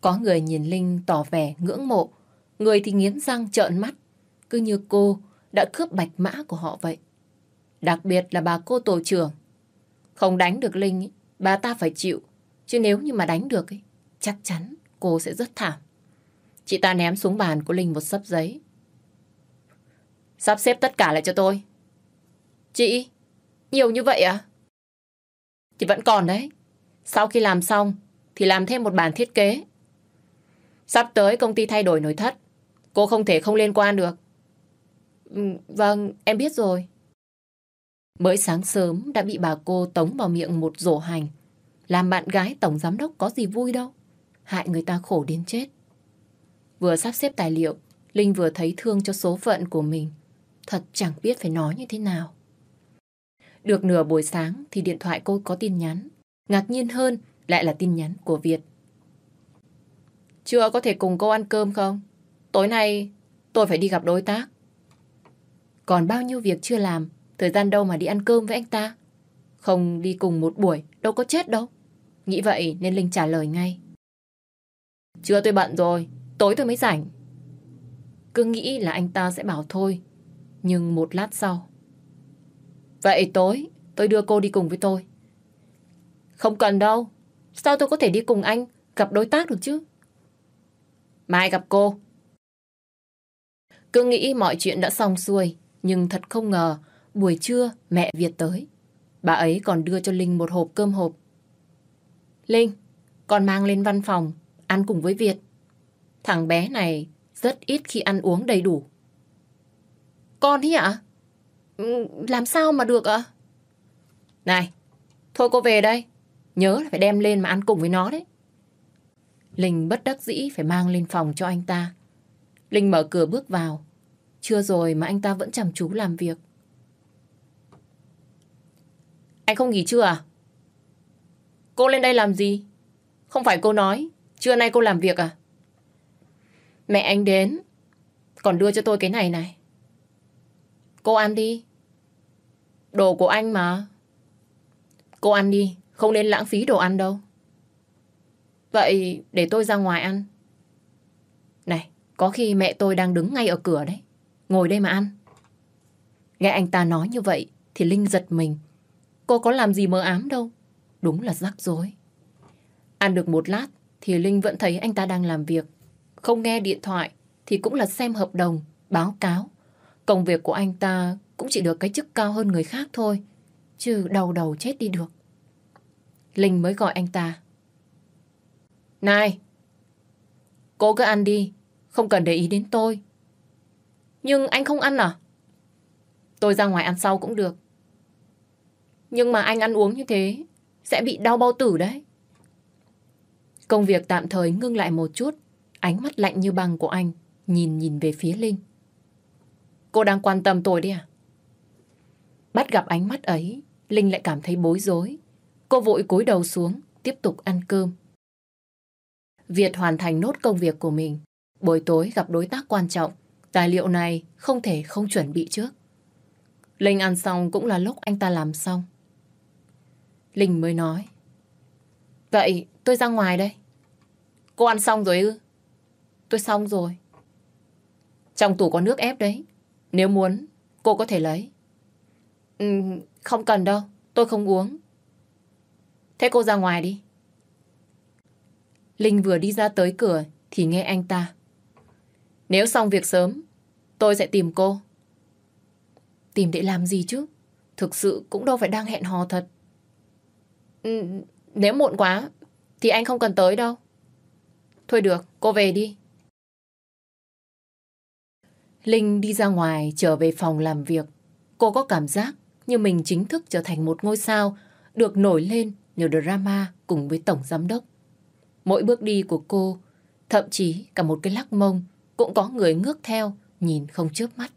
Có người nhìn Linh tỏ vẻ ngưỡng mộ, người thì nghiến răng trợn mắt, cứ như cô đã cướp bạch mã của họ vậy. Đặc biệt là bà cô tổ trưởng. Không đánh được Linh, bà ta phải chịu. Chứ nếu như mà đánh được, chắc chắn cô sẽ rất thảm. Chị ta ném xuống bàn của Linh một sấp giấy. Sắp xếp tất cả lại cho tôi. Chị, nhiều như vậy à? Thì vẫn còn đấy. Sau khi làm xong thì làm thêm một bản thiết kế. Sắp tới công ty thay đổi nội thất. Cô không thể không liên quan được. Ừ, vâng, em biết rồi. Mới sáng sớm đã bị bà cô tống vào miệng một rổ hành. Làm bạn gái tổng giám đốc có gì vui đâu. Hại người ta khổ đến chết. Vừa sắp xếp tài liệu, Linh vừa thấy thương cho số phận của mình. Thật chẳng biết phải nói như thế nào. Được nửa buổi sáng thì điện thoại cô có tin nhắn. Ngạc nhiên hơn lại là tin nhắn của Việt. Chưa có thể cùng cô ăn cơm không? Tối nay tôi phải đi gặp đối tác. Còn bao nhiêu việc chưa làm, thời gian đâu mà đi ăn cơm với anh ta. Không đi cùng một buổi, đâu có chết đâu. Nghĩ vậy nên Linh trả lời ngay. Chưa tôi bận rồi, tối tôi mới rảnh. Cứ nghĩ là anh ta sẽ bảo thôi. Nhưng một lát sau. Vậy tối tôi đưa cô đi cùng với tôi. Không cần đâu. Sao tôi có thể đi cùng anh gặp đối tác được chứ? Mai gặp cô. Cứ nghĩ mọi chuyện đã xong xuôi. Nhưng thật không ngờ buổi trưa mẹ Việt tới. Bà ấy còn đưa cho Linh một hộp cơm hộp. Linh, con mang lên văn phòng ăn cùng với Việt. Thằng bé này rất ít khi ăn uống đầy đủ. Con ý ạ? Ừ, làm sao mà được ạ? Này, thôi cô về đây. Nhớ là phải đem lên mà ăn cùng với nó đấy. Linh bất đắc dĩ phải mang lên phòng cho anh ta. Linh mở cửa bước vào. Chưa rồi mà anh ta vẫn chăm chú làm việc. Anh không nghỉ chưa à? Cô lên đây làm gì? Không phải cô nói, trưa nay cô làm việc à? Mẹ anh đến, còn đưa cho tôi cái này này. Cô ăn đi. Đồ của anh mà. Cô ăn đi, không nên lãng phí đồ ăn đâu. Vậy để tôi ra ngoài ăn. Này, có khi mẹ tôi đang đứng ngay ở cửa đấy. Ngồi đây mà ăn. Nghe anh ta nói như vậy thì Linh giật mình. Cô có làm gì mơ ám đâu. Đúng là rắc rối. Ăn được một lát thì Linh vẫn thấy anh ta đang làm việc. Không nghe điện thoại thì cũng là xem hợp đồng, báo cáo. Công việc của anh ta cũng chỉ được cái chức cao hơn người khác thôi. Chứ đầu đầu chết đi được. Linh mới gọi anh ta. Này! Cô cứ ăn đi, không cần để ý đến tôi. Nhưng anh không ăn à? Tôi ra ngoài ăn sau cũng được. Nhưng mà anh ăn uống như thế sẽ bị đau bao tử đấy. Công việc tạm thời ngưng lại một chút, ánh mắt lạnh như băng của anh nhìn nhìn về phía Linh. Cô đang quan tâm tôi đi à? Bắt gặp ánh mắt ấy, Linh lại cảm thấy bối rối. Cô vội cúi đầu xuống, tiếp tục ăn cơm. Việt hoàn thành nốt công việc của mình. Buổi tối gặp đối tác quan trọng, tài liệu này không thể không chuẩn bị trước. Linh ăn xong cũng là lúc anh ta làm xong. Linh mới nói. Vậy tôi ra ngoài đây. Cô ăn xong rồi ư? Tôi xong rồi. Trong tủ có nước ép đấy. Nếu muốn, cô có thể lấy. Ừ, không cần đâu, tôi không uống. Thế cô ra ngoài đi. Linh vừa đi ra tới cửa thì nghe anh ta. Nếu xong việc sớm, tôi sẽ tìm cô. Tìm để làm gì chứ? Thực sự cũng đâu phải đang hẹn hò thật. Ừ, nếu muộn quá thì anh không cần tới đâu. Thôi được, cô về đi. Linh đi ra ngoài trở về phòng làm việc. Cô có cảm giác như mình chính thức trở thành một ngôi sao được nổi lên nhiều drama cùng với tổng giám đốc. Mỗi bước đi của cô, thậm chí cả một cái lắc mông cũng có người ngước theo, nhìn không chớp mắt.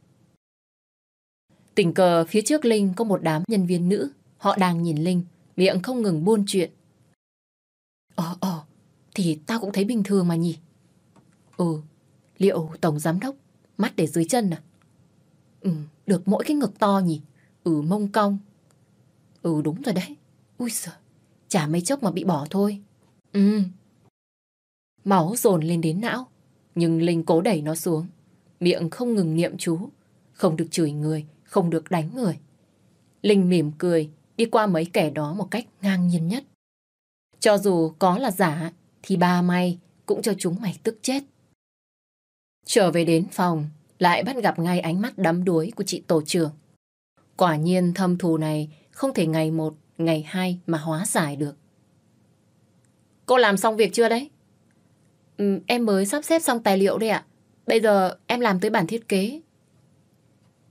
Tình cờ phía trước Linh có một đám nhân viên nữ, họ đang nhìn Linh, miệng không ngừng buôn chuyện. Ờ, ờ, thì tao cũng thấy bình thường mà nhỉ. Ừ, liệu tổng giám đốc mắt để dưới chân à? Ừ, được mỗi cái ngực to nhỉ? Ừ, mông cong. Ừ, đúng rồi đấy. Ui giời, chả mấy chốc mà bị bỏ thôi. Ừ. Máu dồn lên đến não, nhưng Linh cố đẩy nó xuống. Miệng không ngừng niệm chú, không được chửi người, không được đánh người. Linh mỉm cười, đi qua mấy kẻ đó một cách ngang nhiên nhất. Cho dù có là giả, thì ba may cũng cho chúng mày tức chết. Trở về đến phòng, lại bắt gặp ngay ánh mắt đắm đuối của chị tổ trưởng. Quả nhiên thâm thù này không thể ngày một, ngày hai mà hóa giải được. Cô làm xong việc chưa đấy? Ừ, em mới sắp xếp xong tài liệu đây ạ. Bây giờ em làm tới bản thiết kế.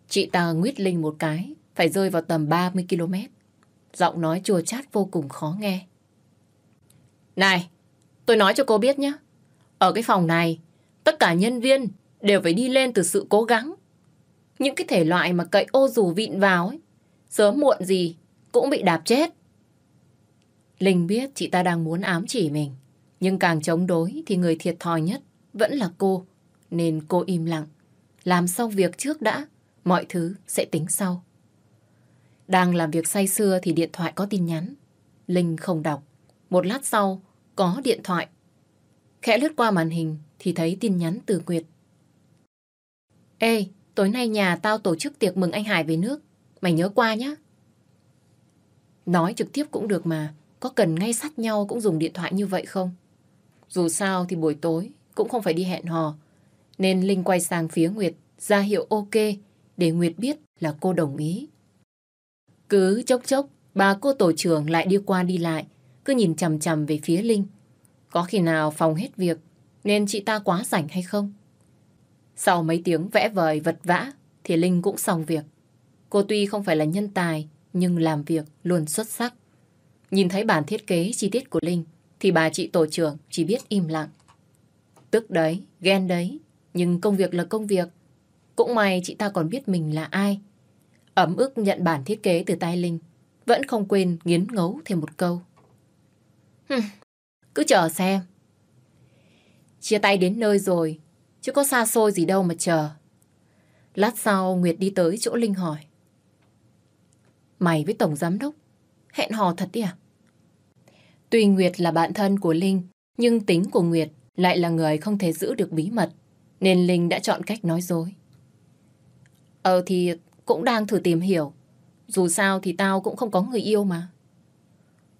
Chị ta nguyết Linh một cái, phải rơi vào tầm 30 km. Giọng nói chua chát vô cùng khó nghe. Này, tôi nói cho cô biết nhé. Ở cái phòng này, tất cả nhân viên đều phải đi lên từ sự cố gắng. Những cái thể loại mà cậy ô dù vịn vào ấy, sớm muộn gì cũng bị đạp chết. Linh biết chị ta đang muốn ám chỉ mình, nhưng càng chống đối thì người thiệt thòi nhất vẫn là cô, nên cô im lặng. Làm xong việc trước đã, mọi thứ sẽ tính sau. Đang làm việc say sưa thì điện thoại có tin nhắn. Linh không đọc. Một lát sau, có điện thoại. Khẽ lướt qua màn hình thì thấy tin nhắn từ Nguyệt. Ê, tối nay nhà tao tổ chức tiệc mừng anh Hải về nước. Mày nhớ qua nhá. Nói trực tiếp cũng được mà. Có cần ngay sát nhau cũng dùng điện thoại như vậy không? Dù sao thì buổi tối cũng không phải đi hẹn hò. Nên Linh quay sang phía Nguyệt ra hiệu ok để Nguyệt biết là cô đồng ý. Cứ chốc chốc, bà cô tổ trưởng lại đi qua đi lại, cứ nhìn chằm chằm về phía Linh. Có khi nào phòng hết việc, nên chị ta quá rảnh hay không? Sau mấy tiếng vẽ vời vật vã, thì Linh cũng xong việc. Cô tuy không phải là nhân tài, nhưng làm việc luôn xuất sắc. Nhìn thấy bản thiết kế chi tiết của Linh, thì bà chị tổ trưởng chỉ biết im lặng. Tức đấy, ghen đấy, nhưng công việc là công việc. Cũng may chị ta còn biết mình là ai, Ấm ức nhận bản thiết kế từ tay Linh. Vẫn không quên nghiến ngấu thêm một câu. Hừm, cứ chờ xem. Chia tay đến nơi rồi, chứ có xa xôi gì đâu mà chờ. Lát sau Nguyệt đi tới chỗ Linh hỏi. Mày với Tổng Giám Đốc, hẹn hò thật đi à? Tuy Nguyệt là bạn thân của Linh, nhưng tính của Nguyệt lại là người không thể giữ được bí mật, nên Linh đã chọn cách nói dối. Ờ thì cũng đang thử tìm hiểu. Dù sao thì tao cũng không có người yêu mà.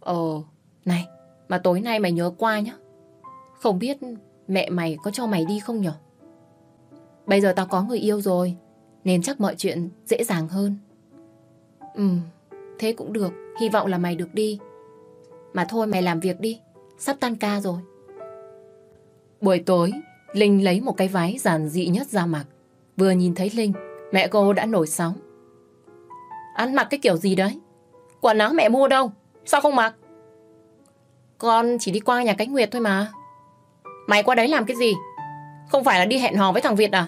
Ờ, này, mà tối nay mày nhớ qua nhá. Không biết mẹ mày có cho mày đi không nhở? Bây giờ tao có người yêu rồi, nên chắc mọi chuyện dễ dàng hơn. Ừ, thế cũng được, hy vọng là mày được đi. Mà thôi mày làm việc đi, sắp tan ca rồi. Buổi tối, Linh lấy một cái váy giản dị nhất ra mặc. Vừa nhìn thấy Linh, Mẹ cô đã nổi sóng. Ăn mặc cái kiểu gì đấy? Quần áo mẹ mua đâu? Sao không mặc? Con chỉ đi qua nhà cánh Nguyệt thôi mà. Mày qua đấy làm cái gì? Không phải là đi hẹn hò với thằng Việt à?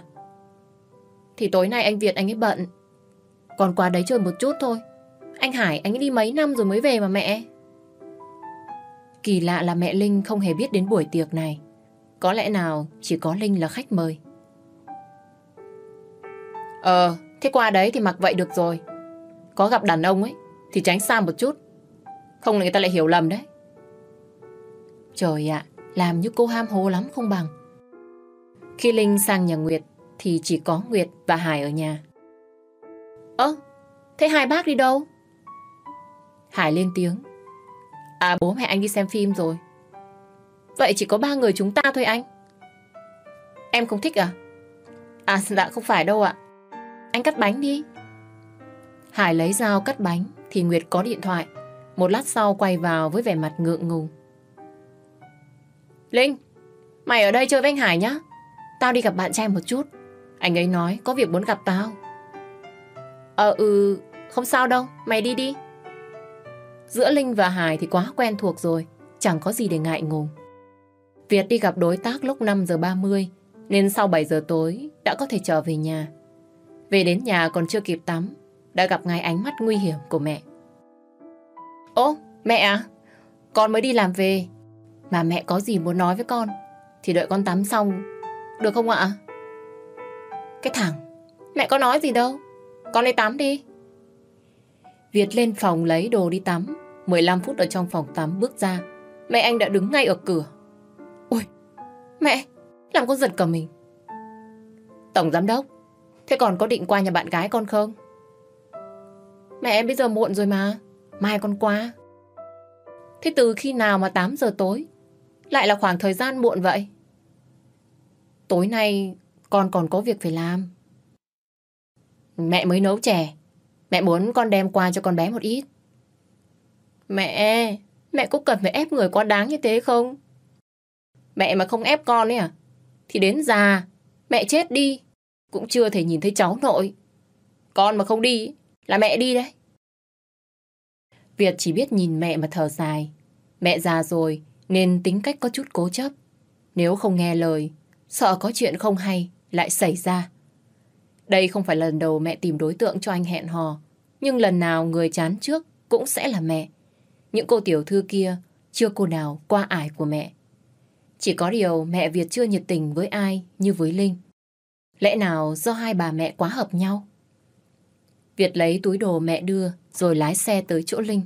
Thì tối nay anh Việt anh ấy bận. Còn qua đấy chơi một chút thôi. Anh Hải anh ấy đi mấy năm rồi mới về mà mẹ. Kỳ lạ là mẹ Linh không hề biết đến buổi tiệc này. Có lẽ nào chỉ có Linh là khách mời. Ờ, thế qua đấy thì mặc vậy được rồi. Có gặp đàn ông ấy thì tránh xa một chút. Không là người ta lại hiểu lầm đấy. Trời ạ, làm như cô ham hố lắm không bằng. Khi Linh sang nhà Nguyệt thì chỉ có Nguyệt và Hải ở nhà. Ơ, thế hai bác đi đâu? Hải lên tiếng. À bố mẹ anh đi xem phim rồi. Vậy chỉ có ba người chúng ta thôi anh. Em không thích à? À <laughs> dạ không phải đâu ạ. Anh cắt bánh đi. Hải lấy dao cắt bánh thì Nguyệt có điện thoại. Một lát sau quay vào với vẻ mặt ngượng ngùng. Linh, mày ở đây chơi với anh Hải nhá. Tao đi gặp bạn trai một chút. Anh ấy nói có việc muốn gặp tao. Ờ ừ, không sao đâu, mày đi đi. Giữa Linh và Hải thì quá quen thuộc rồi, chẳng có gì để ngại ngùng. Việt đi gặp đối tác lúc 5 giờ 30, nên sau 7 giờ tối đã có thể trở về nhà. Về đến nhà còn chưa kịp tắm, đã gặp ngay ánh mắt nguy hiểm của mẹ. Ô, mẹ à, con mới đi làm về, mà mẹ có gì muốn nói với con, thì đợi con tắm xong, được không ạ? Cái thằng, mẹ có nói gì đâu, con đi tắm đi. Việt lên phòng lấy đồ đi tắm, 15 phút ở trong phòng tắm bước ra, mẹ anh đã đứng ngay ở cửa. Ôi, mẹ, làm con giật cả mình. Tổng giám đốc, thế còn có định qua nhà bạn gái con không? Mẹ bây giờ muộn rồi mà, mai con qua. Thế từ khi nào mà 8 giờ tối? Lại là khoảng thời gian muộn vậy? Tối nay con còn có việc phải làm. Mẹ mới nấu chè. Mẹ muốn con đem qua cho con bé một ít. Mẹ, mẹ có cần phải ép người quá đáng như thế không? Mẹ mà không ép con ấy à? Thì đến già, mẹ chết đi, cũng chưa thể nhìn thấy cháu nội. Con mà không đi, là mẹ đi đấy. Việt chỉ biết nhìn mẹ mà thở dài. Mẹ già rồi, nên tính cách có chút cố chấp. Nếu không nghe lời, sợ có chuyện không hay lại xảy ra. Đây không phải lần đầu mẹ tìm đối tượng cho anh hẹn hò, nhưng lần nào người chán trước cũng sẽ là mẹ. Những cô tiểu thư kia chưa cô nào qua ải của mẹ. Chỉ có điều mẹ Việt chưa nhiệt tình với ai như với Linh. Lẽ nào do hai bà mẹ quá hợp nhau? Việt lấy túi đồ mẹ đưa rồi lái xe tới chỗ Linh.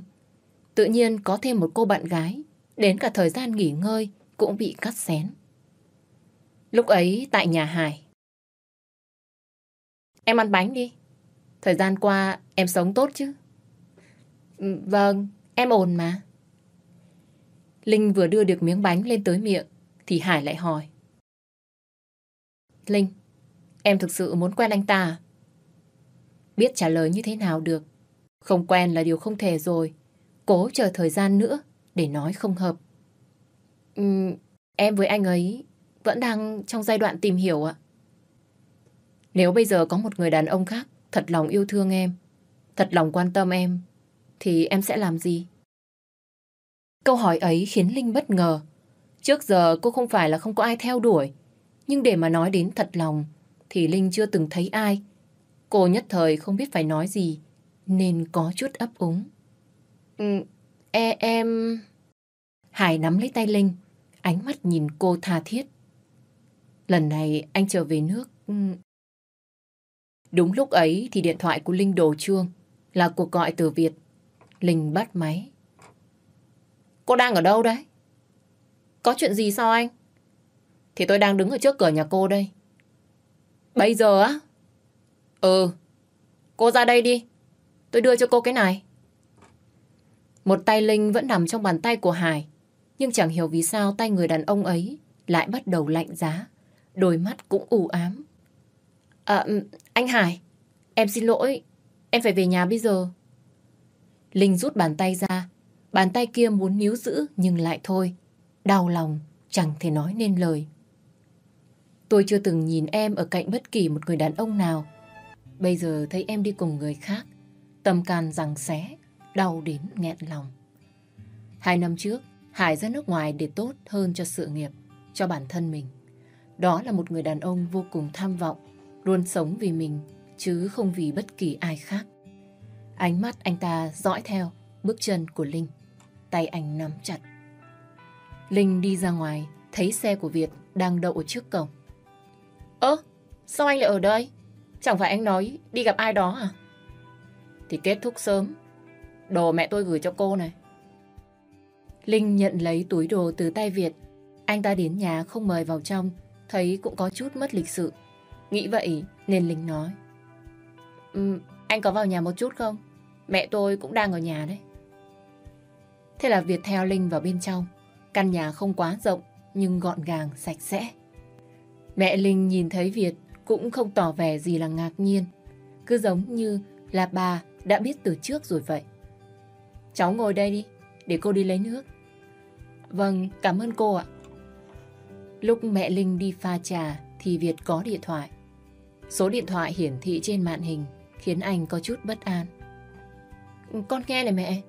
Tự nhiên có thêm một cô bạn gái, đến cả thời gian nghỉ ngơi cũng bị cắt xén. Lúc ấy tại nhà Hải. Em ăn bánh đi. Thời gian qua em sống tốt chứ? Ừ, vâng, em ổn mà. Linh vừa đưa được miếng bánh lên tới miệng thì Hải lại hỏi. Linh, em thực sự muốn quen anh ta à? Biết trả lời như thế nào được. Không quen là điều không thể rồi. Cố chờ thời gian nữa để nói không hợp. Ừ, em với anh ấy vẫn đang trong giai đoạn tìm hiểu ạ. Nếu bây giờ có một người đàn ông khác thật lòng yêu thương em, thật lòng quan tâm em, thì em sẽ làm gì? Câu hỏi ấy khiến Linh bất ngờ. Trước giờ cô không phải là không có ai theo đuổi, nhưng để mà nói đến thật lòng, thì Linh chưa từng thấy ai. Cô nhất thời không biết phải nói gì, nên có chút ấp úng. Ừ, e, em... Hải nắm lấy tay Linh, ánh mắt nhìn cô tha thiết. Lần này anh trở về nước... Ừ, Đúng lúc ấy thì điện thoại của Linh đổ chuông, là cuộc gọi từ Việt. Linh bắt máy. Cô đang ở đâu đấy? Có chuyện gì sao anh? Thì tôi đang đứng ở trước cửa nhà cô đây. Bây giờ á? Ừ. Cô ra đây đi. Tôi đưa cho cô cái này. Một tay Linh vẫn nằm trong bàn tay của Hải. Nhưng chẳng hiểu vì sao tay người đàn ông ấy lại bắt đầu lạnh giá. Đôi mắt cũng u ám. À, anh Hải, em xin lỗi. Em phải về nhà bây giờ. Linh rút bàn tay ra. Bàn tay kia muốn níu giữ nhưng lại thôi. Đau lòng, chẳng thể nói nên lời. Tôi chưa từng nhìn em ở cạnh bất kỳ một người đàn ông nào. Bây giờ thấy em đi cùng người khác. Tâm can rằng xé, đau đến nghẹn lòng. Hai năm trước, Hải ra nước ngoài để tốt hơn cho sự nghiệp, cho bản thân mình. Đó là một người đàn ông vô cùng tham vọng, luôn sống vì mình, chứ không vì bất kỳ ai khác. Ánh mắt anh ta dõi theo bước chân của Linh. Tay anh nắm chặt. Linh đi ra ngoài, thấy xe của Việt đang đậu ở trước cổng. Ơ, sao anh lại ở đây? Chẳng phải anh nói đi gặp ai đó à? Thì kết thúc sớm. Đồ mẹ tôi gửi cho cô này. Linh nhận lấy túi đồ từ tay Việt. Anh ta đến nhà không mời vào trong, thấy cũng có chút mất lịch sự. Nghĩ vậy nên Linh nói. Um, anh có vào nhà một chút không? Mẹ tôi cũng đang ở nhà đấy. Thế là Việt theo Linh vào bên trong. Căn nhà không quá rộng nhưng gọn gàng, sạch sẽ. Mẹ Linh nhìn thấy Việt cũng không tỏ vẻ gì là ngạc nhiên. Cứ giống như là bà đã biết từ trước rồi vậy. Cháu ngồi đây đi, để cô đi lấy nước. Vâng, cảm ơn cô ạ. Lúc mẹ Linh đi pha trà thì Việt có điện thoại. Số điện thoại hiển thị trên màn hình khiến anh có chút bất an. Con nghe này mẹ.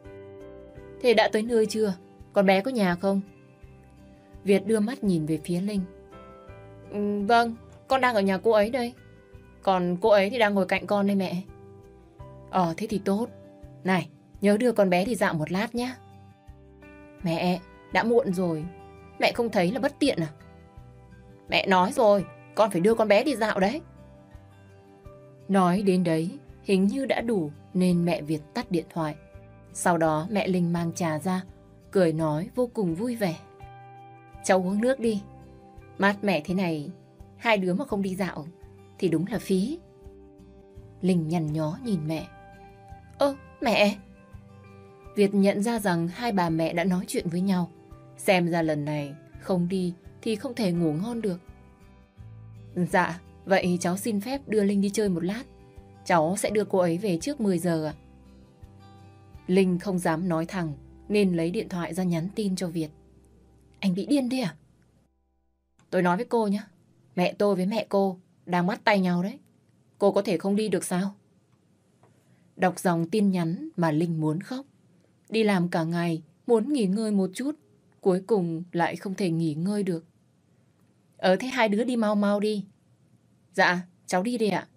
Thế đã tới nơi chưa? Con bé có nhà không? Việt đưa mắt nhìn về phía Linh. Ừ, vâng, con đang ở nhà cô ấy đây. Còn cô ấy thì đang ngồi cạnh con đây mẹ. Ờ, thế thì tốt. Này, nhớ đưa con bé đi dạo một lát nhé. Mẹ, đã muộn rồi. Mẹ không thấy là bất tiện à? Mẹ nói rồi, con phải đưa con bé đi dạo đấy. Nói đến đấy, hình như đã đủ nên mẹ Việt tắt điện thoại. Sau đó mẹ Linh mang trà ra, cười nói vô cùng vui vẻ. Cháu uống nước đi. Mát mẻ thế này, hai đứa mà không đi dạo thì đúng là phí. Linh nhằn nhó nhìn mẹ. Ơ, mẹ! Việt nhận ra rằng hai bà mẹ đã nói chuyện với nhau. Xem ra lần này không đi thì không thể ngủ ngon được. Dạ, vậy cháu xin phép đưa Linh đi chơi một lát. Cháu sẽ đưa cô ấy về trước 10 giờ ạ. Linh không dám nói thẳng nên lấy điện thoại ra nhắn tin cho Việt. Anh bị điên đi à? Tôi nói với cô nhé. Mẹ tôi với mẹ cô đang mắt tay nhau đấy. Cô có thể không đi được sao? Đọc dòng tin nhắn mà Linh muốn khóc. Đi làm cả ngày, muốn nghỉ ngơi một chút. Cuối cùng lại không thể nghỉ ngơi được. Ờ thế hai đứa đi mau mau đi. Dạ, cháu đi đi ạ.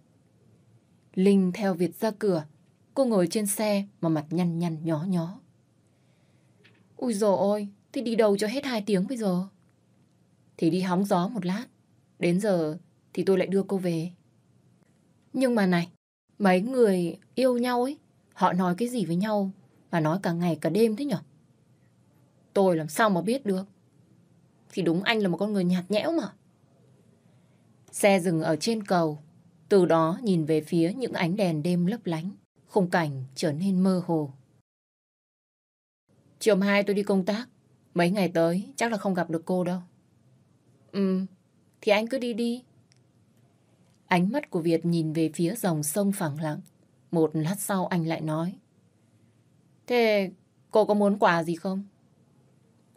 Linh theo Việt ra cửa. Cô ngồi trên xe mà mặt nhăn nhăn nhó nhó. Ui dồi ôi, thì đi đâu cho hết hai tiếng bây giờ? Thì đi hóng gió một lát. Đến giờ thì tôi lại đưa cô về. Nhưng mà này, mấy người yêu nhau ấy, họ nói cái gì với nhau mà nói cả ngày cả đêm thế nhở? Tôi làm sao mà biết được? Thì đúng anh là một con người nhạt nhẽo mà. Xe dừng ở trên cầu, từ đó nhìn về phía những ánh đèn đêm lấp lánh, khung cảnh trở nên mơ hồ. Chiều mai tôi đi công tác, mấy ngày tới chắc là không gặp được cô đâu. Ừ, thì anh cứ đi đi. Ánh mắt của Việt nhìn về phía dòng sông phẳng lặng. Một lát sau anh lại nói. Thế cô có muốn quà gì không?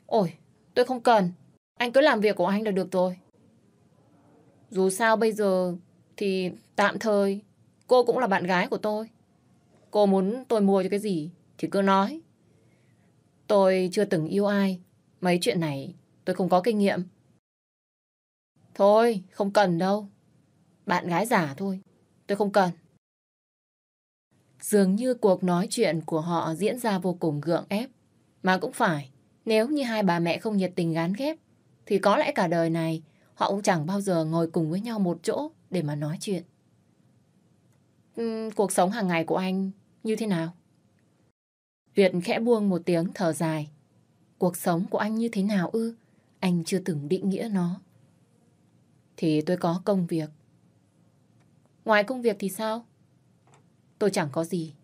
Ôi, tôi không cần. Anh cứ làm việc của anh là được rồi. Dù sao bây giờ thì tạm thời cô cũng là bạn gái của tôi. Cô muốn tôi mua cho cái gì thì cứ nói. Tôi chưa từng yêu ai. Mấy chuyện này tôi không có kinh nghiệm. Thôi, không cần đâu. Bạn gái giả thôi. Tôi không cần. Dường như cuộc nói chuyện của họ diễn ra vô cùng gượng ép. Mà cũng phải, nếu như hai bà mẹ không nhiệt tình gán ghép, thì có lẽ cả đời này họ cũng chẳng bao giờ ngồi cùng với nhau một chỗ để mà nói chuyện. Uhm, cuộc sống hàng ngày của anh như thế nào? Việt khẽ buông một tiếng thở dài. Cuộc sống của anh như thế nào ư? Anh chưa từng định nghĩa nó. Thì tôi có công việc. Ngoài công việc thì sao? Tôi chẳng có gì.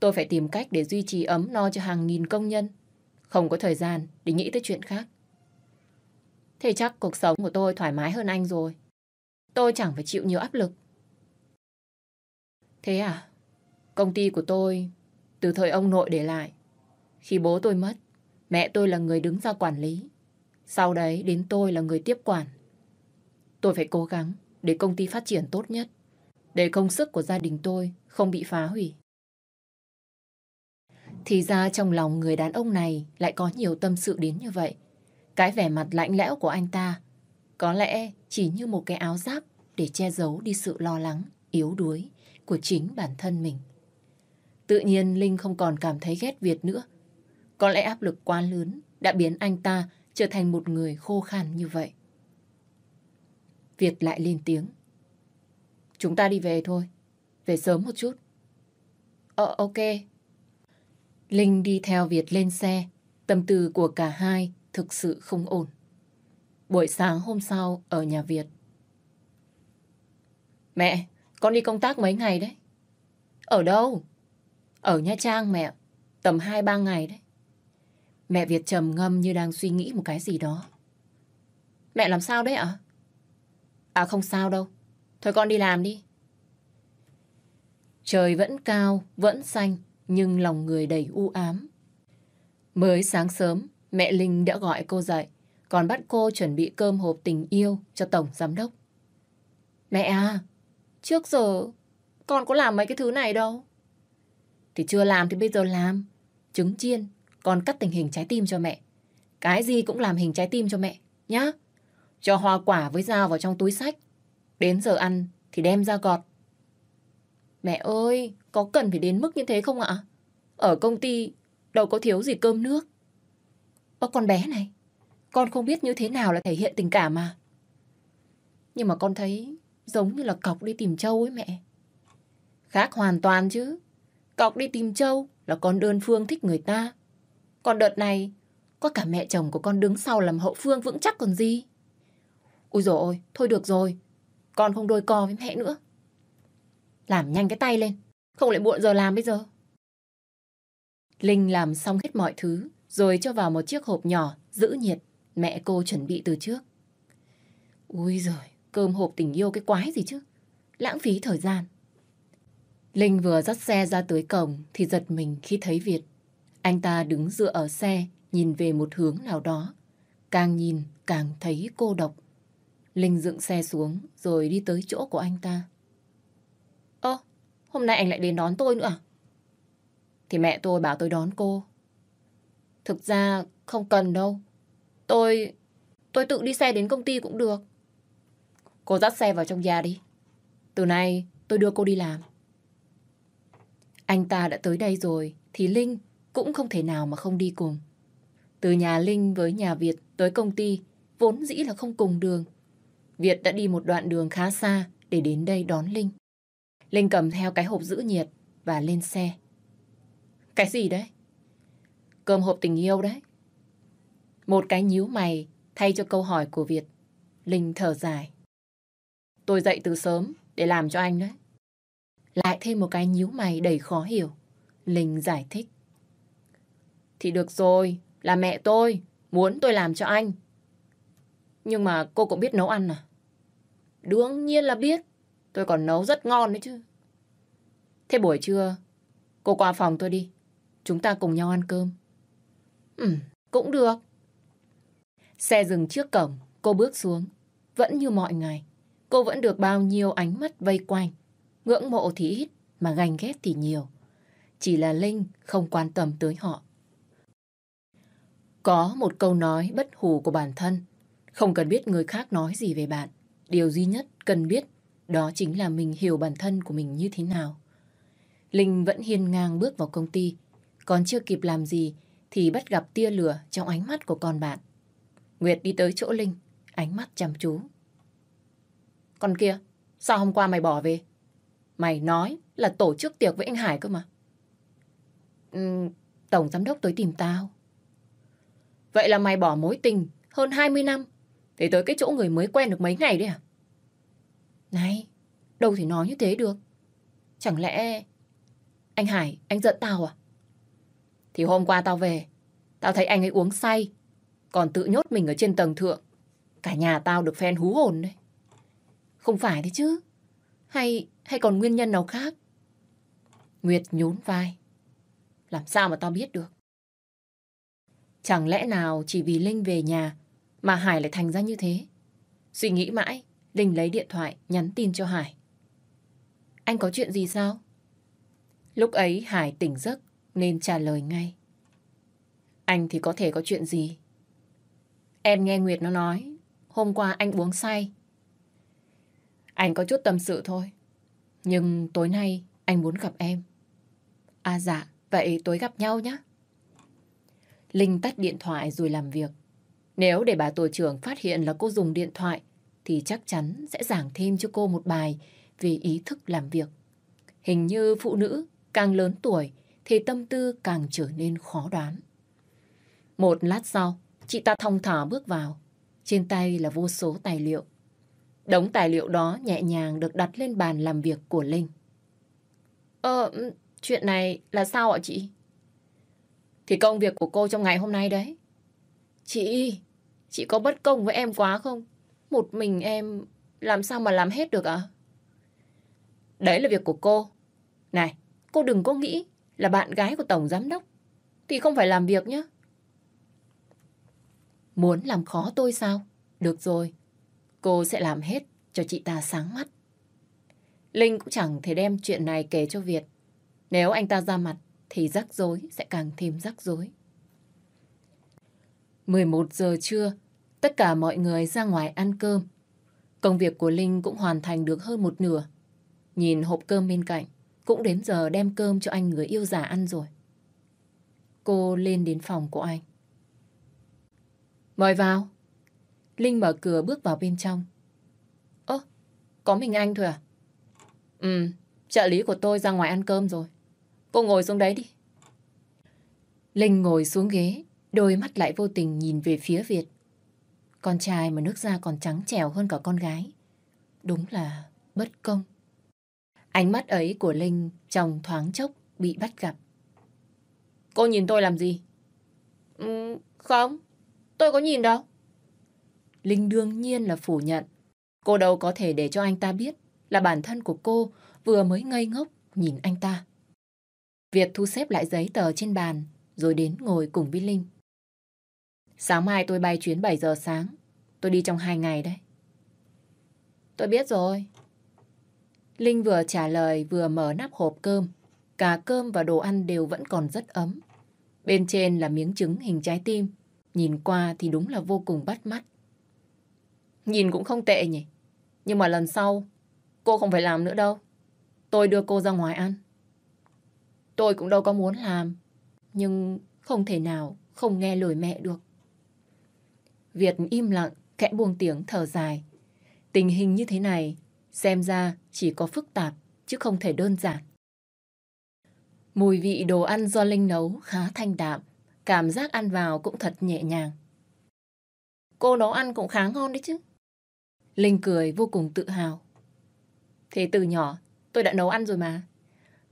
Tôi phải tìm cách để duy trì ấm no cho hàng nghìn công nhân. Không có thời gian để nghĩ tới chuyện khác. Thế chắc cuộc sống của tôi thoải mái hơn anh rồi. Tôi chẳng phải chịu nhiều áp lực. Thế à? Công ty của tôi từ thời ông nội để lại. Khi bố tôi mất, mẹ tôi là người đứng ra quản lý. Sau đấy đến tôi là người tiếp quản. Tôi phải cố gắng để công ty phát triển tốt nhất. Để công sức của gia đình tôi không bị phá hủy. Thì ra trong lòng người đàn ông này lại có nhiều tâm sự đến như vậy. Cái vẻ mặt lạnh lẽo của anh ta có lẽ chỉ như một cái áo giáp để che giấu đi sự lo lắng, yếu đuối của chính bản thân mình. Tự nhiên Linh không còn cảm thấy ghét Việt nữa. Có lẽ áp lực quá lớn đã biến anh ta trở thành một người khô khan như vậy. Việt lại lên tiếng. Chúng ta đi về thôi. Về sớm một chút. Ờ, ok. Linh đi theo Việt lên xe. Tâm tư của cả hai thực sự không ổn. Buổi sáng hôm sau ở nhà Việt. Mẹ, con đi công tác mấy ngày đấy? Ở đâu? Ở Nha Trang mẹ. Tầm 2-3 ngày đấy. Mẹ Việt trầm ngâm như đang suy nghĩ một cái gì đó. Mẹ làm sao đấy ạ? À không sao đâu. Thôi con đi làm đi. Trời vẫn cao, vẫn xanh, nhưng lòng người đầy u ám. Mới sáng sớm, mẹ Linh đã gọi cô dậy, còn bắt cô chuẩn bị cơm hộp tình yêu cho Tổng Giám Đốc. Mẹ à, trước giờ con có làm mấy cái thứ này đâu. Thì chưa làm thì bây giờ làm. Trứng chiên, con cắt tình hình trái tim cho mẹ. Cái gì cũng làm hình trái tim cho mẹ, nhá. Cho hoa quả với dao vào trong túi sách. Đến giờ ăn thì đem ra gọt. Mẹ ơi, có cần phải đến mức như thế không ạ? Ở công ty đâu có thiếu gì cơm nước. Ơ con bé này, con không biết như thế nào là thể hiện tình cảm mà. Nhưng mà con thấy giống như là cọc đi tìm châu ấy mẹ. Khác hoàn toàn chứ. Cọc đi tìm châu là con đơn phương thích người ta. Còn đợt này, có cả mẹ chồng của con đứng sau làm hậu phương vững chắc còn gì. Ôi dồi ôi, thôi được rồi. Con không đôi co với mẹ nữa. Làm nhanh cái tay lên. Không lại muộn giờ làm bây giờ. Linh làm xong hết mọi thứ, rồi cho vào một chiếc hộp nhỏ, giữ nhiệt, mẹ cô chuẩn bị từ trước. Ui giời, cơm hộp tình yêu cái quái gì chứ. Lãng phí thời gian. Linh vừa dắt xe ra tới cổng thì giật mình khi thấy Việt. Anh ta đứng dựa ở xe, nhìn về một hướng nào đó. Càng nhìn, càng thấy cô độc. Linh dựng xe xuống rồi đi tới chỗ của anh ta. Ơ, hôm nay anh lại đến đón tôi nữa à? Thì mẹ tôi bảo tôi đón cô. Thực ra không cần đâu. Tôi... tôi tự đi xe đến công ty cũng được. Cô dắt xe vào trong nhà đi. Từ nay tôi đưa cô đi làm. Anh ta đã tới đây rồi thì Linh cũng không thể nào mà không đi cùng. Từ nhà Linh với nhà Việt tới công ty vốn dĩ là không cùng đường. Việt đã đi một đoạn đường khá xa để đến đây đón Linh. Linh cầm theo cái hộp giữ nhiệt và lên xe. Cái gì đấy? Cơm hộp tình yêu đấy. Một cái nhíu mày thay cho câu hỏi của Việt. Linh thở dài. Tôi dậy từ sớm để làm cho anh đấy. Lại thêm một cái nhíu mày đầy khó hiểu. Linh giải thích. Thì được rồi, là mẹ tôi, muốn tôi làm cho anh. Nhưng mà cô cũng biết nấu ăn à? Đương nhiên là biết, tôi còn nấu rất ngon đấy chứ. Thế buổi trưa, cô qua phòng tôi đi, chúng ta cùng nhau ăn cơm. Ừ, cũng được. Xe dừng trước cổng, cô bước xuống. Vẫn như mọi ngày, cô vẫn được bao nhiêu ánh mắt vây quanh. Ngưỡng mộ thì ít, mà ganh ghét thì nhiều. Chỉ là Linh không quan tâm tới họ. Có một câu nói bất hủ của bản thân. Không cần biết người khác nói gì về bạn. Điều duy nhất cần biết đó chính là mình hiểu bản thân của mình như thế nào. Linh vẫn hiên ngang bước vào công ty. Còn chưa kịp làm gì thì bắt gặp tia lửa trong ánh mắt của con bạn. Nguyệt đi tới chỗ Linh, ánh mắt chăm chú. Con kia, sao hôm qua mày bỏ về? Mày nói là tổ chức tiệc với anh Hải cơ mà. Ừ, tổng giám đốc tới tìm tao. Vậy là mày bỏ mối tình hơn 20 năm để tới cái chỗ người mới quen được mấy ngày đấy à? Này, đâu thể nói như thế được. Chẳng lẽ anh Hải, anh giận tao à? Thì hôm qua tao về, tao thấy anh ấy uống say, còn tự nhốt mình ở trên tầng thượng. Cả nhà tao được phen hú hồn đấy. Không phải thế chứ. Hay hay còn nguyên nhân nào khác? Nguyệt nhún vai. Làm sao mà tao biết được? Chẳng lẽ nào chỉ vì Linh về nhà mà Hải lại thành ra như thế? Suy nghĩ mãi, Linh lấy điện thoại nhắn tin cho Hải. Anh có chuyện gì sao? Lúc ấy Hải tỉnh giấc nên trả lời ngay. Anh thì có thể có chuyện gì? Em nghe Nguyệt nó nói, hôm qua anh uống say. Anh có chút tâm sự thôi. Nhưng tối nay anh muốn gặp em. À dạ, vậy tối gặp nhau nhé. Linh tắt điện thoại rồi làm việc. Nếu để bà tổ trưởng phát hiện là cô dùng điện thoại thì chắc chắn sẽ giảng thêm cho cô một bài về ý thức làm việc. Hình như phụ nữ càng lớn tuổi thì tâm tư càng trở nên khó đoán. Một lát sau, chị ta thong thả bước vào. Trên tay là vô số tài liệu. Đống tài liệu đó nhẹ nhàng được đặt lên bàn làm việc của Linh. Ờ, chuyện này là sao ạ chị? Thì công việc của cô trong ngày hôm nay đấy. Chị, chị có bất công với em quá không? Một mình em làm sao mà làm hết được ạ? Đấy là việc của cô. Này, cô đừng có nghĩ là bạn gái của Tổng Giám Đốc. Thì không phải làm việc nhé. Muốn làm khó tôi sao? Được rồi, cô sẽ làm hết cho chị ta sáng mắt. Linh cũng chẳng thể đem chuyện này kể cho Việt. Nếu anh ta ra mặt thì rắc rối sẽ càng thêm rắc rối. 11 giờ trưa, tất cả mọi người ra ngoài ăn cơm. Công việc của Linh cũng hoàn thành được hơn một nửa. Nhìn hộp cơm bên cạnh, cũng đến giờ đem cơm cho anh người yêu già ăn rồi. Cô lên đến phòng của anh. Mời vào. Linh mở cửa bước vào bên trong. Ơ, có mình anh thôi à? Ừ, trợ lý của tôi ra ngoài ăn cơm rồi. Cô ngồi xuống đấy đi. Linh ngồi xuống ghế, đôi mắt lại vô tình nhìn về phía Việt. Con trai mà nước da còn trắng trẻo hơn cả con gái. Đúng là bất công. Ánh mắt ấy của Linh trong thoáng chốc bị bắt gặp. Cô nhìn tôi làm gì? Ừ, không, tôi có nhìn đâu. Linh đương nhiên là phủ nhận. Cô đâu có thể để cho anh ta biết là bản thân của cô vừa mới ngây ngốc nhìn anh ta. Việt thu xếp lại giấy tờ trên bàn rồi đến ngồi cùng với Linh. Sáng mai tôi bay chuyến 7 giờ sáng. Tôi đi trong 2 ngày đấy. Tôi biết rồi. Linh vừa trả lời vừa mở nắp hộp cơm. Cả cơm và đồ ăn đều vẫn còn rất ấm. Bên trên là miếng trứng hình trái tim. Nhìn qua thì đúng là vô cùng bắt mắt. Nhìn cũng không tệ nhỉ. Nhưng mà lần sau, cô không phải làm nữa đâu. Tôi đưa cô ra ngoài ăn. Tôi cũng đâu có muốn làm. Nhưng không thể nào không nghe lời mẹ được. Việt im lặng, kẽ buông tiếng thở dài. Tình hình như thế này, xem ra chỉ có phức tạp, chứ không thể đơn giản. Mùi vị đồ ăn do Linh nấu khá thanh đạm, cảm giác ăn vào cũng thật nhẹ nhàng. Cô nấu ăn cũng khá ngon đấy chứ. Linh cười vô cùng tự hào. Thế từ nhỏ, tôi đã nấu ăn rồi mà.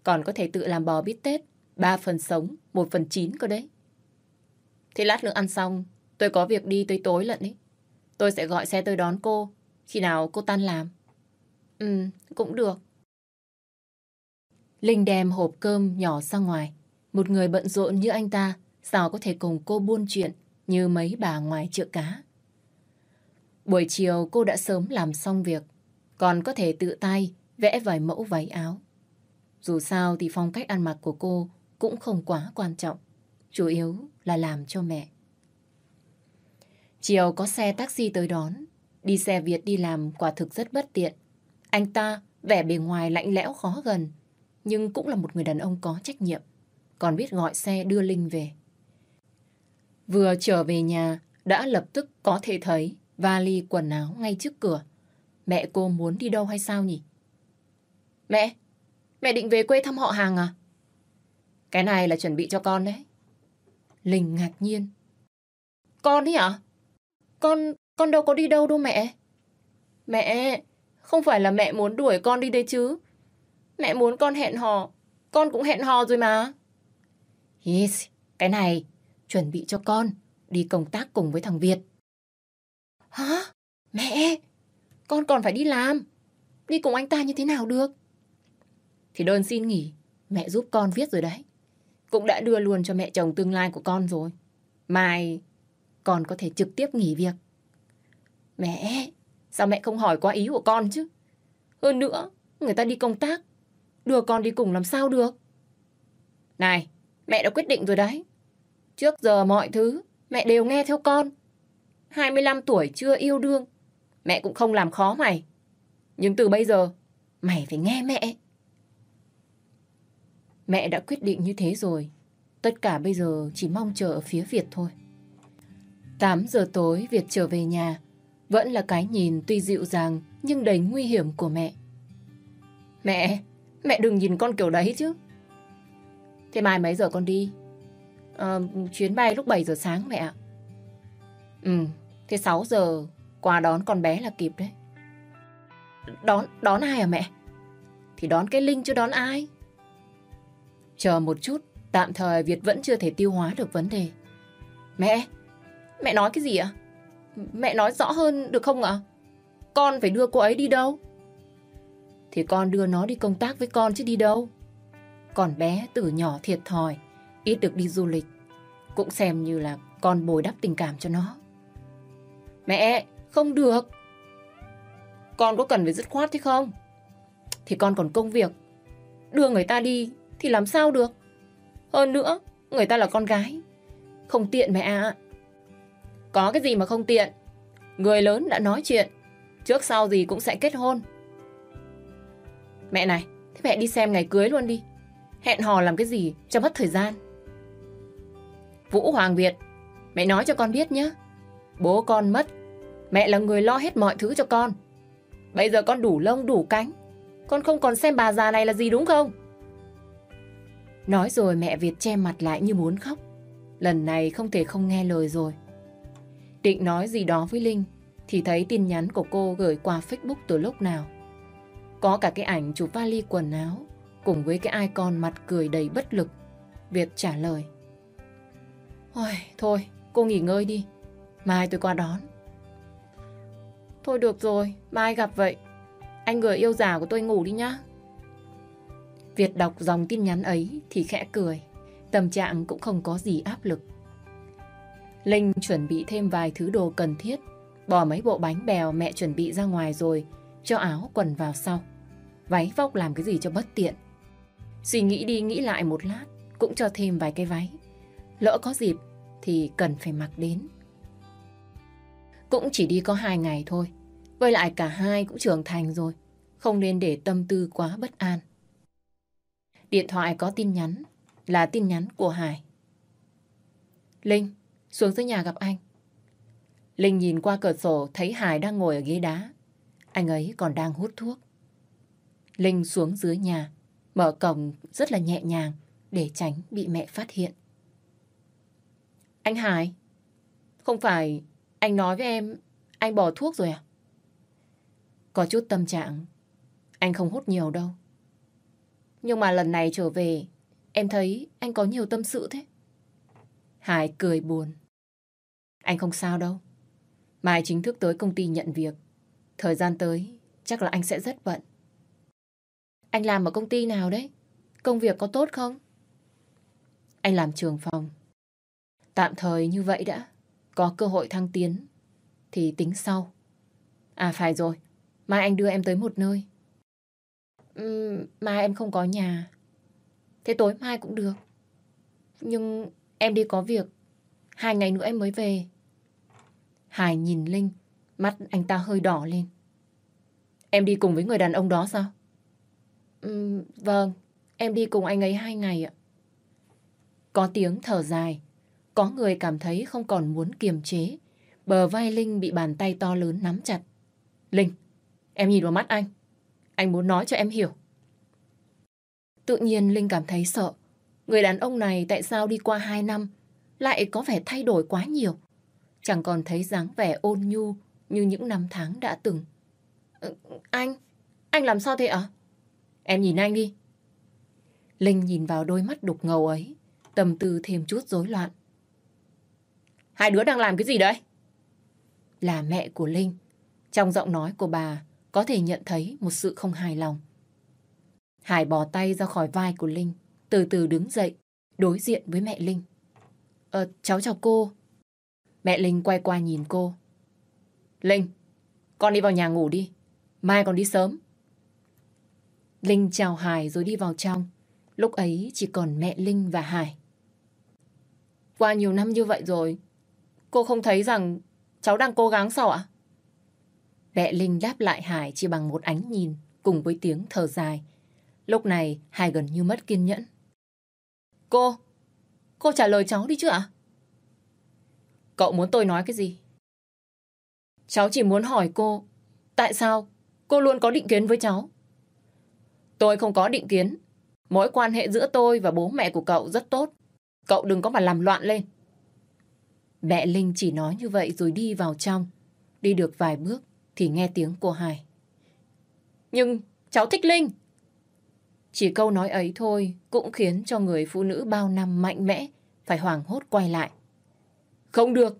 Còn có thể tự làm bò bít tết, ba phần sống, một phần chín cơ đấy. Thế lát nữa ăn xong, tôi có việc đi tới tối lận đấy. Tôi sẽ gọi xe tới đón cô, khi nào cô tan làm. Ừ, cũng được. Linh đem hộp cơm nhỏ ra ngoài. Một người bận rộn như anh ta, sao có thể cùng cô buôn chuyện như mấy bà ngoài chợ cá. Buổi chiều cô đã sớm làm xong việc, còn có thể tự tay vẽ vài mẫu váy áo. Dù sao thì phong cách ăn mặc của cô cũng không quá quan trọng, chủ yếu là làm cho mẹ. Chiều có xe taxi tới đón, đi xe Việt đi làm quả thực rất bất tiện. Anh ta vẻ bề ngoài lạnh lẽo khó gần, nhưng cũng là một người đàn ông có trách nhiệm, còn biết gọi xe đưa Linh về. Vừa trở về nhà, đã lập tức có thể thấy vali quần áo ngay trước cửa. Mẹ cô muốn đi đâu hay sao nhỉ? Mẹ, mẹ định về quê thăm họ hàng à? Cái này là chuẩn bị cho con đấy. Linh ngạc nhiên. Con ấy à? Con, con đâu có đi đâu đâu mẹ. Mẹ, không phải là mẹ muốn đuổi con đi đây chứ. Mẹ muốn con hẹn hò, con cũng hẹn hò rồi mà. Yes, cái này chuẩn bị cho con đi công tác cùng với thằng Việt. Hả? Mẹ, con còn phải đi làm. Đi cùng anh ta như thế nào được? Thì đơn xin nghỉ, mẹ giúp con viết rồi đấy. Cũng đã đưa luôn cho mẹ chồng tương lai của con rồi. Mai con có thể trực tiếp nghỉ việc. Mẹ, sao mẹ không hỏi qua ý của con chứ? Hơn nữa, người ta đi công tác, đưa con đi cùng làm sao được? Này, mẹ đã quyết định rồi đấy. Trước giờ mọi thứ, mẹ đều nghe theo con. 25 tuổi chưa yêu đương, mẹ cũng không làm khó mày. Nhưng từ bây giờ, mày phải nghe mẹ. Mẹ đã quyết định như thế rồi. Tất cả bây giờ chỉ mong chờ ở phía Việt thôi. 8 giờ tối Việt trở về nhà. Vẫn là cái nhìn tuy dịu dàng nhưng đầy nguy hiểm của mẹ. Mẹ, mẹ đừng nhìn con kiểu đấy chứ. Thế mai mấy giờ con đi? À, chuyến bay lúc 7 giờ sáng mẹ ạ. Ừ, thế 6 giờ qua đón con bé là kịp đấy. Đón, đón ai à mẹ? Thì đón cái Linh chứ đón ai? Chờ một chút, tạm thời Việt vẫn chưa thể tiêu hóa được vấn đề. Mẹ, mẹ nói cái gì ạ? Mẹ nói rõ hơn được không ạ? Con phải đưa cô ấy đi đâu? Thì con đưa nó đi công tác với con chứ đi đâu. Còn bé từ nhỏ thiệt thòi, ít được đi du lịch. Cũng xem như là con bồi đắp tình cảm cho nó. Mẹ, không được. Con có cần phải dứt khoát thế không? Thì con còn công việc. Đưa người ta đi thì làm sao được? Hơn nữa, người ta là con gái. Không tiện mẹ ạ. Có cái gì mà không tiện? Người lớn đã nói chuyện. Trước sau gì cũng sẽ kết hôn. Mẹ này, thế mẹ đi xem ngày cưới luôn đi. Hẹn hò làm cái gì cho mất thời gian. Vũ Hoàng Việt, mẹ nói cho con biết nhé. Bố con mất, mẹ là người lo hết mọi thứ cho con. Bây giờ con đủ lông đủ cánh. Con không còn xem bà già này là gì đúng không? Nói rồi mẹ Việt che mặt lại như muốn khóc. Lần này không thể không nghe lời rồi. Định nói gì đó với Linh thì thấy tin nhắn của cô gửi qua Facebook từ lúc nào. Có cả cái ảnh chụp vali quần áo cùng với cái icon mặt cười đầy bất lực. Việt trả lời. Ôi, thôi, cô nghỉ ngơi đi. Mai tôi qua đón. Thôi được rồi, mai gặp vậy. Anh người yêu già của tôi ngủ đi nhá. Việt đọc dòng tin nhắn ấy thì khẽ cười. Tâm trạng cũng không có gì áp lực. Linh chuẩn bị thêm vài thứ đồ cần thiết. Bỏ mấy bộ bánh bèo mẹ chuẩn bị ra ngoài rồi. Cho áo quần vào sau. Váy vóc làm cái gì cho bất tiện. Suy nghĩ đi nghĩ lại một lát. Cũng cho thêm vài cái váy. Lỡ có dịp thì cần phải mặc đến. Cũng chỉ đi có hai ngày thôi. Với lại cả hai cũng trưởng thành rồi. Không nên để tâm tư quá bất an. Điện thoại có tin nhắn. Là tin nhắn của Hải. Linh, xuống dưới nhà gặp anh. Linh nhìn qua cửa sổ thấy Hải đang ngồi ở ghế đá. Anh ấy còn đang hút thuốc. Linh xuống dưới nhà, mở cổng rất là nhẹ nhàng để tránh bị mẹ phát hiện. Anh Hải, không phải anh nói với em anh bỏ thuốc rồi à? Có chút tâm trạng, anh không hút nhiều đâu. Nhưng mà lần này trở về, em thấy anh có nhiều tâm sự thế. Hải cười buồn. Anh không sao đâu. Mai chính thức tới công ty nhận việc. Thời gian tới, chắc là anh sẽ rất bận. Anh làm ở công ty nào đấy? Công việc có tốt không? Anh làm trường phòng. Tạm thời như vậy đã. Có cơ hội thăng tiến thì tính sau. À phải rồi, mai anh đưa em tới một nơi. Uhm, mai em không có nhà. Thế tối mai cũng được. Nhưng em đi có việc. Hai ngày nữa em mới về. Hải nhìn Linh, mắt anh ta hơi đỏ lên. Em đi cùng với người đàn ông đó sao? Uhm, vâng, em đi cùng anh ấy hai ngày ạ. Có tiếng thở dài. Có người cảm thấy không còn muốn kiềm chế. Bờ vai Linh bị bàn tay to lớn nắm chặt. Linh, em nhìn vào mắt anh. Anh muốn nói cho em hiểu. Tự nhiên Linh cảm thấy sợ. Người đàn ông này tại sao đi qua hai năm lại có vẻ thay đổi quá nhiều. Chẳng còn thấy dáng vẻ ôn nhu như những năm tháng đã từng. Ừ, anh, anh làm sao thế ạ? Em nhìn anh đi. Linh nhìn vào đôi mắt đục ngầu ấy, tâm tư thêm chút rối loạn. Hai đứa đang làm cái gì đấy? Là mẹ của Linh. Trong giọng nói của bà có thể nhận thấy một sự không hài lòng. Hải bỏ tay ra khỏi vai của Linh, từ từ đứng dậy, đối diện với mẹ Linh. Ờ, cháu chào cô. Mẹ Linh quay qua nhìn cô. Linh, con đi vào nhà ngủ đi. Mai còn đi sớm. Linh chào Hải rồi đi vào trong. Lúc ấy chỉ còn mẹ Linh và Hải. Qua nhiều năm như vậy rồi, cô không thấy rằng cháu đang cố gắng sao ạ? Mẹ Linh đáp lại Hải chỉ bằng một ánh nhìn cùng với tiếng thở dài. Lúc này Hải gần như mất kiên nhẫn. Cô, cô trả lời cháu đi chứ ạ? Cậu muốn tôi nói cái gì? Cháu chỉ muốn hỏi cô, tại sao cô luôn có định kiến với cháu? Tôi không có định kiến. Mối quan hệ giữa tôi và bố mẹ của cậu rất tốt. Cậu đừng có mà làm loạn lên. Mẹ Linh chỉ nói như vậy rồi đi vào trong. Đi được vài bước thì nghe tiếng cô Hải. Nhưng cháu thích Linh. Chỉ câu nói ấy thôi cũng khiến cho người phụ nữ bao năm mạnh mẽ phải hoảng hốt quay lại. Không được.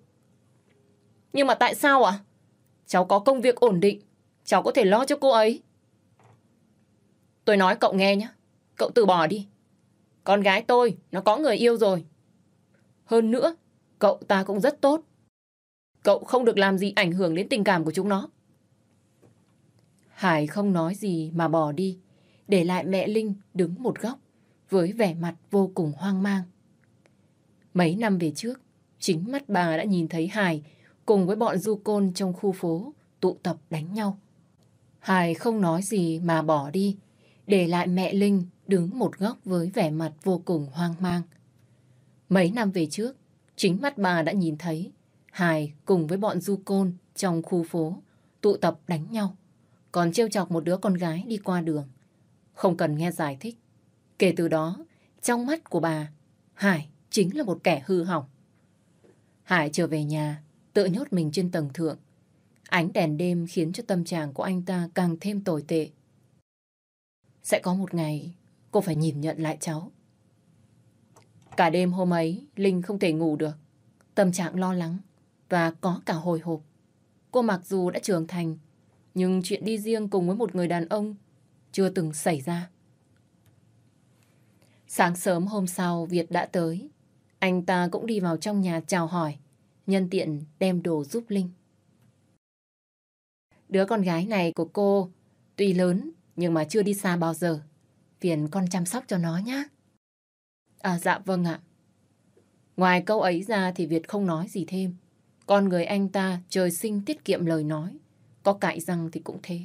Nhưng mà tại sao ạ? Cháu có công việc ổn định. Cháu có thể lo cho cô ấy. Tôi nói cậu nghe nhé. Cậu từ bỏ đi. Con gái tôi, nó có người yêu rồi. Hơn nữa, cậu ta cũng rất tốt. Cậu không được làm gì ảnh hưởng đến tình cảm của chúng nó. Hải không nói gì mà bỏ đi, để lại mẹ Linh đứng một góc với vẻ mặt vô cùng hoang mang. Mấy năm về trước, chính mắt bà đã nhìn thấy Hải cùng với bọn du côn trong khu phố tụ tập đánh nhau. Hải không nói gì mà bỏ đi, để lại mẹ Linh đứng một góc với vẻ mặt vô cùng hoang mang. Mấy năm về trước, chính mắt bà đã nhìn thấy Hải cùng với bọn du côn trong khu phố tụ tập đánh nhau, còn trêu chọc một đứa con gái đi qua đường. Không cần nghe giải thích. Kể từ đó, trong mắt của bà, Hải chính là một kẻ hư hỏng. Hải trở về nhà, tự nhốt mình trên tầng thượng. Ánh đèn đêm khiến cho tâm trạng của anh ta càng thêm tồi tệ. Sẽ có một ngày cô phải nhìn nhận lại cháu. Cả đêm hôm ấy, Linh không thể ngủ được. Tâm trạng lo lắng và có cả hồi hộp. Cô mặc dù đã trưởng thành, nhưng chuyện đi riêng cùng với một người đàn ông chưa từng xảy ra. Sáng sớm hôm sau Việt đã tới. Anh ta cũng đi vào trong nhà chào hỏi, nhân tiện đem đồ giúp Linh. Đứa con gái này của cô tuy lớn nhưng mà chưa đi xa bao giờ. Phiền con chăm sóc cho nó nhé. À dạ vâng ạ. Ngoài câu ấy ra thì Việt không nói gì thêm. Con người anh ta trời sinh tiết kiệm lời nói. Có cãi răng thì cũng thế.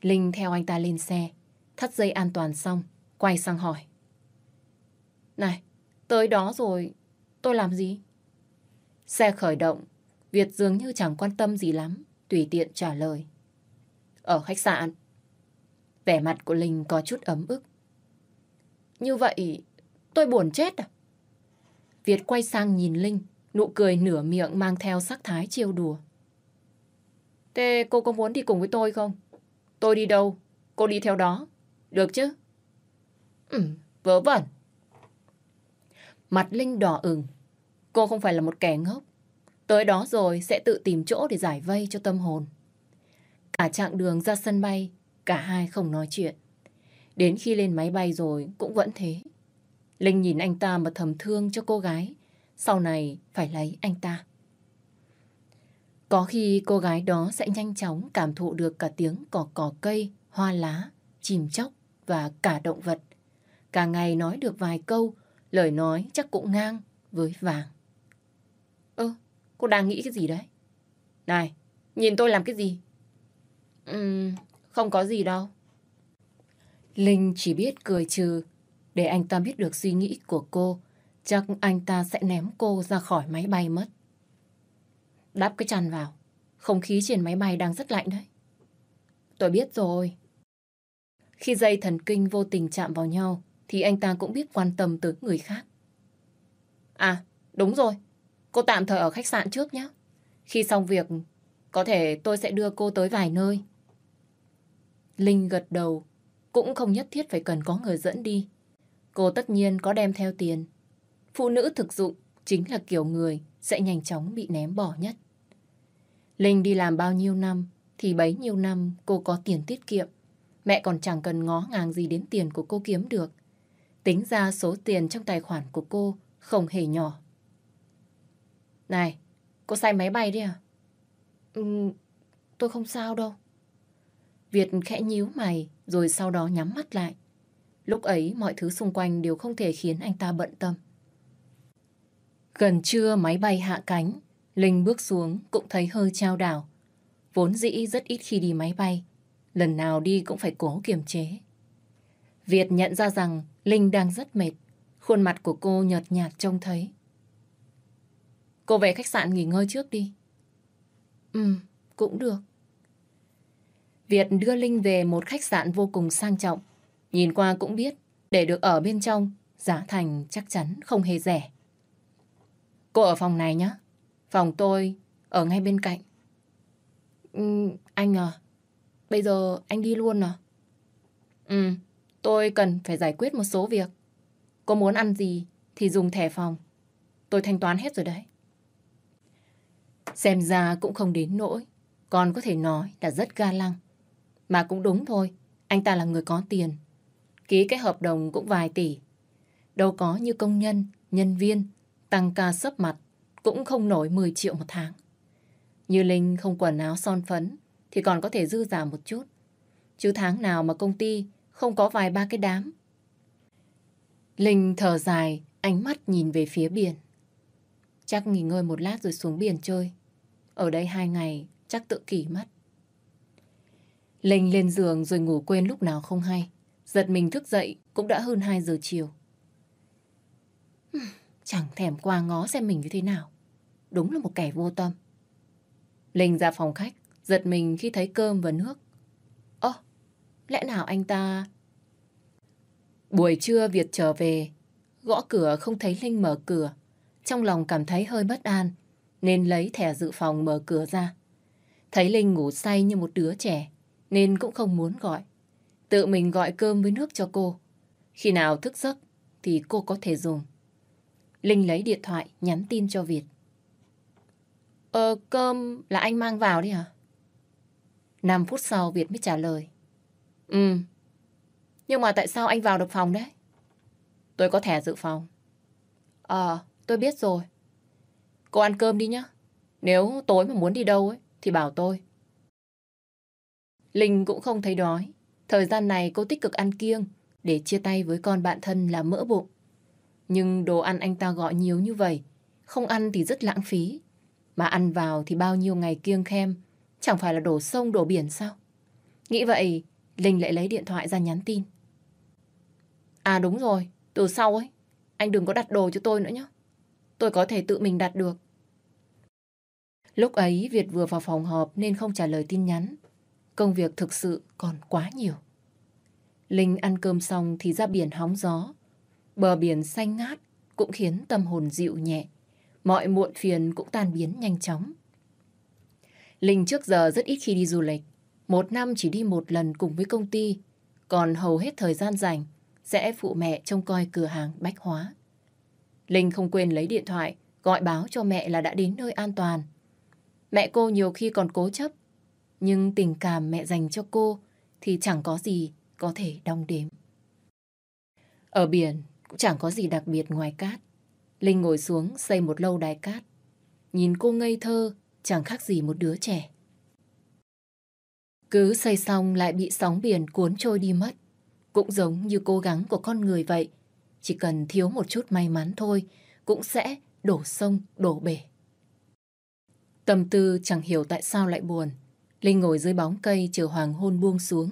Linh theo anh ta lên xe, thắt dây an toàn xong, quay sang hỏi. Này, tới đó rồi, tôi làm gì? Xe khởi động, Việt dường như chẳng quan tâm gì lắm, tùy tiện trả lời. Ở khách sạn. Vẻ mặt của Linh có chút ấm ức. Như vậy, tôi buồn chết à? Việt quay sang nhìn Linh, nụ cười nửa miệng mang theo sắc thái chiêu đùa. Thế cô có muốn đi cùng với tôi không? Tôi đi đâu, cô đi theo đó. Được chứ? Ừ, vớ vẩn. Mặt Linh đỏ ửng. Cô không phải là một kẻ ngốc. Tới đó rồi sẽ tự tìm chỗ để giải vây cho tâm hồn. Cả chặng đường ra sân bay, cả hai không nói chuyện. Đến khi lên máy bay rồi cũng vẫn thế. Linh nhìn anh ta mà thầm thương cho cô gái. Sau này phải lấy anh ta. Có khi cô gái đó sẽ nhanh chóng cảm thụ được cả tiếng cỏ cỏ cây, hoa lá, chim chóc và cả động vật. Cả ngày nói được vài câu, lời nói chắc cũng ngang với vàng. Ơ, cô đang nghĩ cái gì đấy? Này, nhìn tôi làm cái gì? Ừm, không có gì đâu. Linh chỉ biết cười trừ. Để anh ta biết được suy nghĩ của cô, chắc anh ta sẽ ném cô ra khỏi máy bay mất. Đắp cái chăn vào. Không khí trên máy bay đang rất lạnh đấy. Tôi biết rồi. Khi dây thần kinh vô tình chạm vào nhau, thì anh ta cũng biết quan tâm tới người khác. À, đúng rồi. Cô tạm thời ở khách sạn trước nhé. Khi xong việc, có thể tôi sẽ đưa cô tới vài nơi. Linh gật đầu, cũng không nhất thiết phải cần có người dẫn đi. Cô tất nhiên có đem theo tiền. Phụ nữ thực dụng chính là kiểu người sẽ nhanh chóng bị ném bỏ nhất. Linh đi làm bao nhiêu năm thì bấy nhiêu năm cô có tiền tiết kiệm. Mẹ còn chẳng cần ngó ngàng gì đến tiền của cô kiếm được. Tính ra số tiền trong tài khoản của cô không hề nhỏ. Này, cô say máy bay đi à? Ừ, tôi không sao đâu. Việt khẽ nhíu mày rồi sau đó nhắm mắt lại. Lúc ấy mọi thứ xung quanh đều không thể khiến anh ta bận tâm. Gần trưa máy bay hạ cánh, Linh bước xuống cũng thấy hơi trao đảo. Vốn dĩ rất ít khi đi máy bay, lần nào đi cũng phải cố kiềm chế. Việt nhận ra rằng Linh đang rất mệt, khuôn mặt của cô nhợt nhạt trông thấy. Cô về khách sạn nghỉ ngơi trước đi. Ừ, cũng được. Việt đưa Linh về một khách sạn vô cùng sang trọng. Nhìn qua cũng biết, để được ở bên trong, giá thành chắc chắn không hề rẻ. Cô ở phòng này nhé. Phòng tôi ở ngay bên cạnh. Ừ, anh à, bây giờ anh đi luôn à? Ừ, tôi cần phải giải quyết một số việc. Cô muốn ăn gì thì dùng thẻ phòng. Tôi thanh toán hết rồi đấy. Xem ra cũng không đến nỗi. Còn có thể nói là rất ga lăng. Mà cũng đúng thôi. Anh ta là người có tiền. Ký cái hợp đồng cũng vài tỷ. Đâu có như công nhân, nhân viên, tăng ca sấp mặt. Cũng không nổi 10 triệu một tháng. Như Linh không quần áo son phấn thì còn có thể dư giả một chút. Chứ tháng nào mà công ty không có vài ba cái đám. Linh thở dài, ánh mắt nhìn về phía biển. Chắc nghỉ ngơi một lát rồi xuống biển chơi. Ở đây hai ngày chắc tự kỷ mất. Linh lên giường rồi ngủ quên lúc nào không hay. Giật mình thức dậy cũng đã hơn 2 giờ chiều. <sighs> Chẳng thèm qua ngó xem mình như thế nào. Đúng là một kẻ vô tâm. Linh ra phòng khách, giật mình khi thấy cơm và nước. Lẽ nào anh ta... Buổi trưa Việt trở về, gõ cửa không thấy Linh mở cửa. Trong lòng cảm thấy hơi bất an, nên lấy thẻ dự phòng mở cửa ra. Thấy Linh ngủ say như một đứa trẻ, nên cũng không muốn gọi. Tự mình gọi cơm với nước cho cô. Khi nào thức giấc thì cô có thể dùng. Linh lấy điện thoại nhắn tin cho Việt. Ờ, cơm là anh mang vào đi hả? 5 phút sau Việt mới trả lời. Ừ. Nhưng mà tại sao anh vào được phòng đấy? Tôi có thẻ dự phòng. Ờ, tôi biết rồi. Cô ăn cơm đi nhá. Nếu tối mà muốn đi đâu ấy, thì bảo tôi. Linh cũng không thấy đói. Thời gian này cô tích cực ăn kiêng để chia tay với con bạn thân là mỡ bụng. Nhưng đồ ăn anh ta gọi nhiều như vậy, không ăn thì rất lãng phí. Mà ăn vào thì bao nhiêu ngày kiêng khem, chẳng phải là đổ sông đổ biển sao? Nghĩ vậy, Linh lại lấy điện thoại ra nhắn tin. À đúng rồi, từ sau ấy, anh đừng có đặt đồ cho tôi nữa nhé. Tôi có thể tự mình đặt được. Lúc ấy Việt vừa vào phòng họp nên không trả lời tin nhắn. Công việc thực sự còn quá nhiều. Linh ăn cơm xong thì ra biển hóng gió. Bờ biển xanh ngát cũng khiến tâm hồn dịu nhẹ. Mọi muộn phiền cũng tan biến nhanh chóng. Linh trước giờ rất ít khi đi du lịch. Một năm chỉ đi một lần cùng với công ty. Còn hầu hết thời gian rảnh sẽ phụ mẹ trông coi cửa hàng bách hóa. Linh không quên lấy điện thoại gọi báo cho mẹ là đã đến nơi an toàn. Mẹ cô nhiều khi còn cố chấp, nhưng tình cảm mẹ dành cho cô thì chẳng có gì có thể đong đếm. Ở biển cũng chẳng có gì đặc biệt ngoài cát. Linh ngồi xuống xây một lâu đài cát. Nhìn cô ngây thơ, chẳng khác gì một đứa trẻ. Cứ xây xong lại bị sóng biển cuốn trôi đi mất. Cũng giống như cố gắng của con người vậy. Chỉ cần thiếu một chút may mắn thôi, cũng sẽ đổ sông, đổ bể. Tâm tư chẳng hiểu tại sao lại buồn. Linh ngồi dưới bóng cây chờ hoàng hôn buông xuống.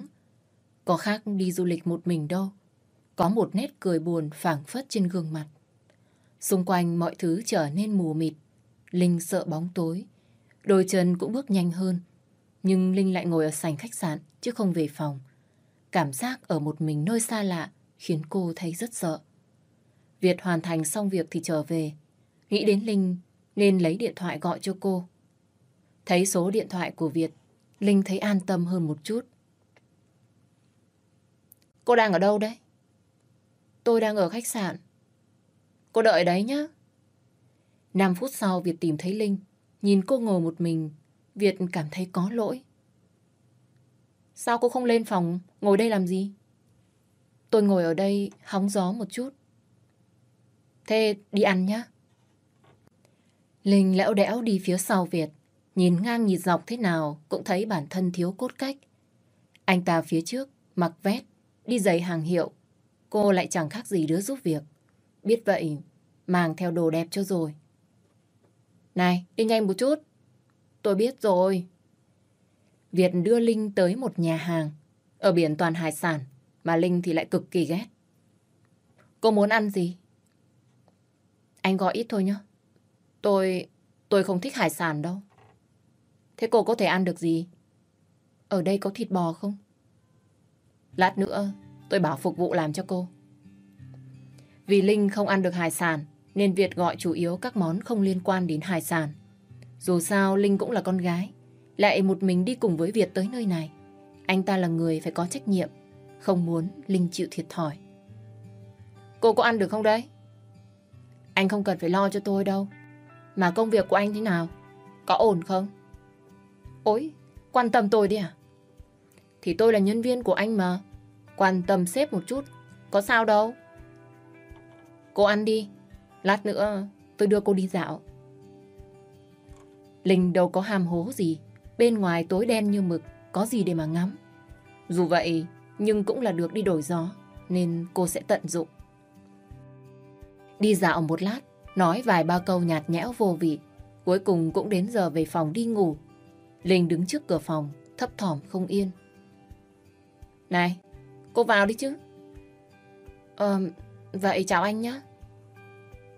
Có khác đi du lịch một mình đâu. Có một nét cười buồn phảng phất trên gương mặt. Xung quanh mọi thứ trở nên mù mịt. Linh sợ bóng tối. Đôi chân cũng bước nhanh hơn. Nhưng Linh lại ngồi ở sảnh khách sạn chứ không về phòng. Cảm giác ở một mình nơi xa lạ khiến cô thấy rất sợ. Việt hoàn thành xong việc thì trở về. Nghĩ đến Linh nên lấy điện thoại gọi cho cô. Thấy số điện thoại của Việt, Linh thấy an tâm hơn một chút. Cô đang ở đâu đấy? Tôi đang ở khách sạn. Cô đợi đấy nhá. 5 phút sau Việt tìm thấy Linh. Nhìn cô ngồi một mình, Việt cảm thấy có lỗi. Sao cô không lên phòng, ngồi đây làm gì? Tôi ngồi ở đây hóng gió một chút. Thế đi ăn nhá. Linh lẽo đẽo đi phía sau Việt. Nhìn ngang nhìn dọc thế nào cũng thấy bản thân thiếu cốt cách. Anh ta phía trước, mặc vét, đi giày hàng hiệu. Cô lại chẳng khác gì đứa giúp việc. Biết vậy, mang theo đồ đẹp cho rồi. Này, đi nhanh một chút. Tôi biết rồi. Việt đưa Linh tới một nhà hàng. Ở biển toàn hải sản, mà Linh thì lại cực kỳ ghét. Cô muốn ăn gì? Anh gọi ít thôi nhá. Tôi... Tôi không thích hải sản đâu. Thế cô có thể ăn được gì? Ở đây có thịt bò không? Lát nữa tôi bảo phục vụ làm cho cô. Vì Linh không ăn được hải sản nên Việt gọi chủ yếu các món không liên quan đến hải sản. Dù sao Linh cũng là con gái, lại một mình đi cùng với Việt tới nơi này. Anh ta là người phải có trách nhiệm, không muốn Linh chịu thiệt thòi. Cô có ăn được không đấy? Anh không cần phải lo cho tôi đâu. Mà công việc của anh thế nào? Có ổn không? Ôi, quan tâm tôi đi à? Thì tôi là nhân viên của anh mà. Quan tâm sếp một chút, có sao đâu. Cô ăn đi, lát nữa tôi đưa cô đi dạo. Linh đâu có ham hố gì, bên ngoài tối đen như mực, có gì để mà ngắm. Dù vậy, nhưng cũng là được đi đổi gió, nên cô sẽ tận dụng. Đi dạo một lát, nói vài ba câu nhạt nhẽo vô vị, cuối cùng cũng đến giờ về phòng đi ngủ. Linh đứng trước cửa phòng, thấp thỏm không yên. Này, cô vào đi chứ. Ờ, vậy chào anh nhé.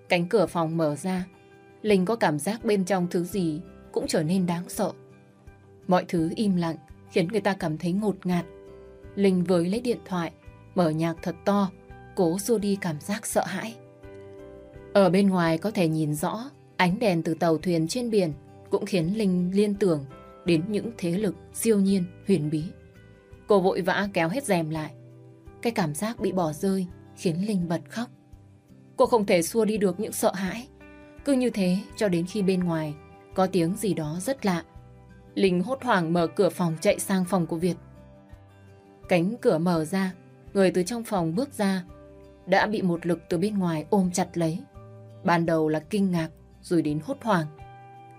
Cánh cửa phòng mở ra, Linh có cảm giác bên trong thứ gì cũng trở nên đáng sợ. Mọi thứ im lặng khiến người ta cảm thấy ngột ngạt. Linh với lấy điện thoại, mở nhạc thật to, cố xua đi cảm giác sợ hãi. Ở bên ngoài có thể nhìn rõ ánh đèn từ tàu thuyền trên biển cũng khiến Linh liên tưởng đến những thế lực siêu nhiên, huyền bí. Cô vội vã kéo hết rèm lại. Cái cảm giác bị bỏ rơi khiến Linh bật khóc. Cô không thể xua đi được những sợ hãi. Cứ như thế cho đến khi bên ngoài có tiếng gì đó rất lạ. Linh hốt hoảng mở cửa phòng chạy sang phòng của Việt. Cánh cửa mở ra, người từ trong phòng bước ra, đã bị một lực từ bên ngoài ôm chặt lấy. Ban đầu là kinh ngạc, rồi đến hốt hoảng.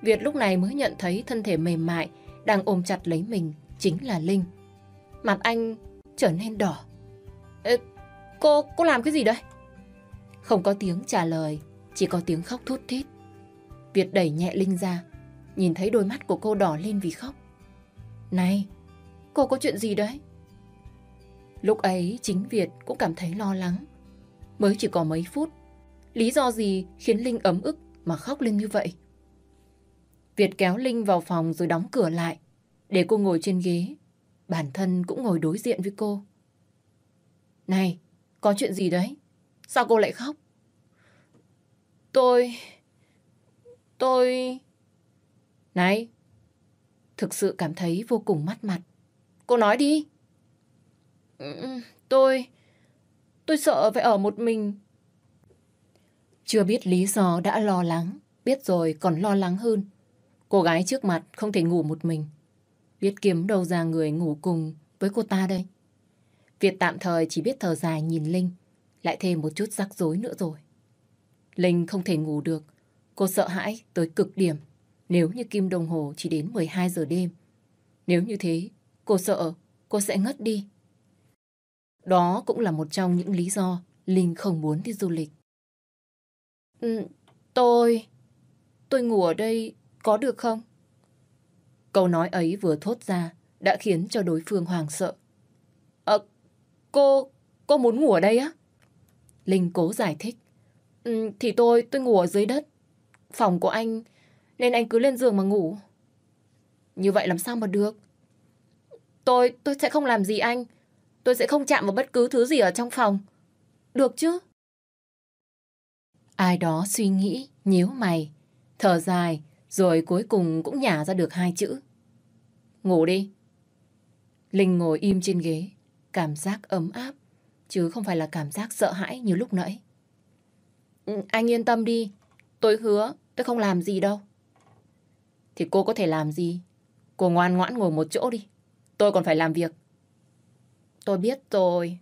Việt lúc này mới nhận thấy thân thể mềm mại đang ôm chặt lấy mình chính là Linh. Mặt anh trở nên đỏ. Ê, cô, cô làm cái gì đấy? Không có tiếng trả lời, chỉ có tiếng khóc thút thít. Việt đẩy nhẹ Linh ra, nhìn thấy đôi mắt của cô đỏ lên vì khóc. Này, cô có chuyện gì đấy? Lúc ấy chính Việt cũng cảm thấy lo lắng. Mới chỉ có mấy phút, lý do gì khiến Linh ấm ức mà khóc lên như vậy? Việt kéo Linh vào phòng rồi đóng cửa lại, để cô ngồi trên ghế. Bản thân cũng ngồi đối diện với cô. Này, có chuyện gì đấy? Sao cô lại khóc? Tôi... Tôi... Này, thực sự cảm thấy vô cùng mắt mặt. Cô nói đi. Tôi... Tôi sợ phải ở một mình. Chưa biết lý do đã lo lắng. Biết rồi còn lo lắng hơn. Cô gái trước mặt không thể ngủ một mình. Biết kiếm đâu ra người ngủ cùng với cô ta đây. Việt tạm thời chỉ biết thở dài nhìn Linh. Lại thêm một chút rắc rối nữa rồi. Linh không thể ngủ được. Cô sợ hãi tới cực điểm. Nếu như kim đồng hồ chỉ đến 12 giờ đêm. Nếu như thế, cô sợ cô sẽ ngất đi. Đó cũng là một trong những lý do Linh không muốn đi du lịch. Ừ, tôi... Tôi ngủ ở đây có được không? Câu nói ấy vừa thốt ra đã khiến cho đối phương hoàng sợ. Ờ, cô... cô muốn ngủ ở đây á? Linh cố giải thích. Ừ, thì tôi, tôi ngủ ở dưới đất. Phòng của anh, nên anh cứ lên giường mà ngủ. Như vậy làm sao mà được? Tôi, tôi sẽ không làm gì anh. Tôi sẽ không chạm vào bất cứ thứ gì ở trong phòng. Được chứ? Ai đó suy nghĩ, nhíu mày, thở dài, rồi cuối cùng cũng nhả ra được hai chữ. Ngủ đi. Linh ngồi im trên ghế, cảm giác ấm áp, chứ không phải là cảm giác sợ hãi như lúc nãy. Ừ, anh yên tâm đi, tôi hứa tôi không làm gì đâu. Thì cô có thể làm gì? Cô ngoan ngoãn ngồi một chỗ đi, tôi còn phải làm việc. Tôi biết rồi.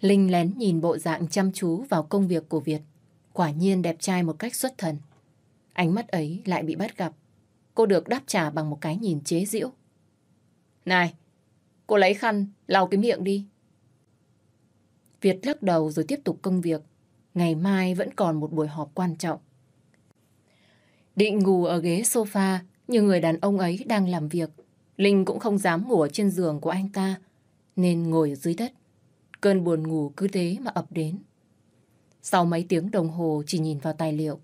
Linh lén nhìn bộ dạng chăm chú vào công việc của Việt. Quả nhiên đẹp trai một cách xuất thần. Ánh mắt ấy lại bị bắt gặp. Cô được đáp trả bằng một cái nhìn chế giễu. Này, cô lấy khăn, lau cái miệng đi. Việt lắc đầu rồi tiếp tục công việc. Ngày mai vẫn còn một buổi họp quan trọng. Định ngủ ở ghế sofa, nhưng người đàn ông ấy đang làm việc. Linh cũng không dám ngủ ở trên giường của anh ta, nên ngồi ở dưới đất. Cơn buồn ngủ cứ thế mà ập đến. Sau mấy tiếng đồng hồ chỉ nhìn vào tài liệu,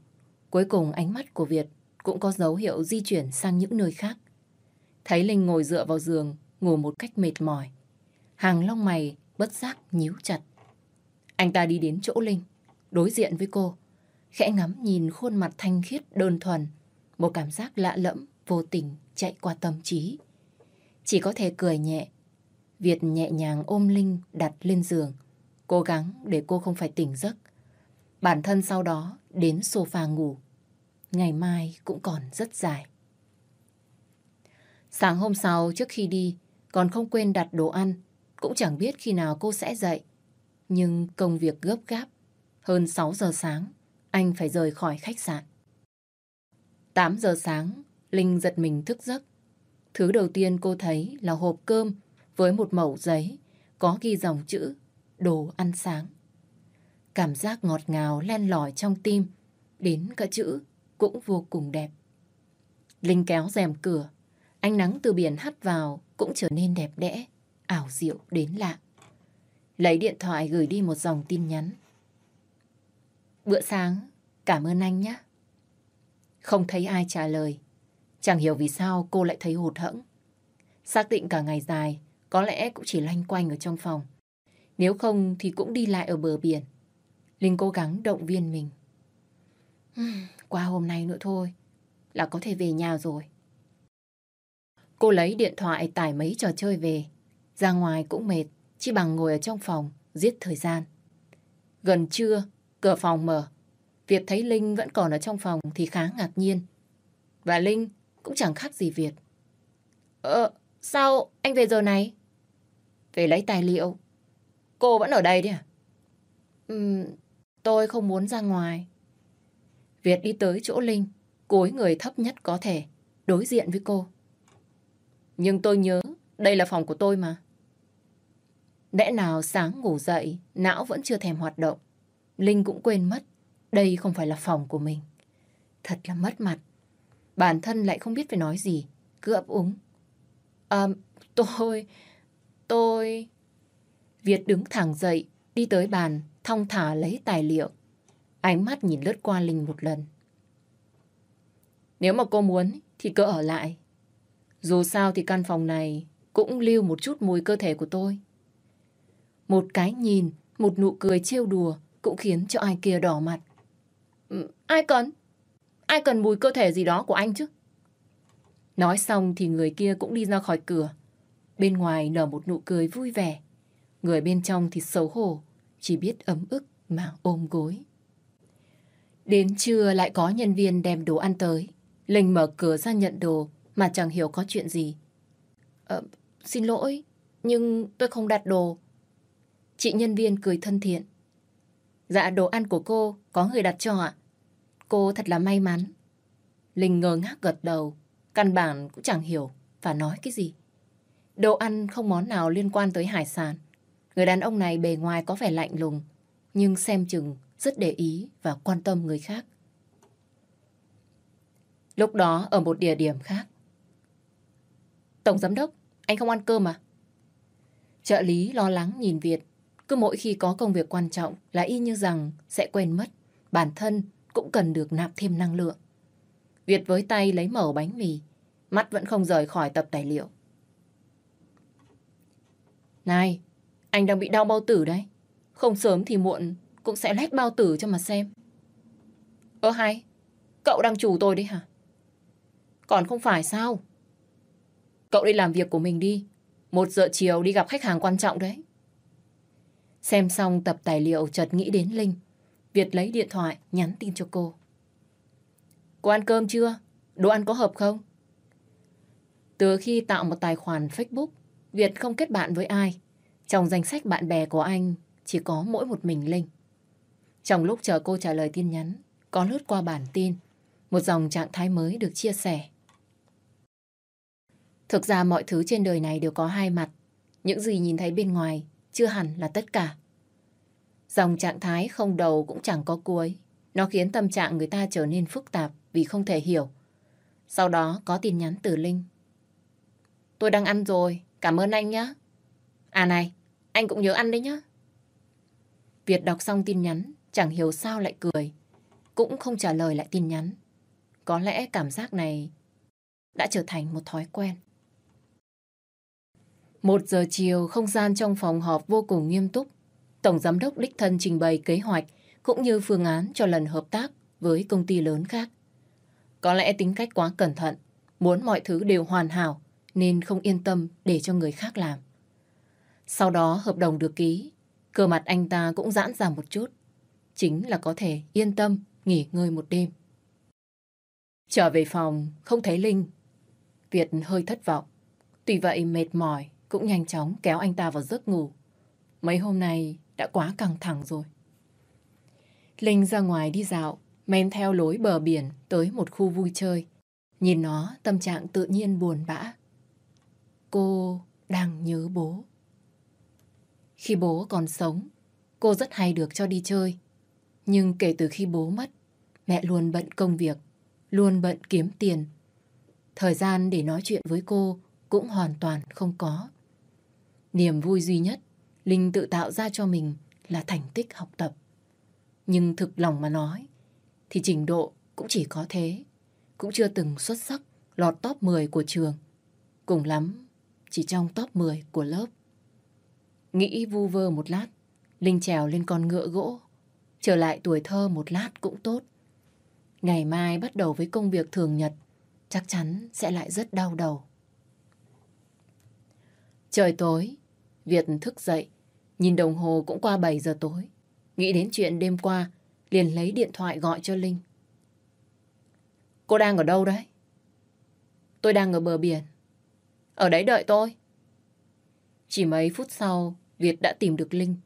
cuối cùng ánh mắt của Việt cũng có dấu hiệu di chuyển sang những nơi khác. Thấy Linh ngồi dựa vào giường, ngủ một cách mệt mỏi. Hàng lông mày bất giác nhíu chặt. Anh ta đi đến chỗ Linh, đối diện với cô, khẽ ngắm nhìn khuôn mặt thanh khiết đơn thuần. Một cảm giác lạ lẫm, vô tình chạy qua tâm trí. Chỉ có thể cười nhẹ. Việt nhẹ nhàng ôm Linh đặt lên giường, cố gắng để cô không phải tỉnh giấc. Bản thân sau đó đến sofa ngủ. Ngày mai cũng còn rất dài. Sáng hôm sau trước khi đi, còn không quên đặt đồ ăn. Cũng chẳng biết khi nào cô sẽ dậy. Nhưng công việc gấp gáp. Hơn 6 giờ sáng, anh phải rời khỏi khách sạn. 8 giờ sáng, Linh giật mình thức giấc. Thứ đầu tiên cô thấy là hộp cơm với một mẩu giấy có ghi dòng chữ đồ ăn sáng. Cảm giác ngọt ngào len lỏi trong tim, đến cả chữ cũng vô cùng đẹp. Linh kéo rèm cửa, ánh nắng từ biển hắt vào cũng trở nên đẹp đẽ, ảo diệu đến lạ. Lấy điện thoại gửi đi một dòng tin nhắn. Bữa sáng, cảm ơn anh nhé. Không thấy ai trả lời. Chẳng hiểu vì sao cô lại thấy hụt hẫng. Xác định cả ngày dài, có lẽ cũng chỉ loanh quanh ở trong phòng. Nếu không thì cũng đi lại ở bờ biển. Linh cố gắng động viên mình. qua hôm nay nữa thôi, là có thể về nhà rồi. Cô lấy điện thoại tải mấy trò chơi về. Ra ngoài cũng mệt, chỉ bằng ngồi ở trong phòng, giết thời gian. Gần trưa, cửa phòng mở. Việt thấy Linh vẫn còn ở trong phòng thì khá ngạc nhiên. Và Linh cũng chẳng khác gì Việt. Ờ, sao anh về giờ này? Về lấy tài liệu. Cô vẫn ở đây đấy à? Ừ, tôi không muốn ra ngoài. Việt đi tới chỗ Linh, cúi người thấp nhất có thể, đối diện với cô. Nhưng tôi nhớ, đây là phòng của tôi mà. Lẽ nào sáng ngủ dậy, não vẫn chưa thèm hoạt động. Linh cũng quên mất, đây không phải là phòng của mình. Thật là mất mặt. Bản thân lại không biết phải nói gì, cứ ấp úng. À, tôi, tôi... Việt đứng thẳng dậy, đi tới bàn, thong thả lấy tài liệu. Ánh mắt nhìn lướt qua Linh một lần. Nếu mà cô muốn thì cứ ở lại. Dù sao thì căn phòng này cũng lưu một chút mùi cơ thể của tôi. Một cái nhìn, một nụ cười trêu đùa cũng khiến cho ai kia đỏ mặt. Ừ, ai cần? Ai cần mùi cơ thể gì đó của anh chứ? Nói xong thì người kia cũng đi ra khỏi cửa. Bên ngoài nở một nụ cười vui vẻ. Người bên trong thì xấu hổ, chỉ biết ấm ức mà ôm gối. Đến trưa lại có nhân viên đem đồ ăn tới. Linh mở cửa ra nhận đồ mà chẳng hiểu có chuyện gì. Ờ, xin lỗi, nhưng tôi không đặt đồ. Chị nhân viên cười thân thiện. Dạ đồ ăn của cô có người đặt cho ạ. Cô thật là may mắn. Linh ngơ ngác gật đầu, căn bản cũng chẳng hiểu và nói cái gì. Đồ ăn không món nào liên quan tới hải sản. Người đàn ông này bề ngoài có vẻ lạnh lùng, nhưng xem chừng rất để ý và quan tâm người khác. Lúc đó ở một địa điểm khác. Tổng giám đốc, anh không ăn cơm à? Trợ lý lo lắng nhìn Việt. Cứ mỗi khi có công việc quan trọng là y như rằng sẽ quên mất. Bản thân cũng cần được nạp thêm năng lượng. Việt với tay lấy mẩu bánh mì. Mắt vẫn không rời khỏi tập tài liệu. Này, anh đang bị đau bao tử đấy. Không sớm thì muộn cũng sẽ lét bao tử cho mà xem. Ơ hay, cậu đang chủ tôi đấy hả? Còn không phải sao? Cậu đi làm việc của mình đi. Một giờ chiều đi gặp khách hàng quan trọng đấy. Xem xong tập tài liệu chợt nghĩ đến Linh. Việt lấy điện thoại nhắn tin cho cô. Cô ăn cơm chưa? Đồ ăn có hợp không? Từ khi tạo một tài khoản Facebook, Việt không kết bạn với ai. Trong danh sách bạn bè của anh chỉ có mỗi một mình Linh. Trong lúc chờ cô trả lời tin nhắn, có lướt qua bản tin, một dòng trạng thái mới được chia sẻ. Thực ra mọi thứ trên đời này đều có hai mặt. Những gì nhìn thấy bên ngoài chưa hẳn là tất cả. Dòng trạng thái không đầu cũng chẳng có cuối. Nó khiến tâm trạng người ta trở nên phức tạp vì không thể hiểu. Sau đó có tin nhắn từ Linh. Tôi đang ăn rồi, cảm ơn anh nhé. À này, anh cũng nhớ ăn đấy nhé. Việt đọc xong tin nhắn, chẳng hiểu sao lại cười. Cũng không trả lời lại tin nhắn. có lẽ cảm giác này đã trở thành một thói quen. Một giờ chiều, không gian trong phòng họp vô cùng nghiêm túc. Tổng giám đốc đích thân trình bày kế hoạch cũng như phương án cho lần hợp tác với công ty lớn khác. Có lẽ tính cách quá cẩn thận, muốn mọi thứ đều hoàn hảo nên không yên tâm để cho người khác làm. Sau đó hợp đồng được ký, cơ mặt anh ta cũng giãn ra một chút. Chính là có thể yên tâm nghỉ ngơi một đêm. Trở về phòng, không thấy Linh. Việt hơi thất vọng. Tuy vậy mệt mỏi, cũng nhanh chóng kéo anh ta vào giấc ngủ. Mấy hôm nay đã quá căng thẳng rồi. Linh ra ngoài đi dạo, men theo lối bờ biển tới một khu vui chơi. Nhìn nó, tâm trạng tự nhiên buồn bã. Cô đang nhớ bố. Khi bố còn sống, cô rất hay được cho đi chơi. Nhưng kể từ khi bố mất, mẹ luôn bận công việc, luôn bận kiếm tiền. Thời gian để nói chuyện với cô cũng hoàn toàn không có. Niềm vui duy nhất Linh tự tạo ra cho mình là thành tích học tập. Nhưng thực lòng mà nói, thì trình độ cũng chỉ có thế. Cũng chưa từng xuất sắc lọt top 10 của trường. Cùng lắm, chỉ trong top 10 của lớp. Nghĩ vu vơ một lát, Linh trèo lên con ngựa gỗ. Trở lại tuổi thơ một lát cũng tốt. Ngày mai bắt đầu với công việc thường nhật, chắc chắn sẽ lại rất đau đầu. Trời tối, Việt thức dậy, nhìn đồng hồ cũng qua 7 giờ tối. Nghĩ đến chuyện đêm qua, liền lấy điện thoại gọi cho Linh. Cô đang ở đâu đấy? Tôi đang ở bờ biển. Ở đấy đợi tôi. Chỉ mấy phút sau, Việt đã tìm được Linh.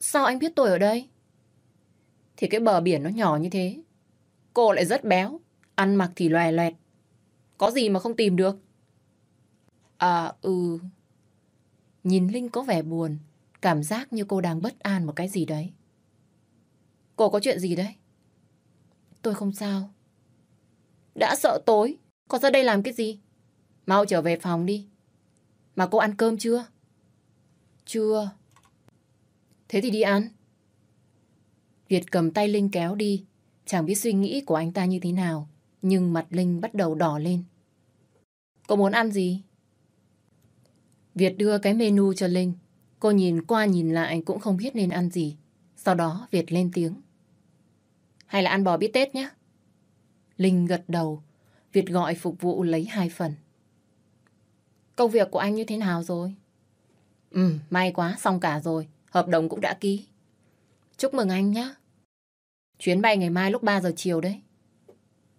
Sao anh biết tôi ở đây? Thì cái bờ biển nó nhỏ như thế. Cô lại rất béo, ăn mặc thì loè loẹt. Có gì mà không tìm được? À, ừ. Nhìn Linh có vẻ buồn, cảm giác như cô đang bất an một cái gì đấy. Cô có chuyện gì đấy? Tôi không sao. Đã sợ tối, còn ra đây làm cái gì? Mau trở về phòng đi. Mà cô ăn cơm chưa? Chưa. Thế thì đi ăn. Việt cầm tay Linh kéo đi. Chẳng biết suy nghĩ của anh ta như thế nào. Nhưng mặt Linh bắt đầu đỏ lên. Cô muốn ăn gì? Việt đưa cái menu cho Linh. Cô nhìn qua nhìn lại cũng không biết nên ăn gì. Sau đó Việt lên tiếng. Hay là ăn bò bít tết nhé? Linh gật đầu. Việt gọi phục vụ lấy hai phần. Công việc của anh như thế nào rồi? Ừ, may quá, xong cả rồi. Hợp đồng cũng đã ký. Chúc mừng anh nhé. Chuyến bay ngày mai lúc 3 giờ chiều đấy.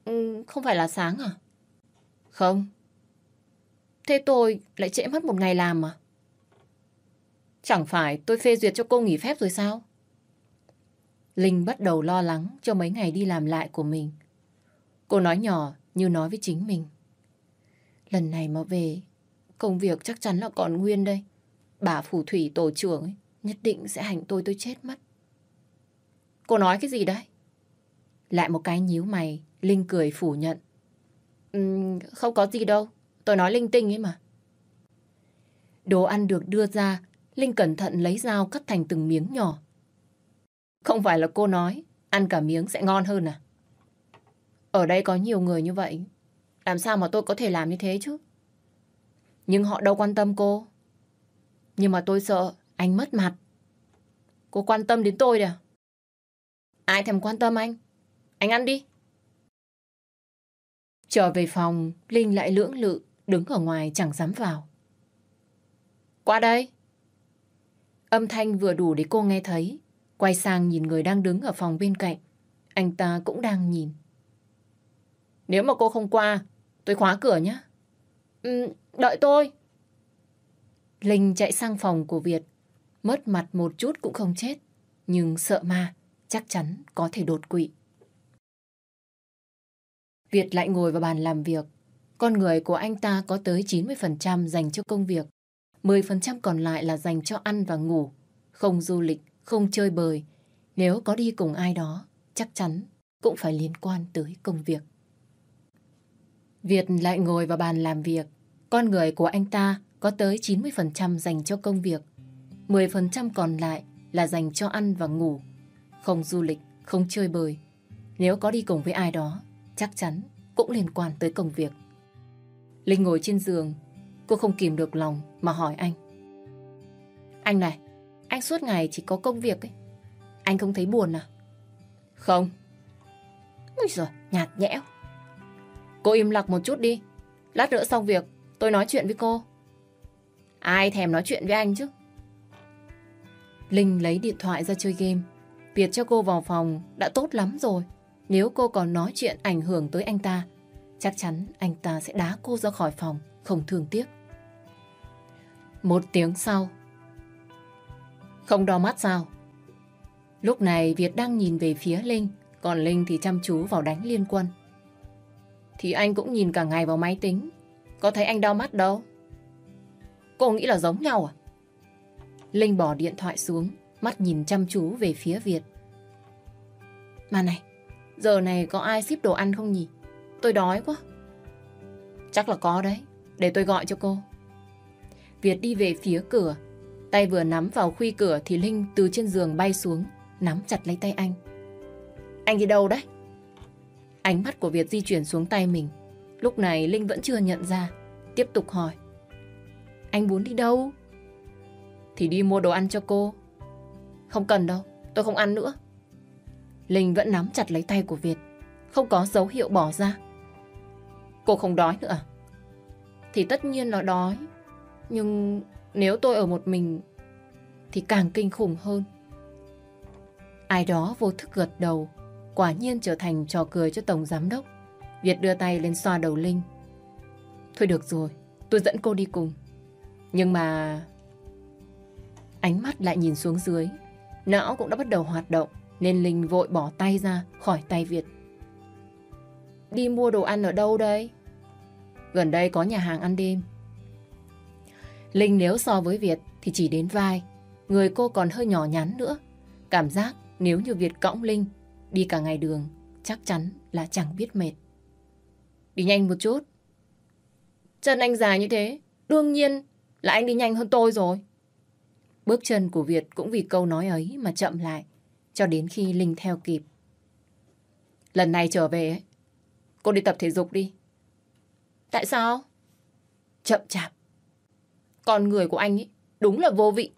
Ừ, không phải là sáng à? Không. Thế tôi lại trễ mất một ngày làm mà. Chẳng phải tôi phê duyệt cho cô nghỉ phép rồi sao? Linh bắt đầu lo lắng cho mấy ngày đi làm lại của mình. Cô nói nhỏ như nói với chính mình. Lần này mà về, công việc chắc chắn là còn nguyên đây. Bà phù thủy tổ trưởng ấy, nhất định sẽ hành tôi tôi chết mất. Cô nói cái gì đấy? Lại một cái nhíu mày, Linh cười phủ nhận. Uhm, không có gì đâu, tôi nói linh tinh ấy mà. Đồ ăn được đưa ra, Linh cẩn thận lấy dao cắt thành từng miếng nhỏ. Không phải là cô nói, ăn cả miếng sẽ ngon hơn à? Ở đây có nhiều người như vậy, làm sao mà tôi có thể làm như thế chứ? Nhưng họ đâu quan tâm cô. Nhưng mà tôi sợ anh mất mặt. Cô quan tâm đến tôi à? Ai thèm quan tâm anh? Anh ăn đi. Trở về phòng, Linh lại lưỡng lự, đứng ở ngoài chẳng dám vào. Qua đây. Âm thanh vừa đủ để cô nghe thấy. Quay sang nhìn người đang đứng ở phòng bên cạnh. Anh ta cũng đang nhìn. Nếu mà cô không qua, tôi khóa cửa nhé. Ừ, đợi tôi. Linh chạy sang phòng của Việt. Mất mặt một chút cũng không chết. Nhưng sợ ma, chắc chắn có thể đột quỵ. Việt lại ngồi vào bàn làm việc. Con người của anh ta có tới 90% dành cho công việc. 10% còn lại là dành cho ăn và ngủ. Không du lịch, không chơi bời. Nếu có đi cùng ai đó, chắc chắn cũng phải liên quan tới công việc. Việt lại ngồi vào bàn làm việc. Con người của anh ta có tới 90% dành cho công việc. 10% còn lại là dành cho ăn và ngủ. Không du lịch, không chơi bời. Nếu có đi cùng với ai đó, chắc chắn cũng liên quan tới công việc. Linh ngồi trên giường, cô không kìm được lòng mà hỏi anh. Anh này, anh suốt ngày chỉ có công việc ấy. Anh không thấy buồn à? Không. Ôi giời, nhạt nhẽo. Cô im lặng một chút đi. Lát nữa xong việc, tôi nói chuyện với cô. Ai thèm nói chuyện với anh chứ? Linh lấy điện thoại ra chơi game. Việt cho cô vào phòng đã tốt lắm rồi. Nếu cô còn nói chuyện ảnh hưởng tới anh ta, chắc chắn anh ta sẽ đá cô ra khỏi phòng, không thương tiếc. Một tiếng sau. Không đo mắt sao? Lúc này Việt đang nhìn về phía Linh, còn Linh thì chăm chú vào đánh liên quân. Thì anh cũng nhìn cả ngày vào máy tính, có thấy anh đau mắt đâu. Cô nghĩ là giống nhau à? Linh bỏ điện thoại xuống, mắt nhìn chăm chú về phía Việt. Mà này, giờ này có ai ship đồ ăn không nhỉ? Tôi đói quá. Chắc là có đấy, để tôi gọi cho cô. Việt đi về phía cửa, tay vừa nắm vào khuy cửa thì Linh từ trên giường bay xuống, nắm chặt lấy tay anh. Anh đi đâu đấy? Ánh mắt của Việt di chuyển xuống tay mình. Lúc này Linh vẫn chưa nhận ra, tiếp tục hỏi. Anh muốn đi đâu? Thì đi mua đồ ăn cho cô. Không cần đâu, tôi không ăn nữa. Linh vẫn nắm chặt lấy tay của Việt, không có dấu hiệu bỏ ra. Cô không đói nữa? À? Thì tất nhiên là đói. Nhưng nếu tôi ở một mình thì càng kinh khủng hơn. Ai đó vô thức gật đầu, quả nhiên trở thành trò cười cho Tổng Giám Đốc. Việt đưa tay lên xoa đầu Linh. Thôi được rồi, tôi dẫn cô đi cùng. Nhưng mà... Ánh mắt lại nhìn xuống dưới. Não cũng đã bắt đầu hoạt động, nên Linh vội bỏ tay ra khỏi tay Việt. Đi mua đồ ăn ở đâu đây? Gần đây có nhà hàng ăn đêm. Linh nếu so với Việt thì chỉ đến vai. Người cô còn hơi nhỏ nhắn nữa. Cảm giác nếu như Việt cõng Linh đi cả ngày đường chắc chắn là chẳng biết mệt. Đi nhanh một chút. Chân anh dài như thế, đương nhiên là anh đi nhanh hơn tôi rồi. Bước chân của Việt cũng vì câu nói ấy mà chậm lại, cho đến khi Linh theo kịp. Lần này trở về, ấy, cô đi tập thể dục đi. Tại sao? Chậm chạp. Con người của anh ấy đúng là vô vị.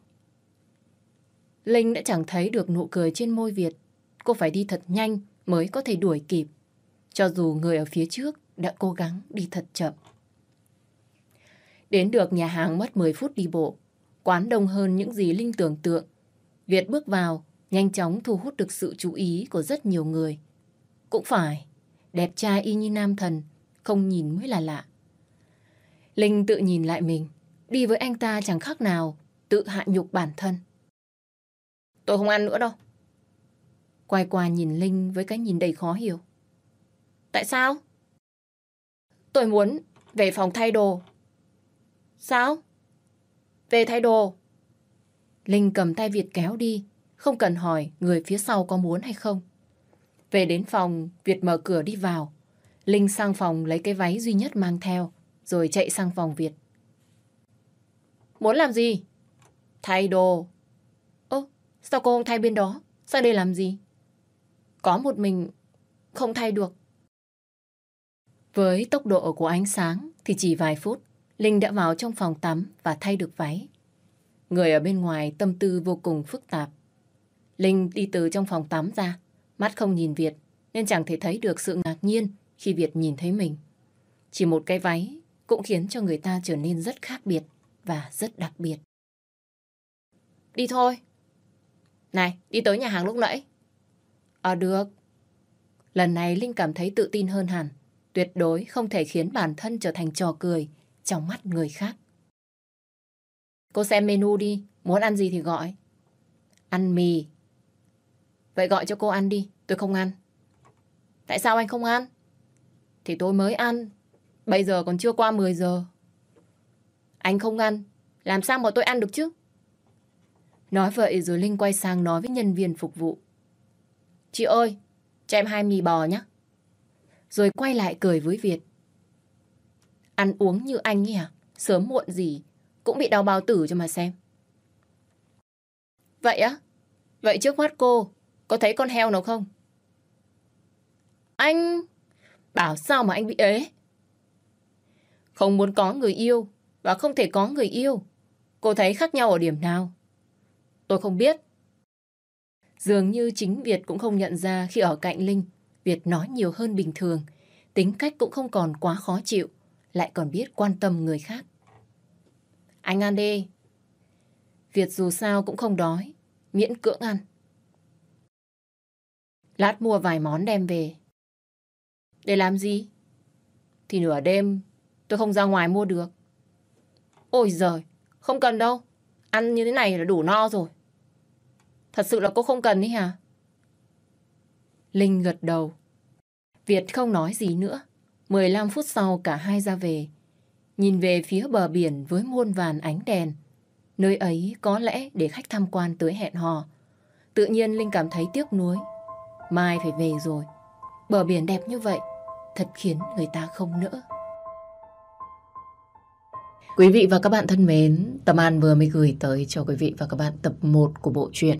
Linh đã chẳng thấy được nụ cười trên môi Việt. Cô phải đi thật nhanh mới có thể đuổi kịp. Cho dù người ở phía trước đã cố gắng đi thật chậm. Đến được nhà hàng mất 10 phút đi bộ. Quán đông hơn những gì Linh tưởng tượng. Việt bước vào, nhanh chóng thu hút được sự chú ý của rất nhiều người. Cũng phải, đẹp trai y như nam thần, không nhìn mới là lạ. Linh tự nhìn lại mình, đi với anh ta chẳng khác nào, tự hạ nhục bản thân. Tôi không ăn nữa đâu. Quay qua nhìn Linh với cái nhìn đầy khó hiểu. Tại sao? Tôi muốn về phòng thay đồ. Sao? Về thay đồ. Linh cầm tay Việt kéo đi, không cần hỏi người phía sau có muốn hay không. Về đến phòng, Việt mở cửa đi vào. Linh sang phòng lấy cái váy duy nhất mang theo, rồi chạy sang phòng Việt. Muốn làm gì? Thay đồ. Ơ, sao cô không thay bên đó? Sao đây làm gì? Có một mình không thay được. Với tốc độ của ánh sáng thì chỉ vài phút, Linh đã vào trong phòng tắm và thay được váy. Người ở bên ngoài tâm tư vô cùng phức tạp. Linh đi từ trong phòng tắm ra, mắt không nhìn Việt nên chẳng thể thấy được sự ngạc nhiên khi Việt nhìn thấy mình. Chỉ một cái váy cũng khiến cho người ta trở nên rất khác biệt và rất đặc biệt. Đi thôi. Này, đi tới nhà hàng lúc nãy. À được. Lần này Linh cảm thấy tự tin hơn hẳn. Tuyệt đối không thể khiến bản thân trở thành trò cười trong mắt người khác. Cô xem menu đi, muốn ăn gì thì gọi. Ăn mì. Vậy gọi cho cô ăn đi, tôi không ăn. Tại sao anh không ăn? Thì tôi mới ăn, bây giờ còn chưa qua 10 giờ. Anh không ăn, làm sao mà tôi ăn được chứ? Nói vậy rồi Linh quay sang nói với nhân viên phục vụ. Chị ơi, cho em hai mì bò nhé. Rồi quay lại cười với Việt. Ăn uống như anh nhỉ? à? Sớm muộn gì cũng bị đau bao tử cho mà xem. Vậy á? Vậy trước mắt cô có thấy con heo nào không? Anh... Bảo sao mà anh bị ế? Không muốn có người yêu và không thể có người yêu. Cô thấy khác nhau ở điểm nào? Tôi không biết. Dường như chính Việt cũng không nhận ra khi ở cạnh Linh, Việt nói nhiều hơn bình thường. Tính cách cũng không còn quá khó chịu, lại còn biết quan tâm người khác. Anh ăn đi. Việt dù sao cũng không đói, miễn cưỡng ăn. Lát mua vài món đem về. Để làm gì? Thì nửa đêm tôi không ra ngoài mua được. Ôi giời, không cần đâu. Ăn như thế này là đủ no rồi. Thật sự là cô không cần ý hả? Linh gật đầu. Việt không nói gì nữa. 15 phút sau cả hai ra về. Nhìn về phía bờ biển với muôn vàn ánh đèn. Nơi ấy có lẽ để khách tham quan tới hẹn hò. Tự nhiên Linh cảm thấy tiếc nuối. Mai phải về rồi. Bờ biển đẹp như vậy, thật khiến người ta không nỡ. Quý vị và các bạn thân mến, Tâm An vừa mới gửi tới cho quý vị và các bạn tập 1 của bộ truyện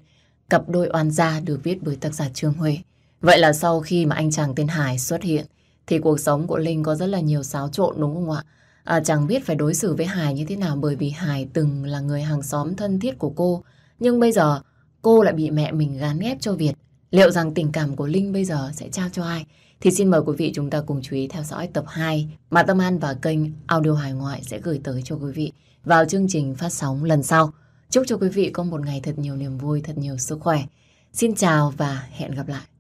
Cặp đôi oan gia được viết bởi tác giả Trương Huệ. Vậy là sau khi mà anh chàng tên Hải xuất hiện thì cuộc sống của Linh có rất là nhiều xáo trộn đúng không ạ? À, chẳng biết phải đối xử với Hải như thế nào bởi vì Hải từng là người hàng xóm thân thiết của cô. Nhưng bây giờ cô lại bị mẹ mình gán ghép cho Việt. Liệu rằng tình cảm của Linh bây giờ sẽ trao cho ai? Thì xin mời quý vị chúng ta cùng chú ý theo dõi tập 2 mà Tâm An và kênh Audio Hải Ngoại sẽ gửi tới cho quý vị vào chương trình phát sóng lần sau. Chúc cho quý vị có một ngày thật nhiều niềm vui, thật nhiều sức khỏe. Xin chào và hẹn gặp lại.